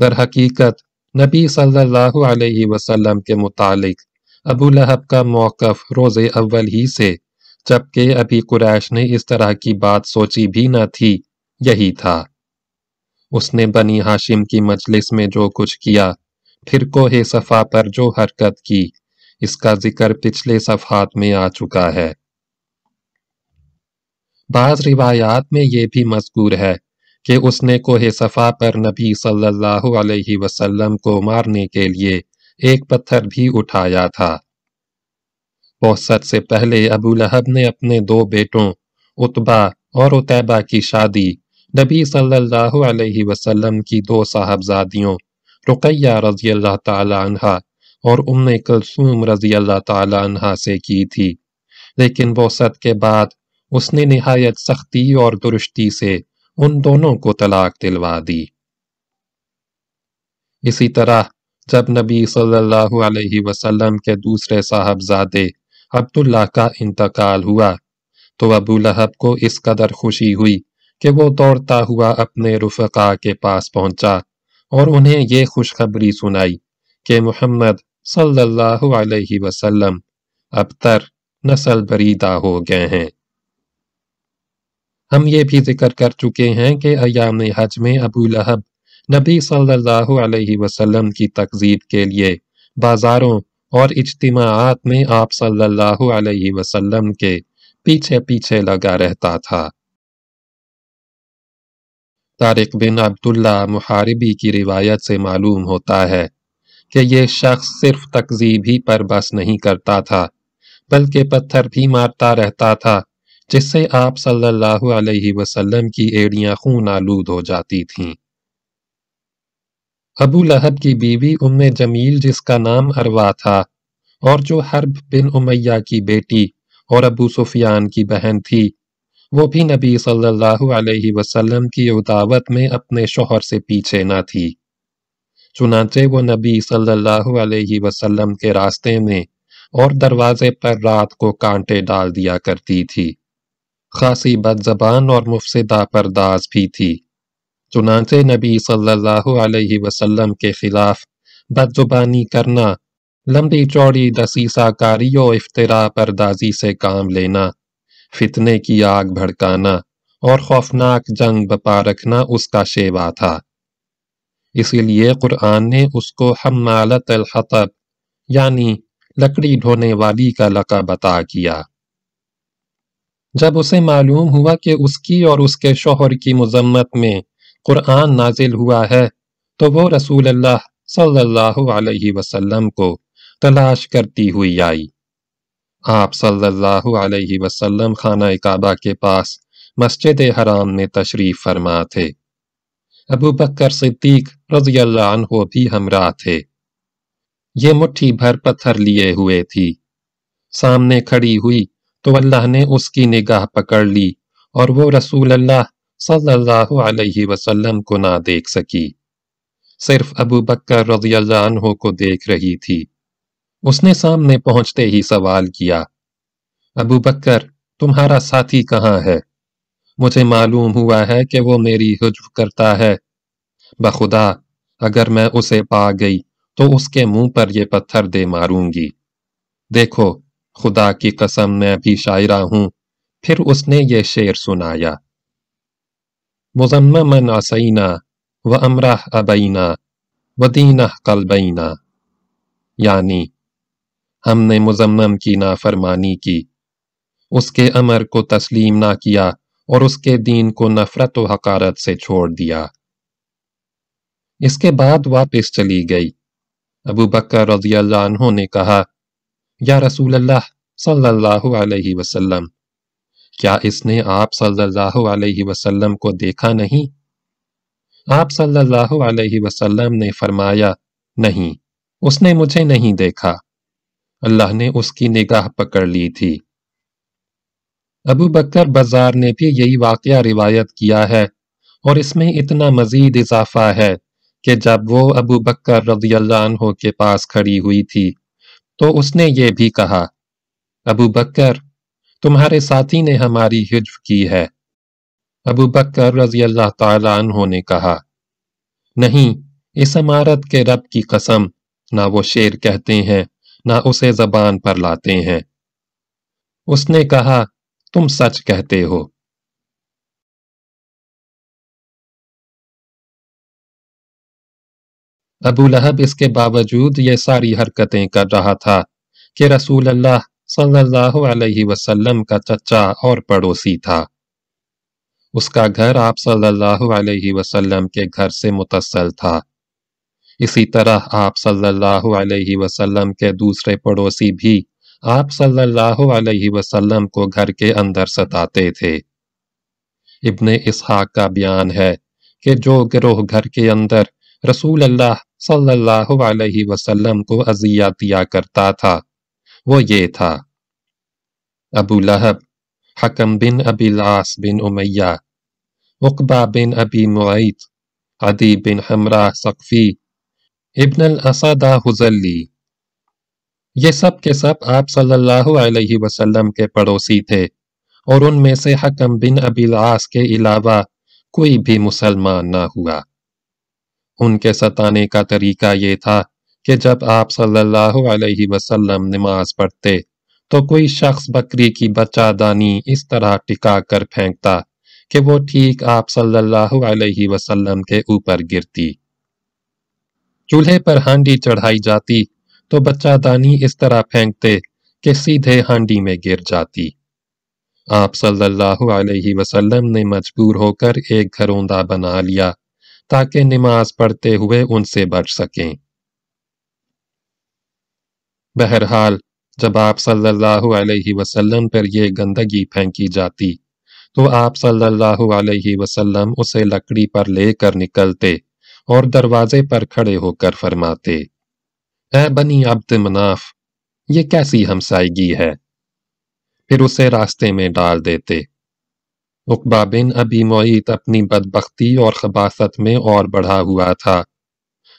در حقیقت نبی صلی اللہ علیہ وسلم کے متعلق ابو لہب کا موقف روز اول ہی سے، جبکہ ابھی قریش نے اس طرح کی بات سوچی بھی نہ تھی، یہی تھا۔ اس نے بنی ہاشم کی مجلس میں جو کچھ کیا، پھر کوہ صفا پر جو حرکت کی، اس کا ذکر پچھلے صفحات میں آ چکا ہے۔ بعض روایات میں یہ بھی مذکور ہے کہ اس نے کوہ صفا پر نبی صلی اللہ علیہ وسلم کو مارنے کے لیے ایک پتھر بھی اٹھایا تھا۔ بہت سے پہلے ابو لہب نے اپنے دو بیٹوں اتبا اور اتبا کی شادی نبی صلی اللہ علیہ وسلم کی دو صاحبزادیوں، رقیہ رضی اللہ تعالی عنہ اور ام کلثوم رضی اللہ تعالی عنہ سے کی تھی، لیکن بوسط کے بعد اس نے نہایت سختی اور درشتی سے ان دونوں کو طلاق دلوا دی۔ اسی طرح جب نبی صلی اللہ علیہ وسلم کے دوسرے صاحبزادے عبداللہ کا انتقال ہوا تو ابو لہب کو اس قدر خوشی ہوئی کہ وہ دوڑتا ہوا اپنے رفقا کے پاس پہنچا اور انہیں یہ خوشخبری سنائی کہ محمد صلی اللہ علیہ وسلم اب تر نسل بریدہ ہو گئے ہیں۔ ہم یہ بھی ذکر کر چکے ہیں کہ ایام حج میں ابو لہب نبی صلی اللہ علیہ وسلم کی تقزیب کے لیے بازاروں اور اجتماعات میں آپ صلی اللہ علیہ وسلم کے پیچھے پیچھے لگا رہتا تھا۔ طارق بن عبداللہ محاربی کی روایت سے معلوم ہوتا ہے کہ یہ شخص صرف تقزیب ہی پر بس نہیں کرتا تھا، بلکہ پتھر بھی مارتا رہتا تھا، جس سے آپ صلی اللہ علیہ وسلم کی ایڑیاں خون آلود ہو جاتی تھیں۔ ابو لہب کی بیوی ام جمیل جس کا نام اروا تھا، اور جو حرب بن امیہ کی بیٹی اور ابو سفیان کی بہن تھی وہ بھی نبی صلی اللہ علیہ وسلم کی اداوت میں اپنے شوہر سے پیچھے نہ تھی۔ چنانچہ وہ نبی صلی اللہ علیہ وسلم کے راستے میں اور دروازے پر رات کو کانٹے ڈال دیا کرتی تھی۔ خاصی بد زبان اور مفسدہ پرداز بھی تھی۔ چنانچہ نبی صلی اللہ علیہ وسلم کے خلاف بد زبانی کرنا، لمبی چوڑی دسیسہ کاری و افطرا پردازی سے کام لینا فتنے کی آگ بھڑکانا اور خوفناک جنگ بپا رکھنا اس کا شیوا تھا۔ اسی لیے قرآن نے اس کو حمالت الحطب یعنی لکڑی ڈھونے والی کا لقب عطا کیا۔ جب اسے معلوم ہوا کہ اس کی اور اس کے شوہر کی مذمت میں قرآن نازل ہوا ہے، تو وہ رسول اللہ صلی اللہ علیہ وسلم کو تلاش کرتی ہوئی آئی۔ آپ صلی اللہ علیہ وسلم خانہ کعبہ کے پاس مسجد حرام میں تشریف فرما تھے۔ ابو بکر صدیق رضی اللہ عنہ بھی ہمراہ تھے۔ یہ مٹھی بھر پتھر لیے ہوئے تھی۔ سامنے کھڑی ہوئی تو اللہ نے اس کی نگاہ پکڑ لی اور وہ رسول اللہ صلی اللہ علیہ وسلم کو نہ دیکھ سکی۔ صرف ابو بکر رضی اللہ عنہ کو دیکھ رہی تھی۔ اس نے سامنے پہنچتے ہی سوال کیا، ابو بکر، تمہارا ساتھی کہاں ہے؟ مجھے معلوم ہوا ہے کہ وہ میری حجو کرتا ہے۔ بخدا، اگر میں اسے پا گئی تو اس کے منہ پر یہ پتھر دے ماروں گی۔ دیکھو، خدا کی قسم میں بھی شاعرہ ہوں۔ پھر اس نے یہ شعر سنایا۔ مزممن عصینا و امرہ ابینا و دینہ قلبینا یعنی ہم نے مزمم کی نافرمانی کی۔ اس کے امر کو تسلیم نہ کیا اور اس کے دین کو نفرت و حقارت سے چھوڑ دیا۔ اس کے بعد واپس چلی گئی۔ ابو بکر رضی اللہ عنہ نے کہا، یا رسول اللہ صلی اللہ علیہ وسلم، کیا اس نے آپ صلی اللہ علیہ وسلم کو دیکھا نہیں؟ آپ صلی اللہ علیہ وسلم نے فرمایا، نہیں، اس نے مجھے نہیں دیکھا۔ اللہ نے اس کی نگاہ پکڑ لی تھی۔ ابو بکر بازار نے بھی یہی واقعہ روایت کیا ہے اور اس میں اتنا مزید اضافہ ہے کہ جب وہ ابو بکر رضی اللہ عنہ کے پاس کھڑی ہوئی تھی تو اس نے یہ بھی کہا، ابو بکر، تمہارے ساتھی نے ہماری حجف کی ہے۔ ابو بکر رضی اللہ تعالیٰ عنہ نے کہا، نہیں، اس عمارت کے رب کی قسم، نہ وہ شیر کہتے ہیں۔ نہ اسے زبان پر لاتے ہیں۔ اس نے کہا، تم سچ کہتے ہو۔ ابو لہب اس کے باوجود یہ ساری حرکتیں کر رہا تھا کہ رسول اللہ صلی اللہ علیہ وسلم کا چچا اور پڑوسی تھا۔ اس کا گھر آپ صلی اللہ علیہ وسلم کے گھر سے متصل تھا۔ اسی طرح آپ صلی اللہ علیہ وسلم کے دوسرے پڑوسی بھی آپ صلی اللہ علیہ وسلم کو گھر کے اندر ستاتے تھے۔ ابن اسحاق کا بیان ہے کہ جو گروہ گھر کے اندر رسول اللہ صلی اللہ علیہ وسلم کو اذیت دیا کرتا تھا، وہ یہ تھا۔ ابو لہب، حکم بن ابی العاص بن امیہ، عقبہ بن ابی معیت، عدی بن حمرہ سقفی ابن الاسدہ حزلی۔ یہ سب کے سب آپ صلی اللہ علیہ وسلم کے پڑوسی تھے اور ان میں سے حکم بن ابی العاص کے علاوہ کوئی بھی مسلمان نہ ہوا۔ ان کے ستانے کا طریقہ یہ تھا کہ جب آپ صلی اللہ علیہ وسلم نماز پڑھتے تو کوئی شخص بکری کی بچہ دانی اس طرح ٹکا کر پھینکتا کہ وہ ٹھیک آپ صلی اللہ علیہ وسلم کے اوپر گرتی۔ چولہے پر ہانڈی چڑھائی جاتی تو بچہ دانی اس طرح پھینکتے کہ سیدھے ہانڈی میں گر جاتی۔ آپ صلی اللہ علیہ وسلم نے مجبور ہو کر ایک گھروندہ بنا لیا تاکہ نماز پڑھتے ہوئے ان سے بچ سکیں۔ بہرحال، جب آپ صلی اللہ علیہ وسلم پر یہ گندگی پھینکی جاتی تو آپ صلی اللہ علیہ وسلم اسے لکڑی پر لے کر نکلتے۔ اور دروازے پر کھڑے ہو کر فرماتے، اے بنی عبد مناف، یہ کیسی ہمسائیگی ہے؟ پھر اسے راستے میں ڈال دیتے، اقبا بن ابی معیت اپنی بدبختی اور خباست میں اور بڑھا ہوا تھا،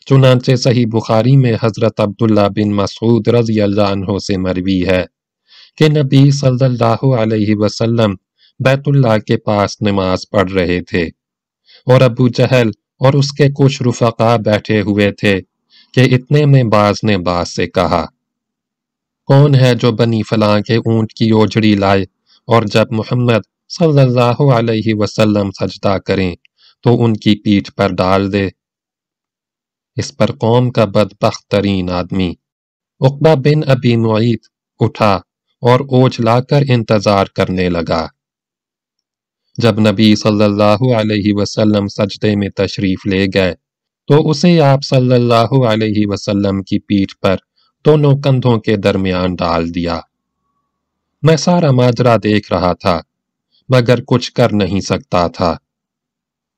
چنانچہ صحیح بخاری میں حضرت عبداللہ بن مسعود رضی اللہ عنہ سے مروی ہے کہ نبی صلی اللہ علیہ وسلم بیت اللہ کے پاس نماز پڑھ رہے تھے اور ابو جہل اور اس کے کچھ رفقا بیٹھے ہوئے تھے کہ اتنے میں باز نے باز سے کہا، کون ہے جو بنی فلاں کے اونٹ کی اوجڑی لائے اور جب محمد صلی اللہ علیہ وسلم سجدہ کریں تو ان کی پیٹھ پر ڈال دے۔ اس پر قوم کا بدبخت ترین آدمی۔ اقبا بن ابی معیت اٹھا اور اوجھ لا کر انتظار کرنے لگا۔ جب نبی صلی اللہ علیہ وسلم سجدے میں تشریف لے گئے، تو اسے آپ صلی اللہ علیہ وسلم کی پیٹھ پر دونوں کندھوں کے درمیان ڈال دیا۔ میں سارا ماجرا دیکھ رہا تھا، مگر کچھ کر نہیں سکتا تھا۔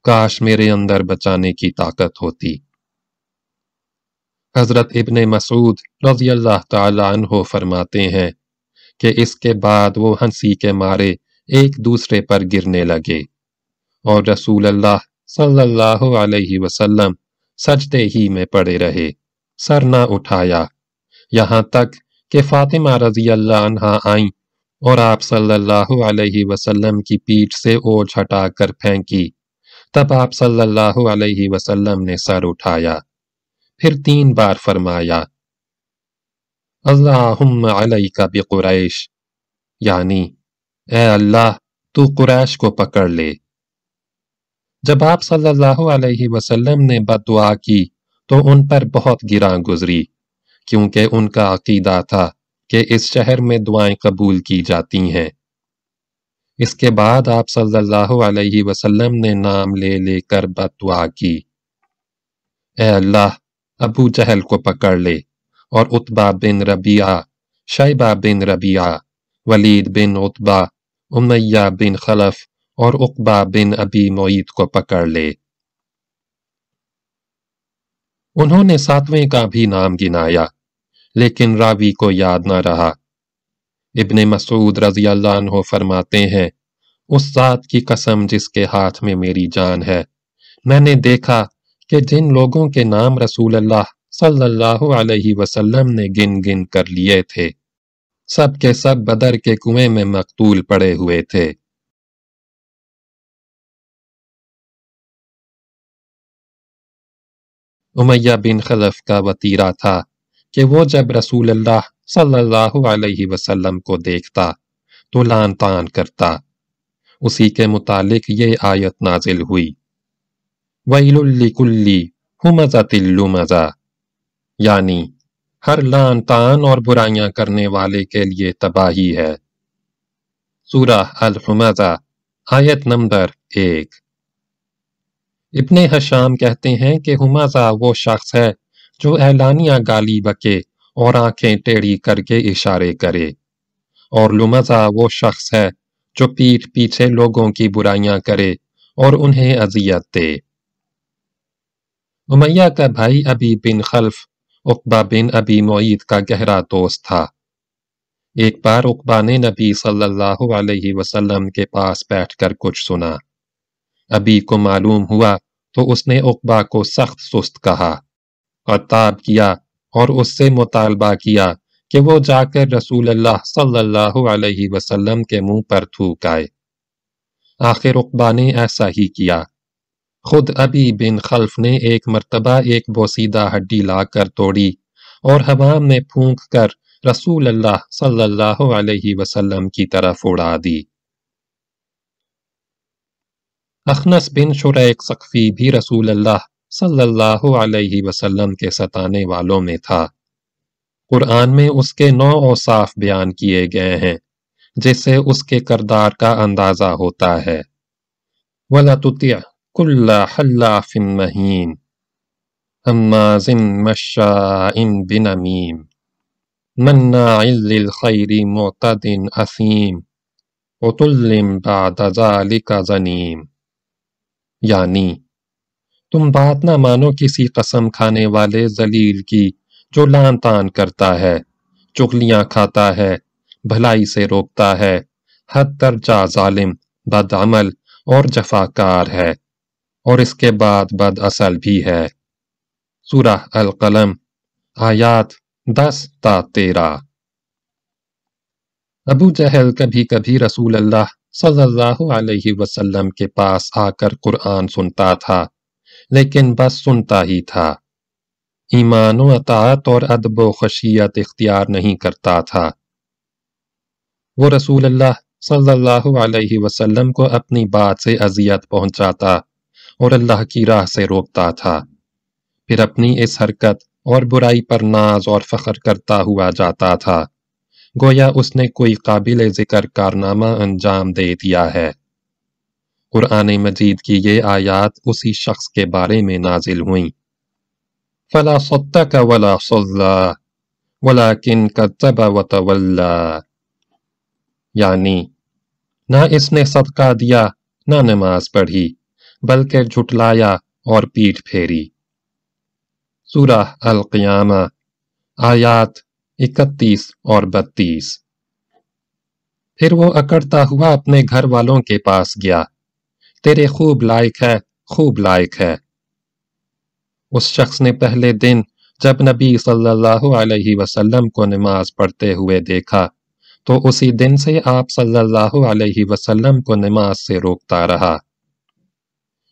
کاش میرے اندر بچانے کی طاقت ہوتی۔ حضرت ابن مسعود رضی اللہ تعالی عنہ فرماتے ہیں کہ اس کے بعد وہ ہنسی کے مارے ایک دوسرے پر گرنے لگے اور رسول اللہ صلی اللہ علیہ وسلم سجدے ہی میں پڑے رہے، سر نہ اٹھایا۔ یہاں تک کہ فاطمہ رضی اللہ عنہ آئیں اور آپ صلی اللہ علیہ وسلم کی پیٹ سے اوچھ ہٹا کر پھینکی۔ تب آپ صلی اللہ علیہ وسلم نے سر اٹھایا۔ پھر تین بار فرمایا، اللہم علیکہ بقریش یعنی اے اللہ، تو قریش کو پکڑ لے۔ جب آپ صلی اللہ علیہ وسلم نے بد دعا کی، تو ان پر بہت گراں گزری، کیونکہ ان کا عقیدہ تھا کہ اس شہر میں دعائیں قبول کی جاتی ہیں۔ اس کے بعد آپ صلی اللہ علیہ وسلم نے نام لے لے کر بد دعا کی۔ اے اللہ، ابو جہل کو پکڑ لے، اور اتبا بن ربیعہ، شیبہ بن ربیعہ، ولید بن اتبا امیہ بن خلف، اور اقبا بن ابی معید کو پکڑ لے۔ انہوں نے ساتویں کا بھی نام گنایا، لیکن راوی کو یاد نہ رہا۔ ابن مسعود رضی اللہ عنہ فرماتے ہیں، اس ذات کی قسم جس کے ہاتھ میں میری جان ہے۔ میں نے دیکھا کہ جن لوگوں کے نام رسول اللہ صلی اللہ علیہ وسلم نے گن گن کر لیے تھے۔ سب کے سب بدر کے کنویں میں مقتول پڑے ہوئے تھے۔ امیہ بن خلف کا وطیرہ تھا کہ وہ جب رسول اللہ صلی اللہ علیہ وسلم کو دیکھتا تو لان تان کرتا۔ اسی کے متعلق یہ آیت نازل ہوئی۔ ویل الکلی ہمزت اللمزہ یعنی ہر لان تان اور برائیاں کرنے والے کے لیے تباہی ہے۔ سورہ الحمزہ آیت نمبر ایک۔ ابن حشام کہتے ہیں کہ حمزہ وہ شخص ہے جو اعلانیہ گالی بکے اور آنکھیں ٹیڑھی کر کے اشارے کرے۔ اور لمزہ وہ شخص ہے جو پیٹھ پیچھے لوگوں کی برائیاں کرے اور انہیں اذیت دے۔ امیہ کا بھائی ابی بن خلف اقبا بن ابی معید کا گہرا دوست تھا۔ ایک بار اقبا نے نبی صلی اللہ علیہ وسلم کے پاس بیٹھ کر کچھ سنا۔ ابی کو معلوم ہوا تو اس نے اقبا کو سخت سست کہا۔ قطاب کیا اور اس سے مطالبہ کیا کہ وہ جا کر رسول اللہ صلی اللہ علیہ وسلم کے منہ پر تھوک آئے۔ آخر اقبا نے ایسا ہی کیا۔ خود ابی بن خلف نے ایک مرتبہ ایک بوسیدہ ہڈی لا کر توڑی اور حوام نے پھونک کر رسول اللہ صلی اللہ علیہ وسلم کی طرف اڑا دی۔ اخنس بن شریک سقفی بھی رسول اللہ صلی اللہ علیہ وسلم کے ستانے والوں میں تھا۔ قرآن میں اس کے نو اوصاف بیان کیے گئے ہیں، جس سے اس کے کردار کا اندازہ ہوتا ہے۔ وَلَا تُطِعْ كُلَّ حَلَّافٍ مَّهِينٍ هَمَّازٍ مَّشَّاءٍ بِنَمِيمٍ. مَّنَّاعٍ لِّلْخَيْرِ مُعْتَدٍ أَثِيمٍ عُتُلٍّ بَعْدَ ذَلِكَ زَنِيمٍ. یعنی تم بات نہ مانو کسی قسم کھانے والے ذلیل کی جو لان تان کرتا ہے، چغلیاں کھاتا ہے، بھلائی سے روکتا ہے، حد درجہ ظالم، بد عمل اور جفاکار ہے۔ اور اس کے بعد بد اصل بھی ہے۔ سورہ القلم، آیات دس تا تیرہ۔ ابو جہل کبھی کبھی رسول اللہ صلی اللہ علیہ وسلم کے پاس آ کر قرآن سنتا تھا، لیکن بس سنتا ہی تھا۔ ایمان و اطاعت اور ادب و خشیت اختیار نہیں کرتا تھا۔ وہ رسول اللہ صلی اللہ علیہ وسلم کو اپنی بات سے اذیت پہنچاتا اور اللہ کی راہ سے روکتا تھا۔ پھر اپنی اس حرکت اور برائی پر ناز اور فخر کرتا ہوا جاتا تھا۔ گویا اس نے کوئی قابل ذکر کارنامہ انجام دے دیا ہے۔ قرآن مجید کی یہ آیات اسی شخص کے بارے میں نازل ہوئیں۔ فلا صدق ولا صلى ولكن كذب وتولى یعنی نہ اس نے صدقہ دیا، نہ نماز پڑھی۔ بلکہ جھٹلایا اور پیٹ پھیری۔ سورہ القیامہ، آیات اکتیس اور بتیس۔ پھر وہ اکڑتا ہوا اپنے گھر والوں کے پاس گیا۔ تیرے خوب لائق ہے، خوب لائق ہے۔ اس شخص نے پہلے دن جب نبی صلی اللہ علیہ وسلم کو نماز پڑھتے ہوئے دیکھا، تو اسی دن سے آپ صلی اللہ علیہ وسلم کو نماز سے روکتا رہا۔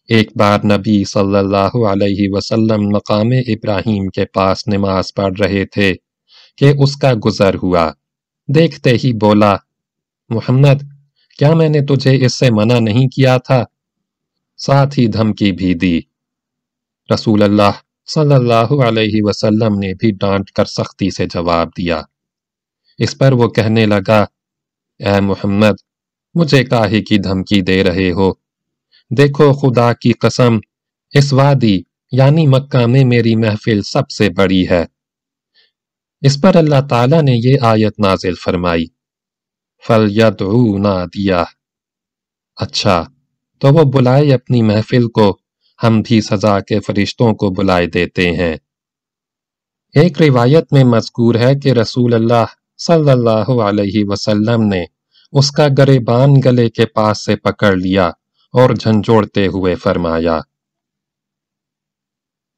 ایک بار نبی صلی اللہ علیہ وسلم مقام ابراہیم کے پاس نماز پڑھ رہے تھے کہ اس کا گزر ہوا۔ دیکھتے ہی بولا، محمد، کیا میں نے تجھے اس سے منع نہیں کیا تھا؟ ساتھ ہی دھمکی بھی دی۔ رسول اللہ صلی اللہ علیہ وسلم نے بھی ڈانٹ کر سختی سے جواب دیا۔ اس پر وہ کہنے لگا، اے محمد، مجھے کاہے کی دھمکی دے رہے ہو؟ دیکھو خدا کی قسم، اس وادی یعنی مکہ میں میری محفل سب سے بڑی ہے۔ اس پر اللہ تعالیٰ نے یہ آیت نازل فرمائی۔ فَلْيَدْعُو نَادِيَا اچھا تو وہ بلائے اپنی محفل کو ہم بھی سزا کے فرشتوں کو بلائے دیتے ہیں۔ ایک روایت میں مذکور ہے کہ رسول اللہ صلی اللہ علیہ وسلم نے اس کا گریبان گلے کے پاس سے پکڑ لیا۔ اور جھنجوڑتے ہوئے فرمایا،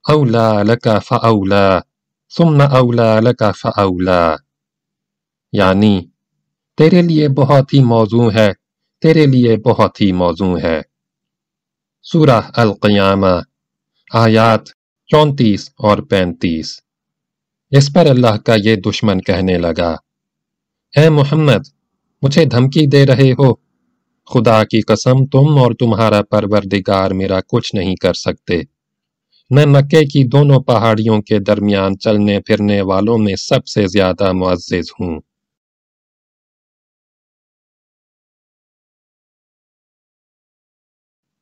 اولا لکا فاولا، ثم اولا لکا فاولا. یعنی تیرے لیے بہت ہی موضوع ہے، تیرے لیے بہت ہی موضوع ہے۔ سورہ القیامہ، آیات چونتیس اور پینتیس۔ اس پر اللہ کا یہ دشمن کہنے لگا، اے محمد، مجھے دھمکی دے رہے ہو خدا کی قسم تم اور تمہارا پروردگار میرا کچھ نہیں کر سکتے۔ میں مکے کی دونوں پہاڑیوں کے درمیان چلنے پھرنے والوں میں سب سے زیادہ معزز ہوں۔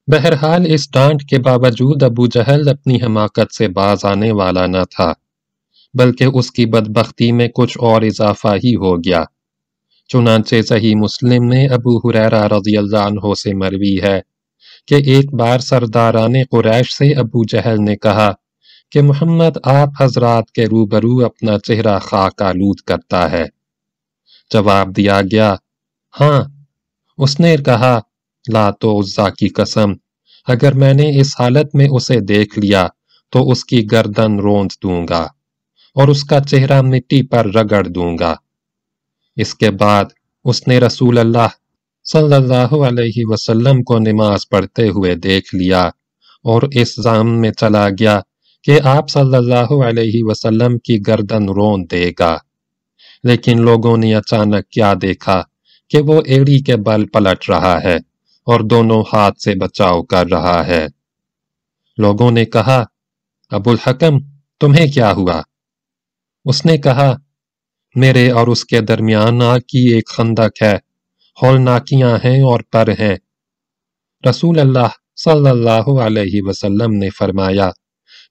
بہرحال اس ڈانٹ کے باوجود ابو جہل اپنی حماقت سے باز آنے والا نہ تھا، بلکہ اس کی بدبختی میں کچھ اور اضافہ ہی ہو گیا۔ چنانچہ صحیح مسلم میں ابو حریرہ رضی اللہ عنہ سے مروی ہے کہ ایک بار سرداران قریش سے ابو جہل نے کہا کہ محمد آپ حضرات کے روبرو اپنا چہرہ خاک آلود کرتا ہے۔ جواب دیا گیا ہاں اس نے کہا، لا تو عزا کی قسم، اگر میں نے اس حالت میں اسے دیکھ لیا تو اس کی گردن روند دوں گا اور اس کا چہرہ مٹی پر رگڑ دوں گا۔ اس کے بعد اس نے رسول اللہ صلی اللہ علیہ وسلم کو نماز پڑھتے ہوئے دیکھ لیا اور اس زام میں چلا گیا کہ آپ صلی اللہ علیہ وسلم کی گردن رون دے گا۔ لیکن لوگوں نے اچانک کیا دیکھا کہ وہ ایڑی کے بل پلٹ رہا ہے اور دونوں ہاتھ سے بچاؤ کر رہا ہے۔ لوگوں نے کہا ابو الحکم تمہیں کیا ہوا؟ اس نے کہا میرے اور اس کے درمیان آگ کی ایک خندق ہے۔ ہول ناکیاں ہیں اور پر ہیں۔ رسول اللہ صلی اللہ علیہ وسلم نے فرمایا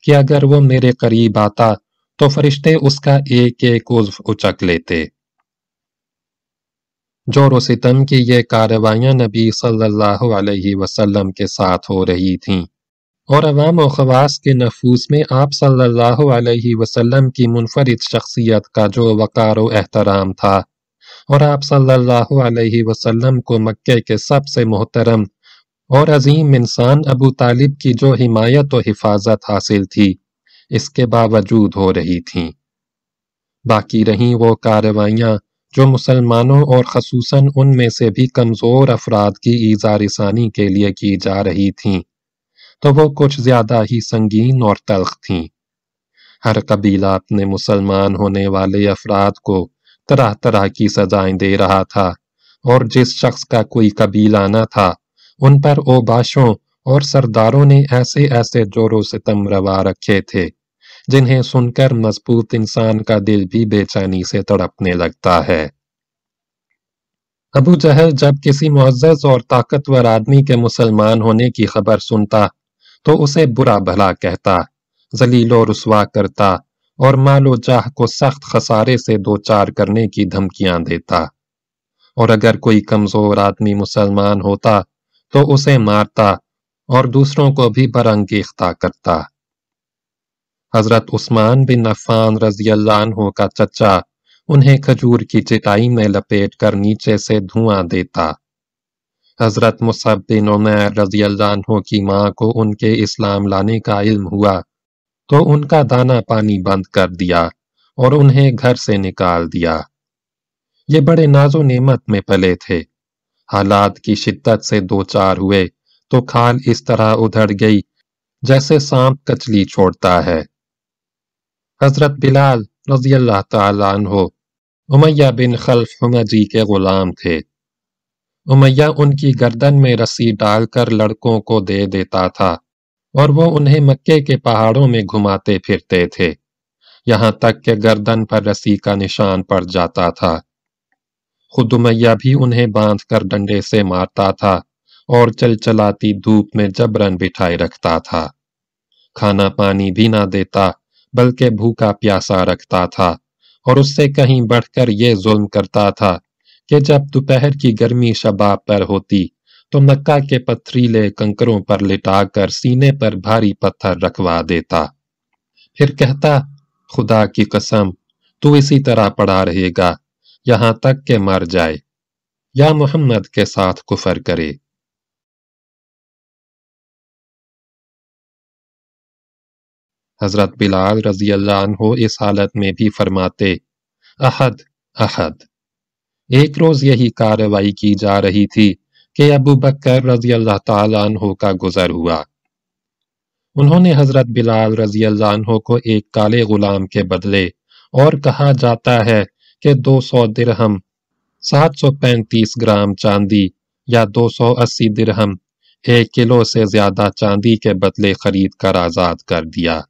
کہ اگر وہ میرے قریب آتا تو فرشتے اس کا ایک ایک عضو اچک لیتے۔ جور و ستم کی یہ کاروائیاں نبی صلی اللہ علیہ وسلم کے ساتھ ہو رہی تھیں۔ اور عوام و خواص کے نفوس میں آپ صلی اللہ علیہ وسلم کی منفرد شخصیت کا جو وقار و احترام تھا اور آپ صلی اللہ علیہ وسلم کو مکے کے سب سے محترم اور عظیم انسان ابو طالب کی جو حمایت و حفاظت حاصل تھی، اس کے باوجود ہو رہی تھیں۔ باقی رہیں وہ کاروائیاں جو مسلمانوں اور خصوصاً ان میں سے بھی کمزور افراد کی ایزا رسانی کے لیے کی جا رہی تھیں۔ تو وہ کچھ زیادہ ہی سنگین اور تلخ تھیں۔ ہر قبیلہ اپنے مسلمان ہونے والے افراد کو طرح طرح کی سزائیں دے رہا تھا اور جس شخص کا کوئی قبیلہ نہ تھا، ان پر اوباشوں اور سرداروں نے ایسے ایسے جور و ستم روا رکھے تھے، جنہیں سن کر مضبوط انسان کا دل بھی بے چینی سے تڑپنے لگتا ہے۔ ابو جہل جب کسی معزز اور طاقتور آدمی کے مسلمان ہونے کی خبر سنتا تو اسے برا بھلا کہتا، ذلیل و رسوا کرتا اور مال و جاہ کو سخت خسارے سے دو چار کرنے کی دھمکیاں دیتا۔ اور اگر کوئی کمزور آدمی مسلمان ہوتا تو اسے مارتا اور دوسروں کو بھی برنگیختہ کرتا۔ حضرت عثمان بن عفان رضی اللہ عنہ کا چچا انہیں کھجور کی چٹائی میں لپیٹ کر نیچے سے دھواں دیتا۔ حضرت مصب بن عمیر رضی اللہ عنہ کی ماں کو ان کے اسلام لانے کا علم ہوا تو ان کا دانا پانی بند کر دیا اور انہیں گھر سے نکال دیا۔ یہ بڑے ناز و نعمت میں پلے تھے۔ حالات کی شدت سے دو چار ہوئے تو کھال اس طرح ادھڑ گئی جیسے سانپ کچلی چھوڑتا ہے۔ حضرت بلال رضی اللہ تعالیٰ عنہ امیہ بن خلف حمجی کے غلام تھے۔ امیہ ان کی گردن میں رسی ڈال کر لڑکوں کو دے دیتا تھا اور وہ انہیں مکے کے پہاڑوں میں گھماتے پھرتے تھے۔ یہاں تک کہ گردن پر رسی کا نشان پڑ جاتا تھا۔ خود امیہ بھی انہیں باندھ کر ڈنڈے سے مارتا تھا اور چل چلاتی دھوپ میں جبرن بٹھائے رکھتا تھا۔ کھانا پانی بھی نہ دیتا، بلکہ بھوکا پیاسا رکھتا تھا اور اس سے کہیں بڑھ کر یہ ظلم کرتا تھا کہ جب دوپہر کی گرمی شباب پر ہوتی تو مکہ کے پتھریلے کنکروں پر لٹا کر سینے پر بھاری پتھر رکھوا دیتا۔ پھر کہتا، خدا کی قسم، تو اسی طرح پڑا رہے گا، یہاں تک کہ مر جائے۔ یا محمد کے ساتھ کفر کرے۔ حضرت بلال رضی اللہ عنہ اس حالت میں بھی فرماتے، احد احد۔ ایک روز یہی کاروائی کی جا رہی تھی کہ ابو بکر رضی اللہ تعالیٰ عنہ کا گزر ہوا۔ انہوں نے حضرت بلال رضی اللہ عنہ کو ایک کالے غلام کے بدلے اور کہا جاتا ہے کہ دو سو درہم، سات سو پینتیس گرام چاندی یا دو سو اسی درہم، ایک کلو سے زیادہ چاندی کے بدلے خرید کر آزاد کر دیا۔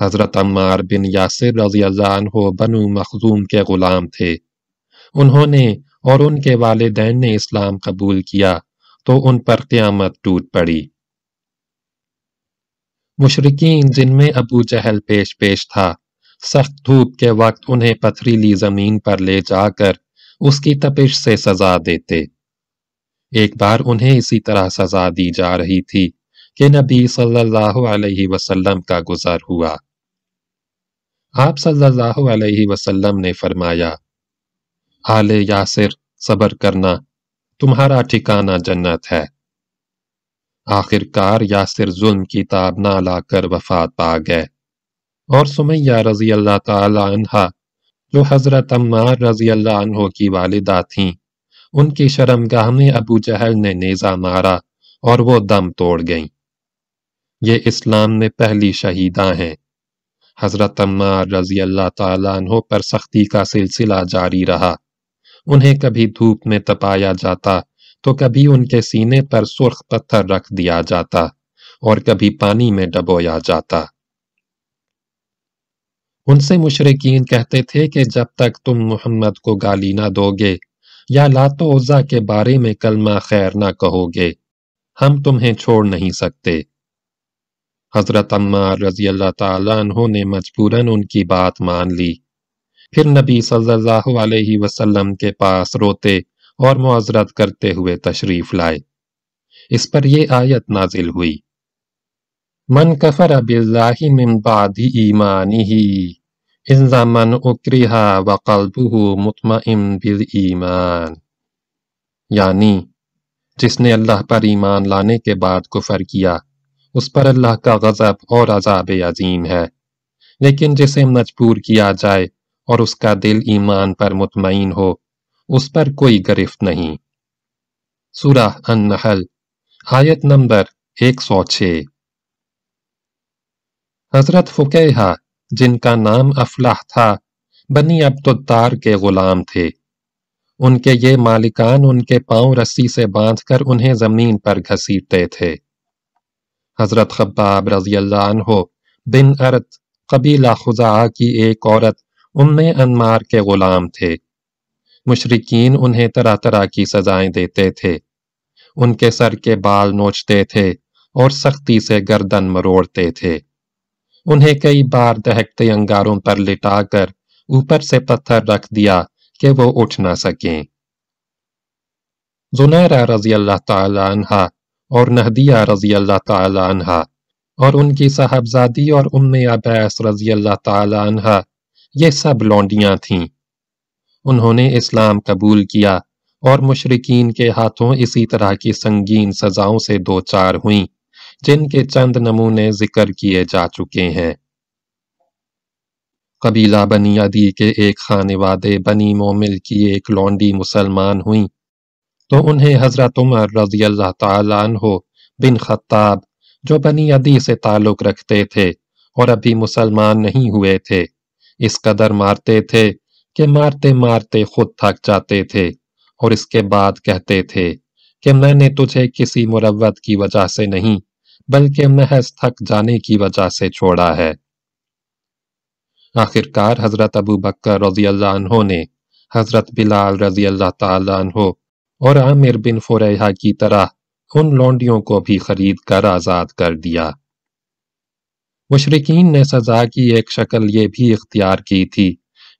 حضرت عمار بن یاسر رضی اللہ عنہ بنو مخزوم کے غلام تھے۔ انہوں نے اور ان کے والدین نے اسلام قبول کیا تو ان پر قیامت ٹوٹ پڑی۔ مشرقین جن میں ابو جہل پیش پیش تھا، سخت دھوپ کے وقت انہیں پتھریلی زمین پر لے جا کر اس کی تپش سے سزا دیتے۔ ایک بار انہیں اسی طرح سزا دی جا رہی تھی کہ نبی صلی اللہ علیہ وسلم کا گزر ہوا۔ آپ صلی اللہ علیہ وسلم نے فرمایا آل یاسر صبر کرنا تمہارا ٹھکانہ جنت ہے۔ آخر کار یاسر ظلم کی تاب نہ لا کر وفات پا گئے۔ اور سمیہ رضی اللہ تعالی عنہ جو حضرت عمار رضی اللہ عنہ کی والدہ تھیں، ان کی شرمگاہ میں ابو جہل نے نیزہ مارا اور وہ دم توڑ گئیں۔ یہ اسلام میں پہلی شہیدہ ہیں۔ حضرت عمار رضی اللہ تعالیٰ عنہ پر سختی کا سلسلہ جاری رہا۔ انہیں کبھی دھوپ میں تپایا جاتا تو کبھی ان کے سینے پر سرخ پتھر رکھ دیا جاتا اور کبھی پانی میں ڈبویا جاتا۔ ان سے مشرقین کہتے تھے کہ جب تک تم محمد کو گالی نہ دو گے یا لات و عزا کے بارے میں کلمہ خیر نہ کہو گے ہم تمہیں چھوڑ نہیں سکتے۔ حضرت عمار رضی اللہ تعالیٰ عنہ نے مجبوراً ان کی بات مان لی۔ پھر نبی صلی اللہ علیہ وسلم کے پاس روتے اور معذرت کرتے ہوئے تشریف لائے۔ اس پر یہ آیت نازل ہوئی۔ من کفر باللہ من بعد ایمانہ اذا من اکرہا وقلبہ مطمئن بالایمان۔ یعنی جس نے اللہ پر ایمان لانے کے بعد کفر کیا، اس پر اللہ کا غضب اور عذاب عظیم ہے۔ لیکن جسے مجبور کیا جائے اور اس کا دل ایمان پر مطمئن ہو، اس پر کوئی گرفت نہیں۔ سورہ النحل، آیت نمبر ایک سو چھ۔ حضرت فقیہ جن کا نام افلاح تھا، بنی عبدالدار کے غلام تھے۔ ان کے یہ مالکان ان کے پاؤں رسی سے باندھ کر انہیں زمین پر گھسیٹتے تھے۔ حضرت خباب رضی اللہ عنہ بن ارت، قبیلہ خزاء کی ایک عورت ام انمار کے غلام تھے۔ مشرقین انہیں طرح طرح کی سزائیں دیتے تھے۔ ان کے سر کے بال نوچتے تھے اور سختی سے گردن مروڑتے تھے۔ انہیں کئی بار دہکتے انگاروں پر لٹا کر اوپر سے پتھر رکھ دیا کہ وہ اٹھ نہ سکیں۔ زنیرہ رضی اللہ تعالی عنہ اور نہدیہ رضی اللہ تعالی عنہ اور ان کی صاحبزادی اور ام عبیس رضی اللہ تعالی عنہ یہ سب لونڈیاں تھیں۔ انہوں نے اسلام قبول کیا اور مشرقین کے ہاتھوں اسی طرح کی سنگین سزاؤں سے دو چار ہوئیں، جن کے چند نمونے ذکر کیے جا چکے ہیں۔ قبیلہ بنی عدی کے ایک خانوادے بنی مومل کی ایک لونڈی مسلمان ہوئیں۔ تو انہیں حضرت عمر رضی اللہ تعالیٰ عنہ بن خطاب، جو بنی عدی سے تعلق رکھتے تھے اور ابھی مسلمان نہیں ہوئے تھے اس قدر مارتے تھے کہ مارتے مارتے خود تھک جاتے تھے اور اس کے بعد کہتے تھے کہ میں نے تجھے کسی مروت کی وجہ سے نہیں بلکہ محض تھک جانے کی وجہ سے چھوڑا ہے۔ آخرکار حضرت ابو بکر رضی اللہ عنہ نے حضرت بلال رضی اللہ تعالی عنہ اور عامر بن فریحہ کی طرح ان لونڈیوں کو بھی خرید کر آزاد کر دیا۔ مشرقین نے سزا کی ایک شکل یہ بھی اختیار کی تھی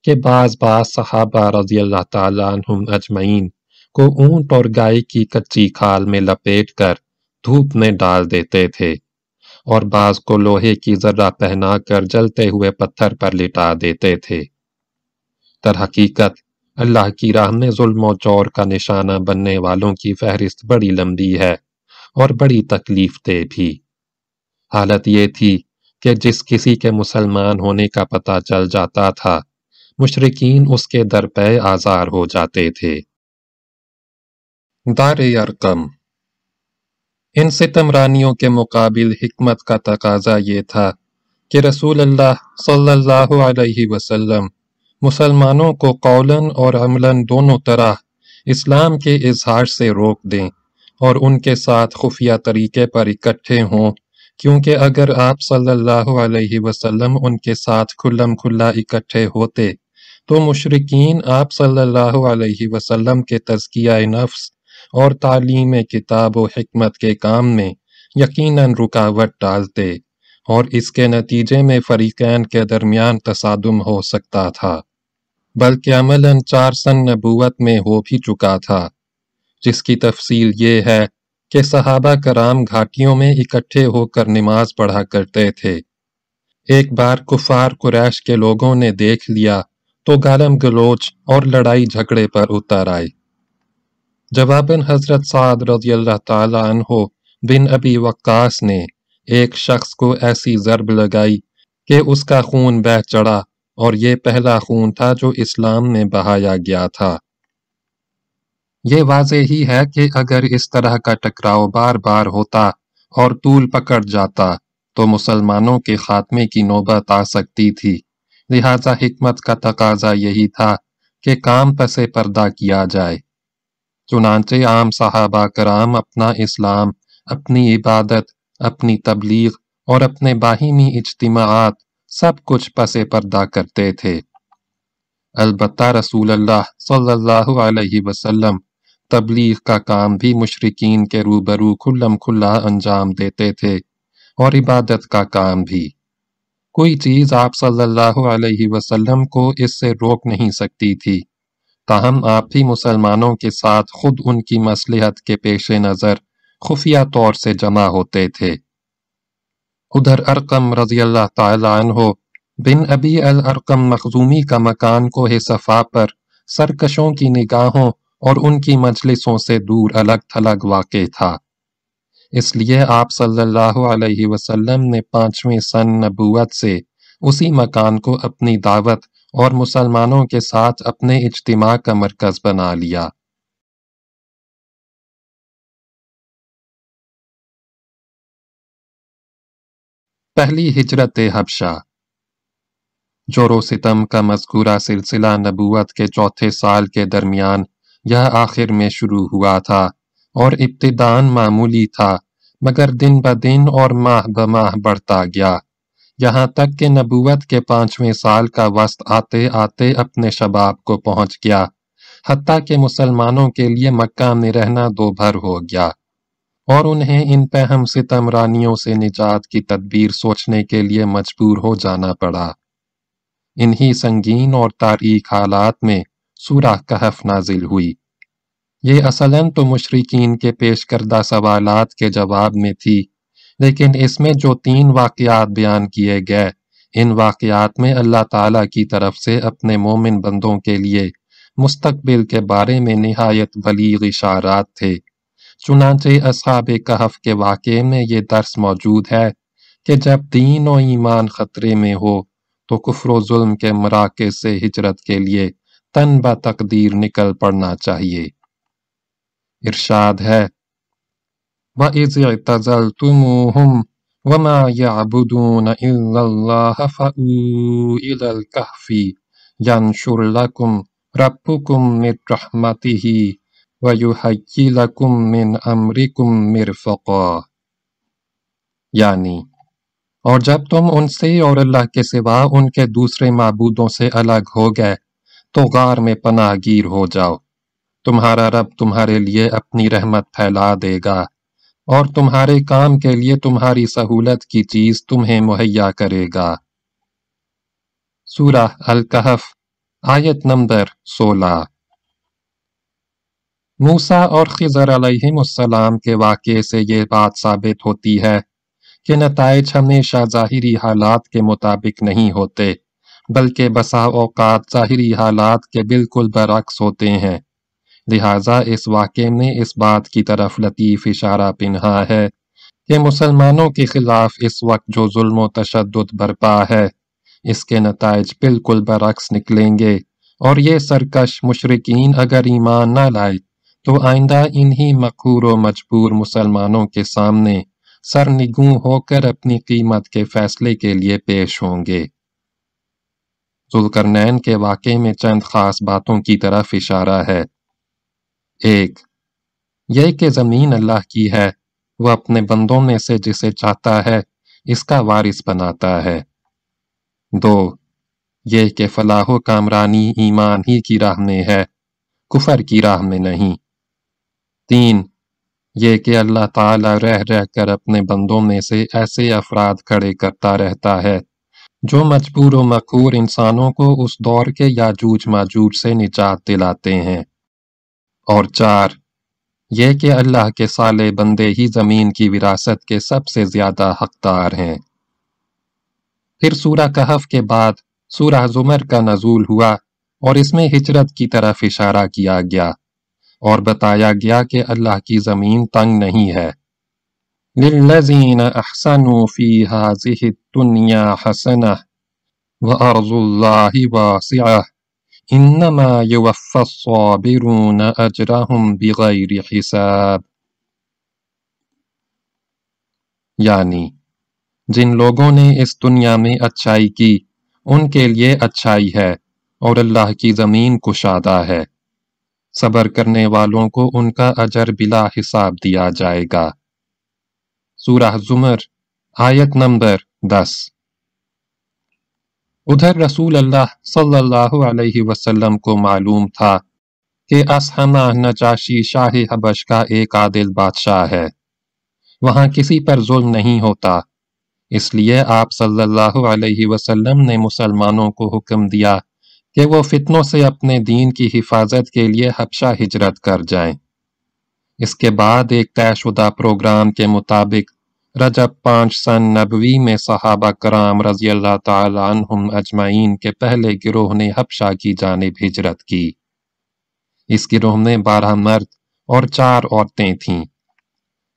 کہ بعض بعض صحابہ رضی اللہ تعالیٰ عنہم اجمعین کو اونٹ اور گائے کی کچی کھال میں لپیٹ کر دھوپ میں ڈال دیتے تھے اور بعض کو لوہے کی ذرہ پہنا کر جلتے ہوئے پتھر پر لٹا دیتے تھے۔ تر حقیقت، اللہ کی راہ میں ظلم و چور کا نشانہ بننے والوں کی فہرست بڑی لمبی ہے اور بڑی تکلیف دے بھی۔ حالت یہ تھی کہ جس کسی کے مسلمان ہونے کا پتہ چل جاتا تھا مشرقین اس کے در پہ آزار ہو جاتے تھے۔ دار ارکم ان ستمرانیوں کے مقابل حکمت کا تقاضا یہ تھا کہ رسول اللہ صلی اللہ علیہ وسلم مسلمانوں کو قولاً اور عملاً دونوں طرح اسلام کے اظہار سے روک دیں اور ان کے ساتھ خفیہ طریقے پر اکٹھے ہوں۔ کیونکہ اگر آپ صلی اللہ علیہ وسلم ان کے ساتھ کھلم کھلا اکٹھے ہوتے، تو مشرقین آپ صلی اللہ علیہ وسلم کے تزکیہ نفس اور تعلیم کتاب و حکمت کے کام میں یقیناً رکاوٹ ڈالتے اور اس کے نتیجے میں فریقین کے درمیان تصادم ہو سکتا تھا، بلکہ عملاً چار سن نبوت میں ہو بھی چکا تھا۔ جس کی تفصیل یہ ہے کہ صحابہ کرام گھاٹیوں میں اکٹھے ہو کر نماز پڑھا کرتے تھے۔ ایک بار کفار قریش کے لوگوں نے دیکھ لیا تو گالم گلوچ اور لڑائی جھگڑے پر اتر آئے۔ جواباً حضرت سعد رضی اللہ تعالی عنہ بن ابی وقاص نے ایک شخص کو ایسی ضرب لگائی کہ اس کا خون بہ چڑھا اور یہ پہلا خون تھا جو اسلام میں بہایا گیا تھا۔ یہ واضح ہی ہے کہ اگر اس طرح کا ٹکراؤ بار بار ہوتا اور طول پکڑ جاتا، تو مسلمانوں کے خاتمے کی نوبت آ سکتی تھی۔ لہذا حکمت کا تقاضا یہی تھا کہ کام پسے پردہ کیا جائے۔ چنانچہ عام صحابہ کرام اپنا اسلام، اپنی عبادت، اپنی تبلیغ اور اپنے باہمی اجتماعات سب کچھ پس پردہ کرتے تھے۔ البتہ رسول اللہ صلی اللہ علیہ وسلم تبلیغ کا کام بھی مشرقین کے روبرو کھلم کھلا انجام دیتے تھے اور عبادت کا کام بھی۔ کوئی چیز آپ صلی اللہ علیہ وسلم کو اس سے روک نہیں سکتی تھی۔ تاہم آپ بھی مسلمانوں کے ساتھ خود ان کی مصلحت کے پیش نظر خفیہ طور سے جمع ہوتے تھے۔ ادھر ارقم رضی اللہ تعالی عنہ بن ابی الارقم مخزومی کا مکان کو صفا پر سرکشوں کی نگاہوں اور ان کی مجلسوں سے دور الگ تھلگ واقع تھا۔ اس لیے آپ صلی اللہ علیہ وسلم نے پانچویں سن نبوت سے اسی مکان کو اپنی دعوت اور مسلمانوں کے ساتھ اپنے اجتماع کا مرکز بنا لیا۔ پہلی ہجرت حبشہ۔ جورو ستم کا مذکورہ سلسلہ نبوت کے چوتھے سال کے درمیان یہ آخر میں شروع ہوا تھا اور ابتدان معمولی تھا، مگر دن بدن اور ماہ بماہ بڑھتا گیا۔ یہاں تک کہ نبوت کے پانچویں سال کا وسط آتے آتے اپنے شباب کو پہنچ گیا، حتیٰ کہ مسلمانوں کے لیے مکہ میں رہنا دو بھر ہو گیا۔ اور انہیں ان پہم ستم رانیوں سے نجات کی تدبیر سوچنے کے لیے مجبور ہو جانا پڑا۔ انہی سنگین اور تاریخ حالات میں سورہ کہف نازل ہوئی۔ یہ اصلاً تو مشرقین کے پیش کردہ سوالات کے جواب میں تھی، لیکن اس میں جو تین واقعات بیان کیے گئے، ان واقعات میں اللہ تعالیٰ کی طرف سے اپنے مومن بندوں کے لیے مستقبل کے بارے میں نہایت بلیغ اشارات تھے۔ چنانچہ اصحاب کہف کے واقعے میں یہ درس موجود ہے کہ جب دین و ایمان خطرے میں ہو تو کفر و ظلم کے مراکز سے ہجرت کے لیے تن با تقدیر نکل پڑنا چاہیے۔ ارشاد ہے، وَإِذِ اعْتَزَلْتُمُوهُمْ وَمَا يَعْبُدُونَ إِلَّا اللَّهَ فَأُوْ إِلَى الْكَهْفِ يَنْشُرْ لَكُمْ رَبُّكُمْ مِنْ رَحْمَتِهِ وَيُحَيِّ لَكُمْ مِنْ أَمْرِكُمْ مِرْفَقًا یعنی اور جب تم ان سے اور اللہ کے سوا ان کے دوسرے معبودوں سے الگ ہو گئے تو غار میں پناہ گیر ہو جاؤ۔ تمہارا رب تمہارے لیے اپنی رحمت پھیلا دے گا اور تمہارے کام کے لیے تمہاری سہولت کی چیز تمہیں مہیا کرے گا۔ سورہ الکحف آیت نمبر سولہ۔ موسا اور خضر علیہ السلام کے واقعے سے یہ بات ثابت ہوتی ہے کہ نتائج ہمیشہ ظاہری حالات کے مطابق نہیں ہوتے۔ بلکہ بسا اوقات ظاہری حالات کے بالکل برعکس ہوتے ہیں۔ لہٰذا اس واقعے میں اس بات کی طرف لطیف اشارہ پنہا ہے کہ مسلمانوں کے خلاف اس وقت جو ظلم و تشدد برپا ہے، اس کے نتائج بالکل برعکس نکلیں گے۔ اور یہ سرکش مشرقین اگر ایمان نہ لائے، تو آئندہ انہی مقہور و مجبور مسلمانوں کے سامنے سرنگوں ہو کر اپنی قیمت کے فیصلے کے لیے پیش ہوں گے۔ ذوالقرنین کے واقعے میں چند خاص باتوں کی طرف اشارہ ہے۔ ایک، یہ کہ زمین اللہ کی ہے، وہ اپنے بندوں میں سے جسے چاہتا ہے، اس کا وارث بناتا ہے۔ دو، یہ کہ فلاح و کامرانی ایمان ہی کی راہ میں ہے، کفر کی راہ میں نہیں۔ تین، یہ کہ اللہ تعالی رہ رہ کر اپنے بندوں میں سے ایسے افراد کھڑے کرتا رہتا ہے۔ جو مجبور و مقور انسانوں کو اس دور کے یاجوج ماجوج سے نجات دلاتے ہیں۔ اور چار، یہ کہ اللہ کے سالے بندے ہی زمین کی وراثت کے سب سے زیادہ حقدار ہیں۔ پھر سورہ کہف کے بعد سورہ زمر کا نزول ہوا اور اس میں ہجرت کی طرف اشارہ کیا گیا اور بتایا گیا کہ اللہ کی زمین تنگ نہیں ہے۔ للذین احسنوا فی هذه الدنیا حسنہ وارض اللہ واسعہ انما یوفى الصابرون اجرهم بغیر حساب. یعنی جن لوگوں نے اس دنیا میں اچھائی کی، ان کے لیے اچھائی ہے اور اللہ کی زمین کشادہ ہے۔ صبر کرنے والوں کو ان کا اجر بلا حساب دیا جائے گا۔ سورہ زمر، آیت نمبر دس۔ ادھر رسول اللہ صلی اللہ علیہ وسلم کو معلوم تھا کہ اسحمہ نجاشی شاہ حبش کا ایک عادل بادشاہ ہے۔ وہاں کسی پر ظلم نہیں ہوتا۔ اس لیے آپ صلی اللہ علیہ وسلم نے مسلمانوں کو حکم دیا کہ وہ فتنوں سے اپنے دین کی حفاظت کے لیے حبشہ ہجرت کر جائیں۔ اس کے بعد ایک طے شدہ پروگرام کے مطابق رجب پانچ سن نبوی میں صحابہ کرام رضی اللہ تعالی عنہم اجمعین کے پہلے گروہ نے حبشہ کی جانب ہجرت کی۔ اس گروہ میں بارہ مرد اور چار عورتیں تھیں۔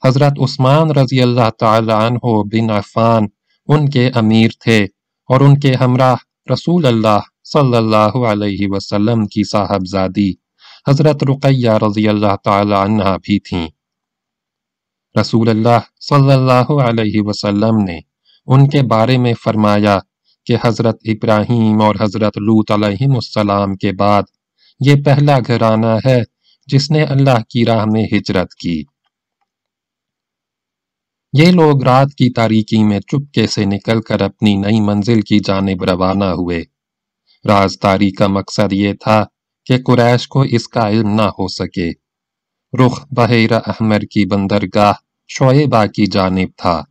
حضرت عثمان رضی اللہ تعالی عنہ بن عفان ان کے امیر تھے اور ان کے ہمراہ رسول اللہ صلی اللہ علیہ وسلم کی صاحبزادی حضرت رقیہ رضی اللہ تعالی عنہ بھی تھیں۔ رسول اللہ صلی اللہ علیہ وسلم نے ان کے بارے میں فرمایا کہ حضرت ابراہیم اور حضرت لوت علیہ السلام کے بعد یہ پہلا گھرانہ ہے جس نے اللہ کی راہ میں ہجرت کی۔ یہ لوگ رات کی تاریکی میں چپکے سے نکل کر اپنی نئی منزل کی جانب روانہ ہوئے۔ رازداری کا مقصد یہ تھا کہ قریش کو اس کا علم نہ ہو سکے۔ رخ بحیرہ احمر کی بندرگاہ شعیبہ کی جانب تھا۔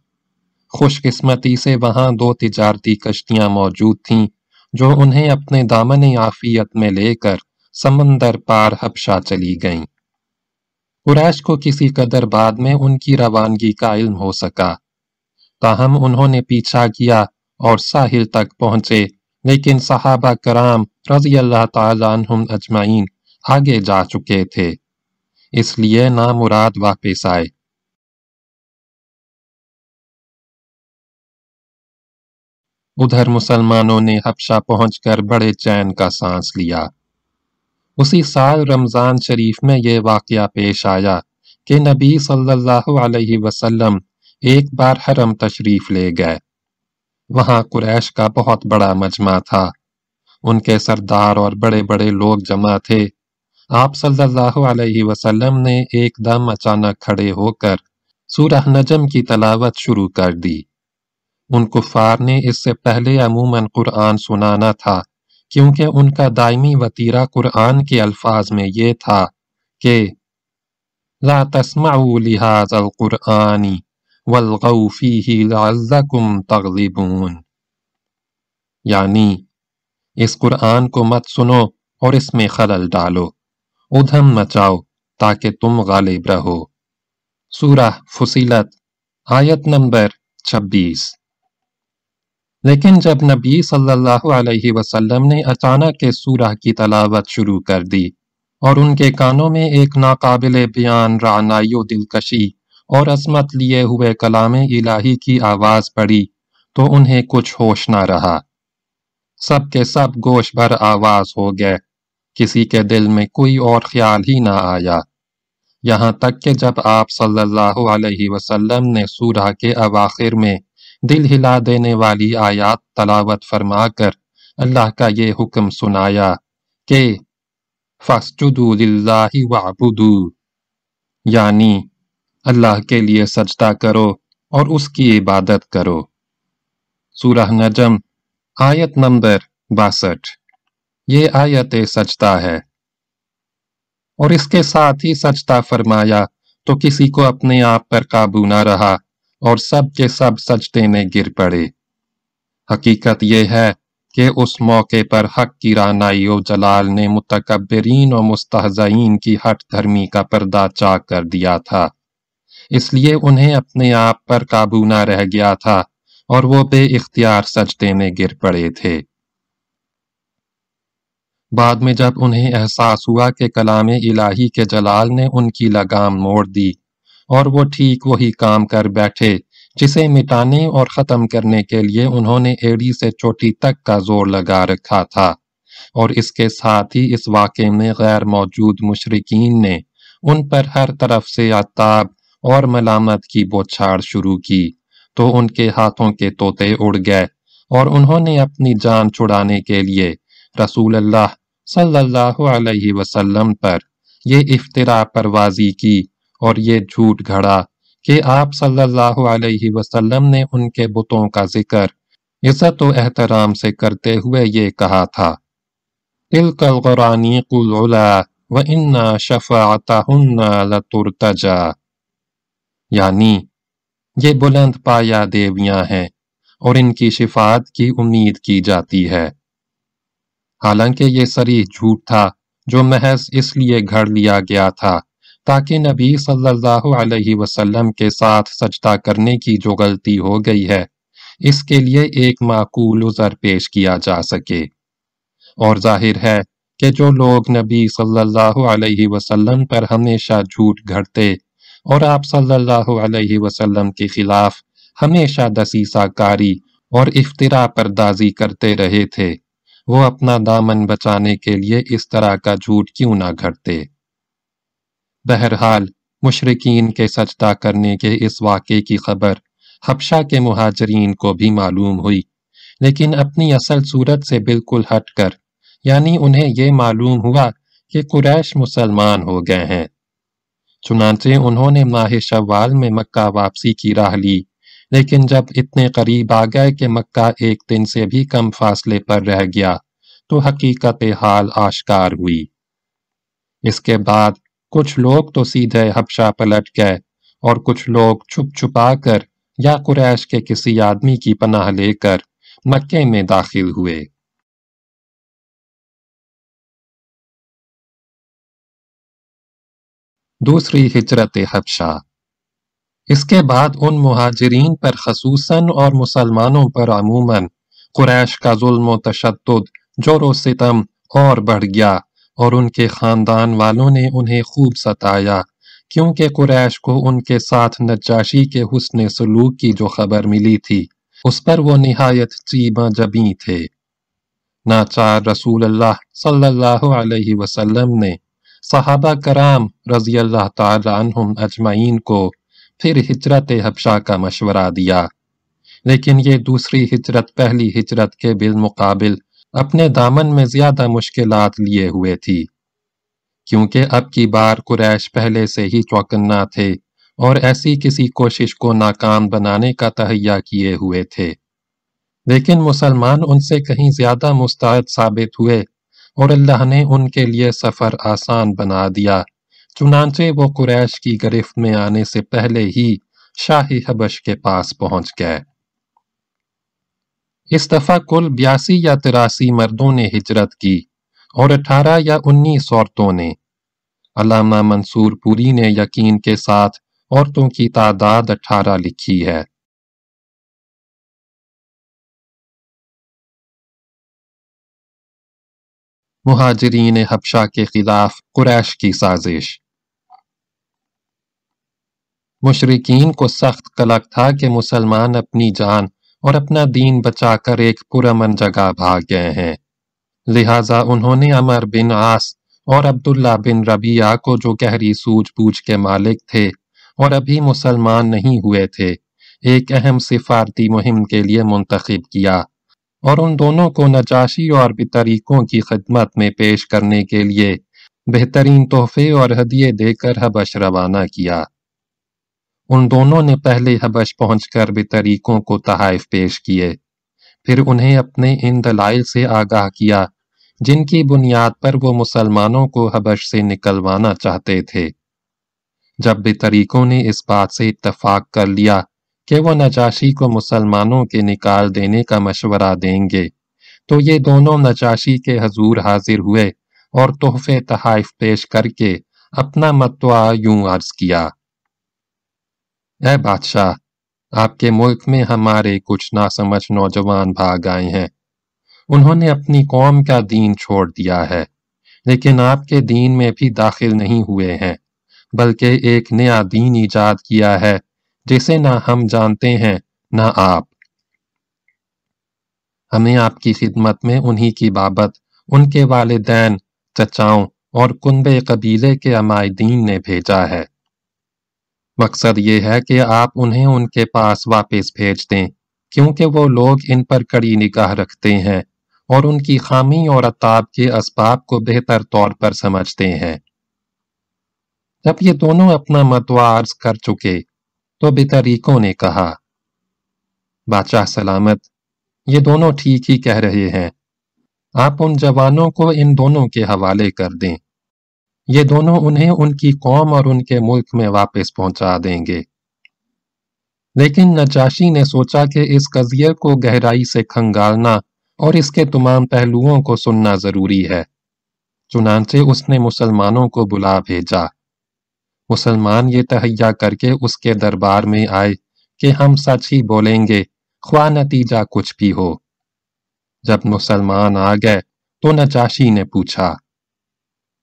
خوش قسمتی سے وہاں دو تجارتی کشتیاں موجود تھیں، جو انہیں اپنے دامن عافیت میں لے کر سمندر پار حبشہ چلی گئیں۔ قریش کو کسی قدر بعد میں ان کی روانگی کا علم ہو سکا۔ تاہم انہوں نے پیچھا کیا اور ساحل تک پہنچے، لیکن صحابہ کرام رضی اللہ تعالی عنہم اجمعین آگے جا چکے تھے۔ اس لیے نامراد واپس آئے۔ ادھر مسلمانوں نے حبشہ پہنچ کر بڑے چین کا سانس لیا۔ اسی سال رمضان شریف میں یہ واقعہ پیش آیا کہ نبی صلی اللہ علیہ وسلم ایک بار حرم تشریف لے گئے۔ وہاں قریش کا بہت بڑا مجمع تھا۔ ان کے سردار اور بڑے بڑے لوگ جمع تھے۔ آپ صلی اللہ علیہ وسلم نے ایک دم اچانک کھڑے ہو کر سورہ نجم کی تلاوت شروع کر دی۔ ان کفار نے اس سے پہلے عموماً قرآن سنانا تھا، کیونکہ ان کا دائمی وطیرہ قرآن کے الفاظ میں یہ تھا کہ لا تسمعوا لهذا القرآن والغو فیہ لعلکم تغلبون۔ یعنی اس قرآن کو مت سنو اور اس میں خلل ڈالو۔ ادھم مچاؤ تاکہ تم غالب رہو۔ سورہ فصیلت، آیت نمبر چھبیس۔ لیکن جب نبی صلی اللہ علیہ وسلم نے اچانک اس سورہ کی تلاوت شروع کر دی اور ان کے کانوں میں ایک ناقابل بیان رعنائی و دلکشی اور عظمت لیے ہوئے کلام الہی کی آواز پڑی تو انہیں کچھ ہوش نہ رہا۔ سب کے سب گوش بھر آواز ہو گئے۔ کسی کے دل میں کوئی اور خیال ہی نہ آیا۔ یہاں تک کہ جب آپ صلی اللہ علیہ وسلم نے سورہ کے اواخر میں دل ہلا دینے والی آیات تلاوت فرما کر اللہ کا یہ حکم سنایا کہ فَاسْجُدُوا لِلَّهِ وَعْبُدُوا یعنی اللہ کے لیے سجدہ کرو اور اس کی عبادت کرو۔ سورہ نجم، آیت نمبر باسٹھ۔ یہ آیت سجدہ ہے۔ اور اس کے ساتھ ہی سجدہ فرمایا، تو کسی کو اپنے آپ پر قابو نہ رہا اور سب کے سب سجدے میں گر پڑے۔ حقیقت یہ ہے کہ اس موقع پر حق کی رانائی و جلال نے متکبرین و مستحزین کی ہٹ دھرمی کا پردہ چاک کر دیا تھا۔ اس لیے انہیں اپنے آپ پر قابو نہ رہ گیا تھا اور وہ بے اختیار سجدے میں گر پڑے تھے۔ بعد میں جب انہیں احساس ہوا کہ کلام الہی کے جلال نے ان کی لگام موڑ دی اور وہ ٹھیک وہی کام کر بیٹھے جسے مٹانے اور ختم کرنے کے لیے انہوں نے ایڑی سے چوٹی تک کا زور لگا رکھا تھا اور اس کے ساتھ ہی اس واقعے میں غیر موجود مشرقین نے ان پر ہر طرف سے عطاب اور ملامت کی بوچھاڑ شروع کی تو ان کے ہاتھوں کے توتے اڑ گئے اور انہوں نے اپنی جان چھڑانے کے لیے رسول اللہ صلی اللہ علیہ وسلم پر یہ افطرا پروازی کی اور یہ جھوٹ گھڑا کہ آپ صلی اللہ علیہ وسلم نے ان کے بتوں کا ذکر عزت و احترام سے کرتے ہوئے یہ کہا تھا۔ تلک الغرانیق العلا وَإِنَّا شَفَاعَتَهُنَّ لَتُرْتَجَا۔ یعنی یہ بلند پایا دیویاں ہیں اور ان کی شفاعت کی امید کی جاتی ہے۔ حالانکہ یہ سریح جھوٹ تھا جو محض اس لیے گھڑ لیا گیا تھا تاکہ نبی صلی اللہ علیہ وسلم کے ساتھ سجدہ کرنے کی جو غلطی ہو گئی ہے، اس کے لیے ایک معقول عذر پیش کیا جا سکے۔ اور ظاہر ہے کہ جو لوگ نبی صلی اللہ علیہ وسلم پر ہمیشہ جھوٹ گھڑتے اور آپ صلی اللہ علیہ وسلم کے خلاف ہمیشہ دسیسہ کاری اور افطرا پردازی کرتے رہے تھے وہ اپنا دامن بچانے کے لیے اس طرح کا جھوٹ کیوں نہ گھڑتے؟ بہرحال مشرقین کے سجدہ کرنے کے اس واقعے کی خبر حبشہ کے مہاجرین کو بھی معلوم ہوئی، لیکن اپنی اصل صورت سے بالکل ہٹ کر یعنی انہیں یہ معلوم ہوا کہ قریش مسلمان ہو گئے ہیں۔ چنانچہ انہوں نے ماہ شوال میں مکہ واپسی کی راہ لی۔ لیکن جب اتنے قریب آ گئے کہ مکہ ایک دن سے بھی کم فاصلے پر رہ گیا، تو حقیقت حال آشکار ہوئی۔ اس کے بعد کچھ لوگ تو سیدھے حبشہ پلٹ گئے اور کچھ لوگ چھپ چھپا کر یا قریش کے کسی آدمی کی پناہ لے کر مکے میں داخل ہوئے۔ دوسری ہجرت حبشہ۔ اس کے بعد ان مہاجرین پر خصوصاً اور مسلمانوں پر عموماً قریش کا ظلم و تشدد، جور و ستم اور بڑھ گیا اور ان کے خاندان والوں نے انہیں خوب ستایا، کیونکہ قریش کو ان کے ساتھ نجاشی کے حسن سلوک کی جو خبر ملی تھی، اس پر وہ نہایت چیبہ جبیں تھے۔ ناچار رسول اللہ صلی اللہ علیہ وسلم نے صحابہ کرام رضی اللہ تعالی عنہم اجمعین کو پھر ہجرت حبشہ کا مشورہ دیا۔ لیکن یہ دوسری ہجرت، پہلی ہجرت کے بالمقابل اپنے دامن میں زیادہ مشکلات لیے ہوئے تھی۔ کیونکہ اب کی بار قریش پہلے سے ہی چوکنا تھے اور ایسی کسی کوشش کو ناکام بنانے کا تہیہ کیے ہوئے تھے۔ لیکن مسلمان ان سے کہیں زیادہ مستعد ثابت ہوئے اور اللہ نے ان کے لیے سفر آسان بنا دیا۔ چنانچہ وہ قریش کی گرفت میں آنے سے پہلے ہی شاہی حبش کے پاس پہنچ گئے۔ اس دفعہ کل بیاسی یا تراسی مردوں نے ہجرت کی اور اٹھارہ یا انیس عورتوں نے۔ علامہ منصور پوری نے یقین کے ساتھ عورتوں کی تعداد اٹھارہ لکھی ہے۔ مہاجرین حبشہ کے خلاف قریش کی سازش۔ مشرقین کو سخت قلق تھا کہ مسلمان اپنی جان اور اپنا دین بچا کر ایک پرامن جگہ بھاگ گئے ہیں۔ لہٰذا انہوں نے عمر بن عاص اور عبداللہ بن ربیعہ کو جو گہری سوج بوجھ کے مالک تھے اور ابھی مسلمان نہیں ہوئے تھے، ایک اہم سفارتی مہم کے لیے منتخب کیا اور ان دونوں کو نجاشی اور بھی طریقوں کی خدمت میں پیش کرنے کے لیے بہترین تحفے اور ہدیے دے کر حبش روانہ کیا۔ ان دونوں نے پہلے حبش پہنچ کر بھی طریقوں کو تحائف پیش کیے۔ پھر انہیں اپنے ان دلائل سے آگاہ کیا، جن کی بنیاد پر وہ مسلمانوں کو حبش سے نکلوانا چاہتے تھے۔ جب بھی طریقوں نے اس بات سے اتفاق کر لیا کہ وہ نجاشی کو مسلمانوں کے نکال دینے کا مشورہ دیں گے، تو یہ دونوں نجاشی کے حضور حاضر ہوئے اور تحفے تحائف پیش کر کے اپنا متوع یوں عرض کیا۔ اے بادشاہ، آپ کے ملک میں ہمارے کچھ ناسمجھ نوجوان بھاگ آئے ہیں۔ انہوں نے اپنی قوم کا دین چھوڑ دیا ہے، لیکن آپ کے دین میں بھی داخل نہیں ہوئے ہیں، بلکہ ایک نیا دین ایجاد کیا ہے، جسے نہ ہم جانتے ہیں، نہ آپ۔ ہمیں آپ کی خدمت میں انہی کی بابت ان کے والدین، چچاؤں اور کنبے قبیلے کے عمائدین نے بھیجا ہے۔ مقصد یہ ہے کہ آپ انہیں ان کے پاس واپس بھیج دیں، کیونکہ وہ لوگ ان پر کڑی نگاہ رکھتے ہیں اور ان کی خامی اور عطاب کے اسباب کو بہتر طور پر سمجھتے ہیں۔ جب یہ دونوں اپنا متوا عرض کر چکے، تو بطریقوں نے کہا، بادشاہ سلامت، یہ دونوں ٹھیک ہی کہہ رہے ہیں۔ آپ ان جوانوں کو ان دونوں کے حوالے کر دیں۔ یہ دونوں انہیں ان کی قوم اور ان کے ملک میں واپس پہنچا دیں گے۔ لیکن نجاشی نے سوچا کہ اس قضیے کو گہرائی سے کھنگالنا اور اس کے تمام پہلوؤں کو سننا ضروری ہے۔ چنانچہ اس نے مسلمانوں کو بلا بھیجا۔ مسلمان یہ تہیا کر کے اس کے دربار میں آئے کہ ہم سچ ہی بولیں گے، خواہ نتیجہ کچھ بھی ہو۔ جب مسلمان آ گئے تو نچاشی نے پوچھا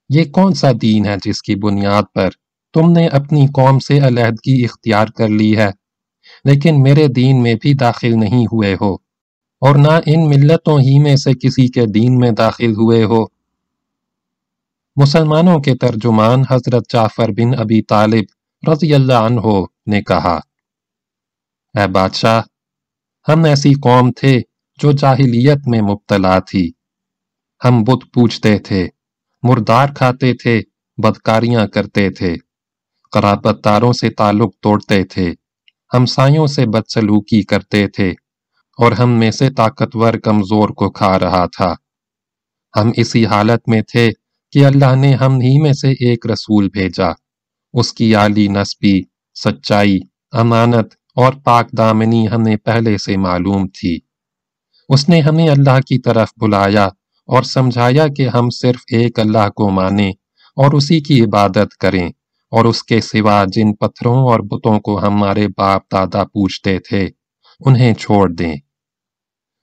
یہ کون سا دین ہے جس کی بنیاد پر تم نے اپنی قوم سے علیحدگی اختیار کر لی ہے؟ لیکن میرے دین میں بھی داخل نہیں ہوئے ہو، اور نہ ان ملتوں ہی میں سے کسی کے دین میں داخل ہوئے ہو۔ مسلمانوں کے ترجمان حضرت جعفر بن ابی طالب رضی اللہ عنہ نے کہا، اے بادشاہ، ہم ایسی قوم تھے جو جاہلیت میں مبتلا تھی۔ ہم بت پوچھتے تھے مردار کھاتے تھے، بدکاریاں کرتے تھے۔ قرابت داروں سے تعلق توڑتے تھے۔ ہمسایوں سے بدسلوکی کرتے تھے۔ اور ہم میں سے طاقتور کمزور کو کھا رہا تھا۔ ہم اسی حالت میں تھے کہ اللہ نے ہم ہی میں سے ایک رسول بھیجا۔ اس کی عالی نسبی، سچائی، امانت اور پاک دامنی ہمیں پہلے سے معلوم تھی۔ اس نے ہمیں اللہ کی طرف بلایا اور سمجھایا کہ ہم صرف ایک اللہ کو مانیں اور اسی کی عبادت کریں اور اس کے سوا جن پتھروں اور بتوں کو ہمارے باپ دادا پوچھتے تھے، انہیں چھوڑ دیں۔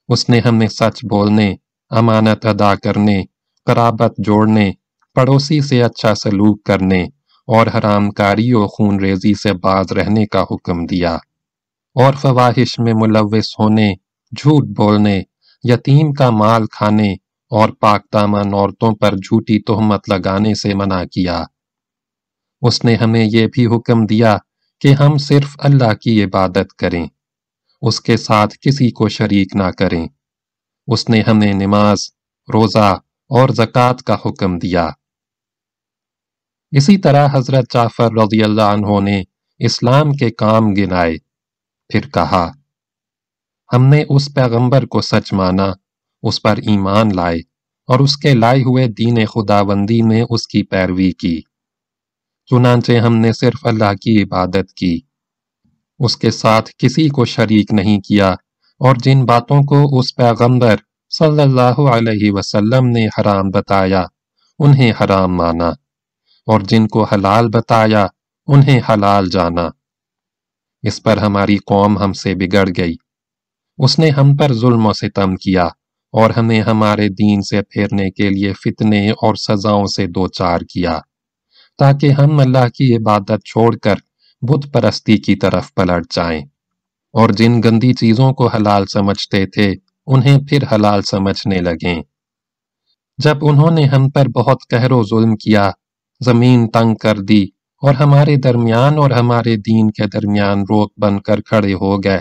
اس نے ہمیں سچ بولنے، امانت ادا کرنے، قرابت جوڑنے، پڑوسی سے اچھا سلوک کرنے اور حرام کاری و خون ریزی سے باز رہنے کا حکم دیا۔ اور فواہش میں ملوث ہونے، جھوٹ بولنے، یتیم کا مال کھانے اور پاک دامن عورتوں پر جھوٹی تہمت لگانے سے منع کیا۔ اس نے ہمیں یہ بھی حکم دیا کہ ہم صرف اللہ کی عبادت کریں، اس کے ساتھ کسی کو شریک نہ کریں۔ اس نے ہمیں نماز، روزہ اور زکوٰۃ کا حکم دیا۔ اسی طرح حضرت جعفر رضی اللہ عنہ نے اسلام کے کام گنائے، پھر کہا، ہم نے اس پیغمبر کو سچ مانا اس پر ایمان لائے اور اس کے لائے ہوئے دین خداوندی میں اس کی پیروی کی۔ چنانچہ ہم نے صرف اللہ کی عبادت کی۔ اس کے ساتھ کسی کو شریک نہیں کیا اور جن باتوں کو اس پیغمبر صلی اللہ علیہ وسلم نے حرام بتایا، انہیں حرام مانا اور جن کو حلال بتایا، انہیں حلال جانا۔ اس پر ہماری قوم ہم سے بگڑ گئی۔ اس نے ہم پر ظلم و ستم کیا۔ اور ہمیں ہمارے دین سے پھیرنے کے لیے فتنے اور سزاؤں سے دو چار کیا، تاکہ ہم اللہ کی عبادت چھوڑ کر بت پرستی کی طرف پلٹ جائیں۔ اور جن گندی چیزوں کو حلال سمجھتے تھے، انہیں پھر حلال سمجھنے لگیں۔ جب انہوں نے ہم پر بہت قہر و ظلم کیا، زمین تنگ کر دی اور ہمارے درمیان اور ہمارے دین کے درمیان روک بن کر کھڑے ہو گئے،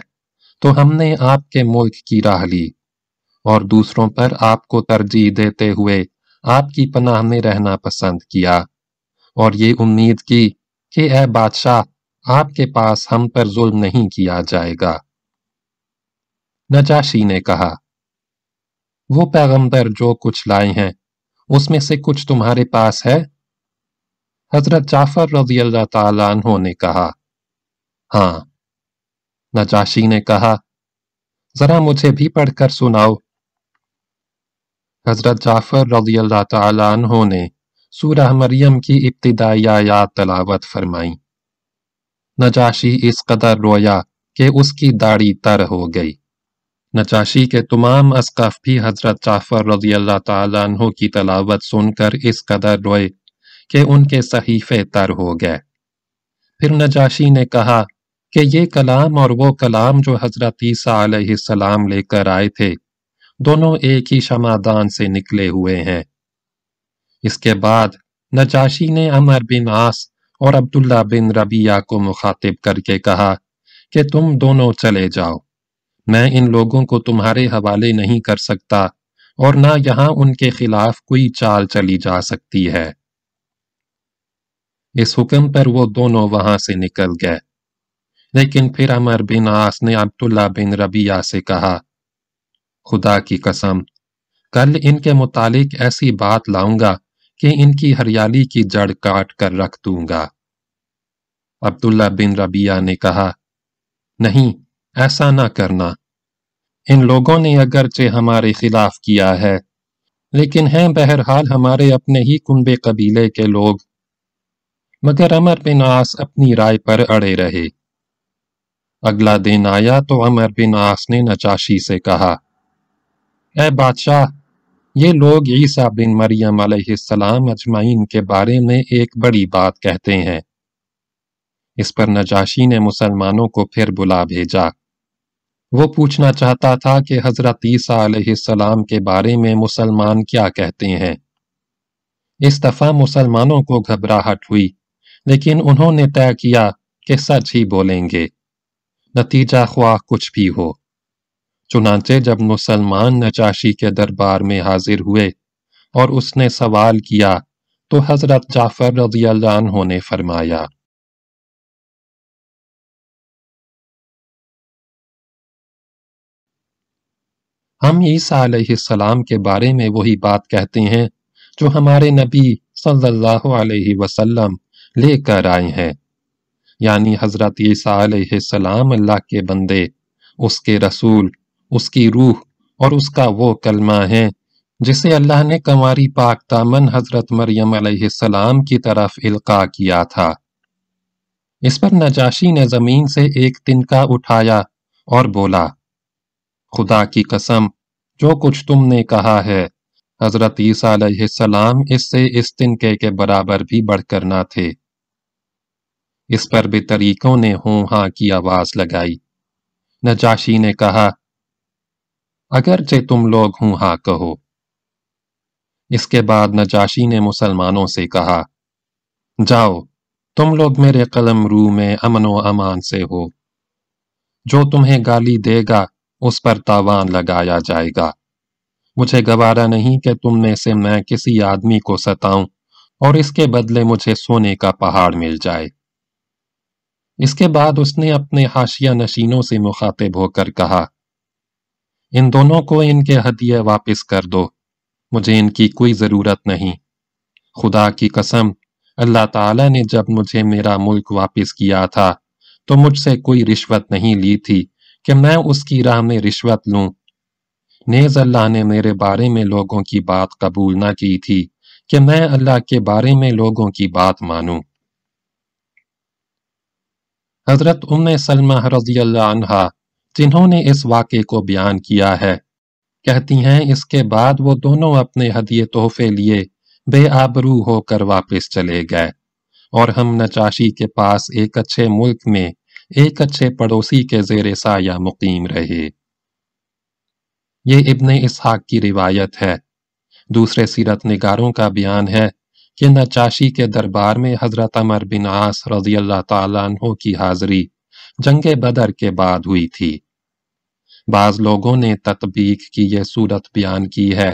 تو ہم نے آپ کے ملک کی راہ لی۔ اور دوسروں پر آپ کو ترجیح دیتے ہوئے آپ کی پناہ میں رہنا پسند کیا۔ اور یہ امید کی کہ اے بادشاہ، آپ کے پاس ہم پر ظلم نہیں کیا جائے گا۔ نجاشی نے کہا، وہ پیغمبر جو کچھ لائے ہیں، اس میں سے کچھ تمہارے پاس ہے؟ حضرت جعفر رضی اللہ تعالیٰ عنہ نے کہا ہاں۔ نجاشی نے کہا، ذرا مجھے بھی پڑھ کر سناؤ۔ حضرت جعفر رضی اللہ تعالیٰ عنہ نے سورہ مریم کی ابتدائی آیات تلاوت فرمائی۔ نجاشی اس قدر رویا کہ اس کی داڑھی تر ہو گئی۔ نجاشی کے تمام اسقف بھی حضرت جعفر رضی اللہ تعالیٰ عنہ کی تلاوت سن کر اس قدر روئے کہ ان کے صحیفے تر ہو گئے۔ پھر نجاشی نے کہا کہ یہ کلام اور وہ کلام جو حضرت عیسیٰ علیہ السلام لے کر آئے تھے دونوں ایک ہی شمادان سے نکلے ہوئے ہیں۔ اس کے بعد نجاشی نے عمر بن عاص اور عبداللہ بن ربیہ کو مخاطب کر کے کہا کہ تم دونوں چلے جاؤ۔ میں ان لوگوں کو تمہارے حوالے نہیں کر سکتا اور نہ یہاں ان کے خلاف کوئی چال چلی جا سکتی ہے۔ اس حکم پر وہ دونوں وہاں سے نکل گئے۔ لیکن پھر عمر بن آس نے عبداللہ بن ربیہ سے کہا خدا کی قسم۔ کل ان کے متعلق ایسی بات لاؤں گا کہ ان کی ہریالی کی جڑ کاٹ کر رکھ دوں گا۔ عبداللہ بن ربیہ نے کہا، نہیں، ایسا نہ کرنا۔ ان لوگوں نے اگرچہ ہمارے خلاف کیا ہے، لیکن ہیں بہرحال ہمارے اپنے ہی کنبے قبیلے کے لوگ۔ مگر عمر بن آس اپنی رائے پر اڑے رہے۔ اگلا دن آیا تو عمر بن آس نے نچاشی سے کہا اے بادشاہ، یہ لوگ عیسیٰ بن مریم علیہ السلام اجمعین کے بارے میں ایک بڑی بات کہتے ہیں۔ اس پر نجاشی نے مسلمانوں کو پھر بلا بھیجا۔ وہ پوچھنا چاہتا تھا کہ حضرت عیسیٰ علیہ السلام کے بارے میں مسلمان کیا کہتے ہیں۔ اس دفعہ مسلمانوں کو گھبراہٹ ہوئی، لیکن انہوں نے طے کیا کہ سچ ہی بولیں گے۔ نتیجہ خواہ کچھ بھی ہو۔ چنانچہ جب مسلمان نچاشی کے دربار میں حاضر ہوئے اور اس نے سوال کیا تو حضرت جعفر رضی اللہ عنہ نے فرمایا، ہم عیسیٰ علیہ السلام کے بارے میں وہی بات کہتے ہیں جو ہمارے نبی صلی اللہ علیہ وسلم لے کر آئے ہیں۔ یعنی حضرت عیسیٰ علیہ السلام اللہ کے بندے، اس کے رسول اس کی روح اور اس کا وہ کلمہ ہے جسے اللہ نے کماری پاک تامن حضرت مریم علیہ السلام کی طرف القا کیا تھا۔ اس پر نجاشی نے زمین سے ایک تنکا اٹھایا اور بولا، خدا کی قسم، جو کچھ تم نے کہا ہے، حضرت عیسیٰ علیہ السلام اس سے اس تنکے کے برابر بھی بڑھ کر نہ تھے۔ اس پر بھی طریقوں نے ہوں ہاں کی آواز لگائی۔ نجاشی نے کہا اگرچہ تم لوگ ہوں ہاں کہو۔ اس کے بعد نجاشی نے مسلمانوں سے کہا، جاؤ، تم لوگ میرے قلم رو میں امن و امان سے ہو۔ جو تمہیں گالی دے گا، اس پر تاوان لگایا جائے گا۔ مجھے گوارا نہیں کہ تم میں سے میں کسی آدمی کو ستاؤں اور اس کے بدلے مجھے سونے کا پہاڑ مل جائے۔ اس کے بعد اس نے اپنے حاشیہ نشینوں سے مخاطب ہو کر کہا ان دونوں کو ان کے ہدیے واپس کر دو۔ مجھے ان کی کوئی ضرورت نہیں۔ خدا کی قسم، اللہ تعالی نے جب مجھے میرا ملک واپس کیا تھا، تو مجھ سے کوئی رشوت نہیں لی تھی کہ میں اس کی راہ میں رشوت لوں۔ نیز اللہ نے میرے بارے میں لوگوں کی بات قبول نہ کی تھی کہ میں اللہ کے بارے میں لوگوں کی بات مانوں۔ حضرت ام سلمہ رضی اللہ عنہ جنہوں نے اس واقعے کو بیان کیا ہے۔ کہتی ہیں، اس کے بعد وہ دونوں اپنے ہدیے تحفے لیے بے آبرو ہو کر واپس چلے گئے۔ اور ہم نچاشی کے پاس ایک اچھے ملک میں ایک اچھے پڑوسی کے زیر سایہ مقیم رہے۔ یہ ابن اسحاق کی روایت ہے۔ دوسرے سیرت نگاروں کا بیان ہے کہ نچاشی کے دربار میں حضرت عمر بن عاص رضی اللہ تعالیٰ عنہ کی حاضری جنگ بدر کے بعد ہوئی تھی۔ بعض لوگوں نے تطبیق کی یہ صورت بیان کی ہے